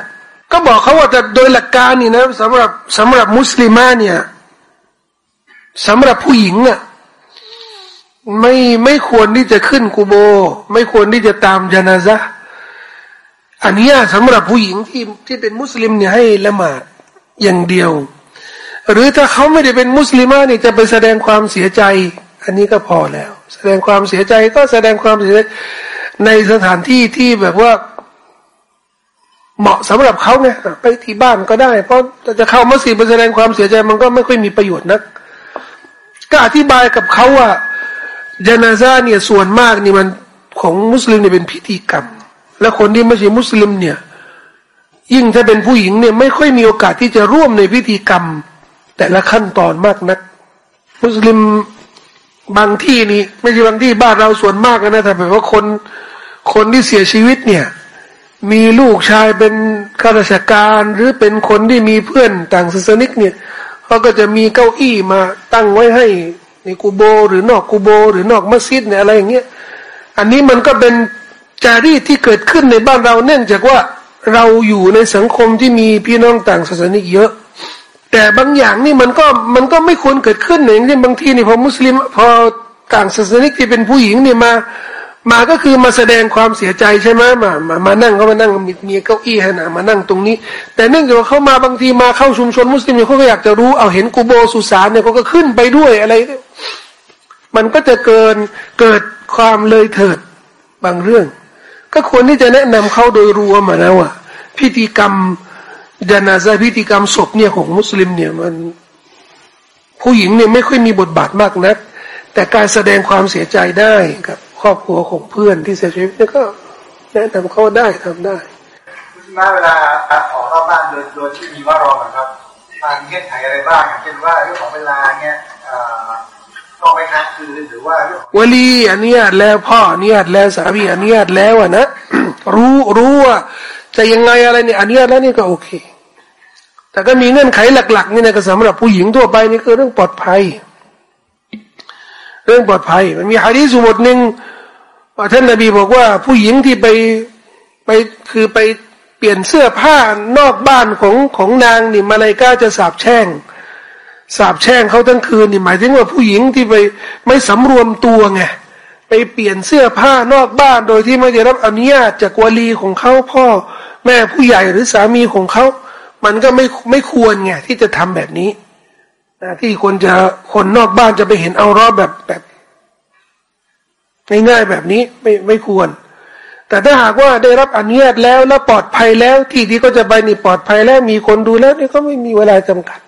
ก็บอกเขาว่าแต่โดยหลักการนี่นะสำหรับสำหรับมุสลิมาเนี่ยสำหรับผู้หญิงอะไม่ไม่ควรที่จะขึ้นกูโบ ไม่ควรที่จะตามจนาซะอันนี้สำหรับผู้หญิงที่ที่เป็นมุสลิมเนี่ยให้ละหมาดอย่างเดียว หรือถ้าเขาไม่ได้เป็นมุสลิมาเนี่ยจะไปแสดงความเสียใจ อันนี้ก็พอแล้ว แสดงความเสียใจก็แสดงความเสียใจในสถานที่ที่แบบว่า เหมาะสำหรับเขาไงไปที่บ้านก็ได้ เพราะจะเข้ามัสยิดไปแสดงความเสียใจมันก็ไม่ค่อยมีประโยชน์นักก็อธิบายกับเขาว่าจนาซาเนี่ยส่วนมากนี่มันของมุสลิมเนี่ยเป็นพิธีกรรม และคนที่ไม่ใช่มุสลิมเนี่ย ยิ่งถ้าเป็นผู้หญิงเนี่ยไม่ค่อยมีโอกาสที่จะร่วมในพิธีกรรม แต่ละขั้นตอนมากนัก มุสลิมบางที่นี่ ไม่ใช่บางที่บ้านเราส่วนมากนะแต่แบบว่าคนคนที่เสียชีวิตเนี่ย มีลูกชายเป็นข้าราชการหรือเป็นคนที่มีเพื่อนต่างศาสนิกเนี่ยเขาก็จะมีเก้าอี้มาตั้งไว้ให้ในกูโบ หรือนอกกูโบ หรือนอกมัสยิดเนี่ยอะไรอย่างเงี้ยอันนี้มันก็เป็นจารีตที่เกิดขึ้นในบ้านเราเนื่องจากว่าเราอยู่ในสังคมที่มีพี่น้องต่างศาสนิกเยอะ แต่บางอย่างนี่มันก็มันก็ไม่ควรเกิดขึ้นอย่างเช่นบางทีนี่พอมุสลิมพอต่างศาสนิกที่เป็นผู้หญิงเนี่ยมามาก็คือมาแสดงความเสียใจใช่ไหมมามามานั่งเขามานั่งมีเก้าอี้ให้นะมานั่งตรงนี้ แต่เนื่องจากเขามาบางทีมาเข้าชุมชนมุสลิมเขาก็อยากจะรู้เอาเห็นกูโบสุสานเนี่ยเขาก็ขึ้นไปด้วยอะไร มันก็จะเกินเกิดความเลยเถิดบางเรื่อง ก็ควรที่จะแนะนำเขาโดยรวมมานะว่าพิธีกรรม จานาซาพิธีกรรมศพเนี่ยของมุสลิมเนี่ยมัน ผู้หญิงเนี่ยไม่ค่อยมีบทบาทมากนัก แต่การแสดงความเสียใจได้ครับครอบครัวของเพื่อนที่เสียชีวิตเนี่ยก็แนะนำเขาได้ทำได้มาเวลาออกรอบบ้านโดยโดยที่มีว่ารองครับทางเงื่อนไขอะไรบ้างเช่นว่าเรื่องของเวลาเนี่ยต้องไปค้างคืนหรือว่าวลีอันนี้แล้วพ่ออันนี้แล้วสามีอันนี้แล้วอะนะรู้รู้ว่า จะยังไงอะไรเนี่ยอันนี้แล้วนี่ก็โอเค แต่ก็มีเงื่อนไขหลัก ๆ นี่นะก็สำหรับผู้หญิงทั่วไปนี่คือเรื่องปลอดภัย เรื่องปลอดภัย มันมีฮะดีสุบทหนึ่งว่าท่านนบีบอกว่าผู้หญิงที่ไปไปคือไปเปลี่ยนเสื้อผ้านอกบ้านของของนางนี่มาเลยก้าจะสาบแช่งสาบแช่งเขาทั้งคืนนี่หมายถึงว่าผู้หญิงที่ไปไม่สำรวมตัวไงไปเปลี่ยนเสื้อผ้านอกบ้านโดยที่ไม่ได้รับอนุญาตจากวลีของเขาพ่อ แม่ผู้ใหญ่หรือสามีของเขา มันก็ไม่ไม่ควรไงที่จะทำแบบนี้นะที่คนจะคนนอกบ้านจะไปเห็นเอารอบแบบแบบง่ายๆแบบนี้ไม่ไม่ควร แต่ถ้าหากว่าได้รับอนุญาตแล้วแล้วปลอดภัยแล้ว ที่ที่ก็จะไปนี่ปลอดภัยแล้วมีคนดูแล้วนี่ก็ไม่มีเวลาจำกัด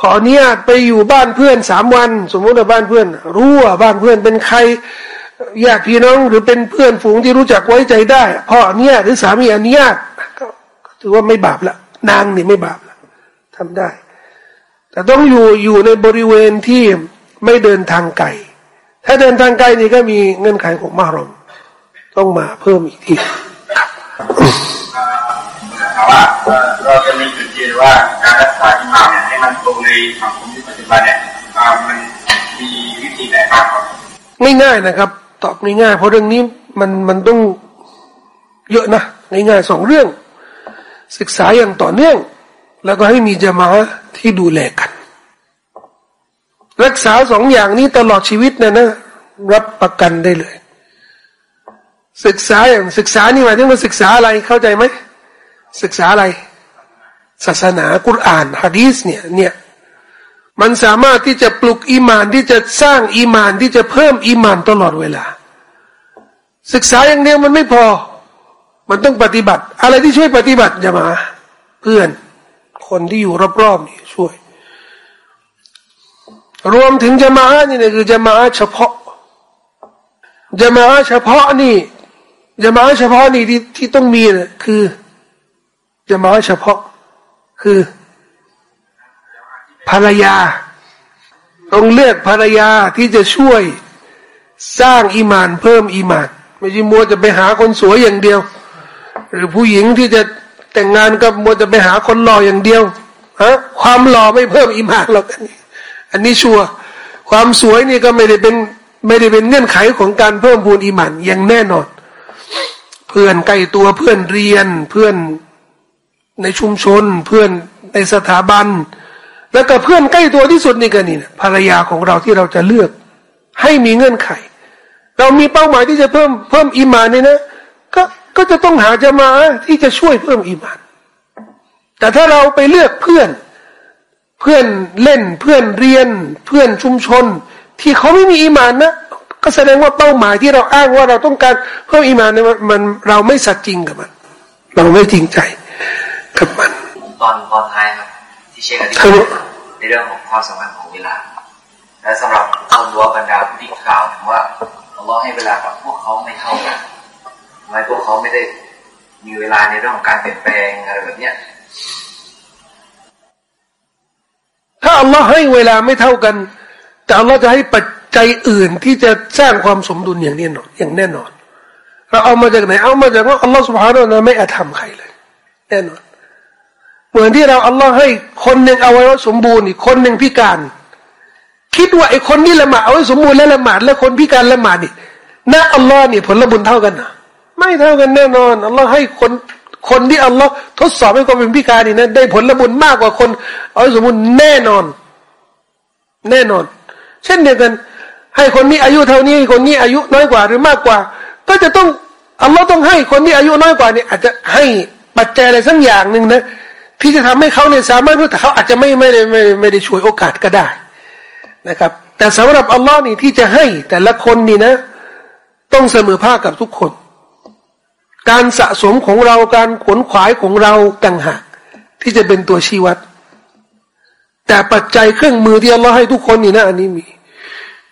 ขออนุญาตไปอยู่บ้านเพื่อนสามวัน สมมุติว่าบ้านเพื่อน รู้ว่าบ้านเพื่อนเป็นใคร ญาติพี่น้องหรือเป็นเพื่อนฝูงที่รู้จักไว้ใจได้พ่ออนุญาตหรือสามีอนุญาตก็ถือว่าไม่บาปละนางนี่ไม่บาปละทำได้ แต่ต้องอยู่อยู่ในบริเวณที่ไม่เดินทางไกลถ้าเดินทางไกลนี่ก็มีเงื่อนไขของมารอมต้องมาเพิ่มอีกทีแต่ว่าเราจะมีจุดยืนว่าการรักษาอิมามเนี่ยให้มันตรงในสังคมที่ปัจจุบันเนี่ยมันมีวิธีไหนบ้างครับง่ายๆนะครับ ตอบง่ายๆเพราะเรื่องนี้มันมันต้องเยอะนะง่ายๆสองเรื่อง ศึกษาอย่างต่อเนื่อง แล้วก็ให้มีจมาที่ดูแลกัน รักษาสองอย่างนี้ตลอดชีวิตนะนะ รับประกันได้เลย ศึกษาอย่างศึกษานี่หมายถึงว่าศึกษาอะไรเข้าใจไหมศึกษาอะไร ศาสนากุรอานฮะดีสเนี่ยเนี่ย มันสามารถที่จะปลุกอีมานที่จะสร้างอีมานที่จะเพิ่มอีมานตลอดเวลา ศึกษาอย่างเดียวมันไม่พอ มันต้องปฏิบัติ อะไรที่ช่วยปฏิบัติจะมาเพื่อน คนที่อยู่รอบๆนี่ช่วย รวมถึงจะมานี่นะคือจะมาเฉพาะจะมาเฉพาะนี่จะมาเฉพาะนี่ที่ที่ต้องมีนะคือจะมาเฉพาะคือ ภรรยา ต้องเลือกภรรยาที่จะช่วยสร้างอีมานเพิ่มอีมาน ไม่ใช่มัวจะไปหาคนสวยอย่างเดียว หรือผู้หญิงที่จะแต่งงานก็มัวจะไปหาคนหล่ออย่างเดียวฮะความหล่อไม่เพิ่มอีมานหรอกอันนี้ อันนี้ชัวร์ความสวยนี่ก็ไม่ได้เป็นไม่ได้เป็นเงื่อนไขของการเพิ่มพูนอีมานอย่างแน่นอน เพื่อนใกล้ตัวเพื่อนเรียนเพื่อนในชุมชน เพื่อนในสถาบัน แล้วก็เพื่อนใกล้ตัวที่สุดนี่ก็นี่นะภรรยาของเราที่เราจะเลือก ให้มีเงื่อนไข เรามีเป้าหมายที่จะเพิ่มเพิ่มอีมานนี่นะก็ก็จะต้องหาจะมาที่จะช่วยเพิ่มอีมาน แต่ถ้าเราไปเลือกเพื่อน เพื่อนเล่นเพื่อนเรียน เพื่อนชุมชน ที่เขาไม่มีอีมานนะก็แสดงว่าเป้าหมายที่เราอ้างว่าเราต้องการเพิ่มอีมานเนี่ยมันเราไม่สัตย์จริงกับมัน เราไม่จริงใจกับมัน ตอนตอนท้ายครับ เชคอธิบายในเรื่องของความสำคัญของเวลา และสำหรับคนรัวบรรดาผู้ที่กล่าวว่าอัลลอฮ์ให้เวลากับพวกเขาไม่เท่ากันทำไมพวกเขาไม่ได้มีเวลาในเรื่องของการเปลี่ยนแปลงอะไรแบบเนี้ยถ้าอัลลอฮ์ให้เวลาไม่เท่ากัน แต่อัลลอฮ์จะให้ปัจจัยอื่นที่จะสร้างความสมดุลอย่างแน่นอนอย่างแน่นอน เราเอามาจากไหน เอามาจากว่าอัลลอฮ์สุบฮานาอัลลอฮ์ไม่อาจทำใครเลย แน่นอน เหมือนที่เราอัลลอฮ์ให้คนหนึ่งเอาไว้สมบูรณ์อีกคนหนึ่งพิการ คิดว่าไอ้คนนี้ละหมาดเอาไว้สมบูรณ์แล้วละหมาดแล้วคนพิการละหมาดนี่นะอัลลอฮ์นี่ผลบุญเท่ากันนะไม่เท่ากันแน่นอนอัลลอฮ์ให้คนคนที่อัลลอฮ์ทดสอบให้คนเป็นพิการนี่นะได้ผลบุญมากกว่าคน เอาไว้สมบูรณ์แน่นอน แน่นอน เช่นเดียวกัน ให้คนนี้อายุเท่านี้คนนี้อายุน้อยกว่าหรือมากกว่า ก็จะต้องอัลลอฮ์ต้องให้คนที่อายุน้อยกว่านี่อาจจะให้ปัจจัยอะไรสักอย่างหนึ่งนะ ที่จะทำให้เขาเนี่ยสามารถรู้แต่เขาอาจจะไม่ไม่ได้ไม่ไม่ได้ช่วยโอกาสก็ได้นะครับ แต่สำหรับอัลลอฮ์นี่ที่จะให้แต่ละคนนี่นะ ต้องเสมอภาคกับทุกคน การสะสมของเราการขวนขวายของเราต่างหากที่จะเป็นตัวชี้วัด แต่ปัจจัยเครื่องมือที่อัลลอฮ์ให้ทุกคนนี่นะ อันนี้มี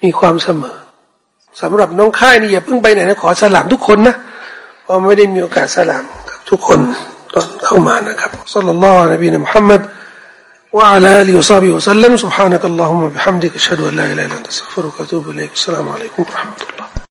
มีความเสมอสำหรับน้องค่ายนี่อย่าเพิ่งไปไหนนะขอสลามทุกคนนะเพราะไม่ได้มีโอกาสสลามกับทุกคน أو معنا كبر. صلى الله على نبينا محمد وعلى آله وصحبه وسلم. سبحانك اللهم وبحمدك أشهد أن لا إله إلا أنت أستغفرك وأتوب إليك. السلام عليكم ورحمة الله.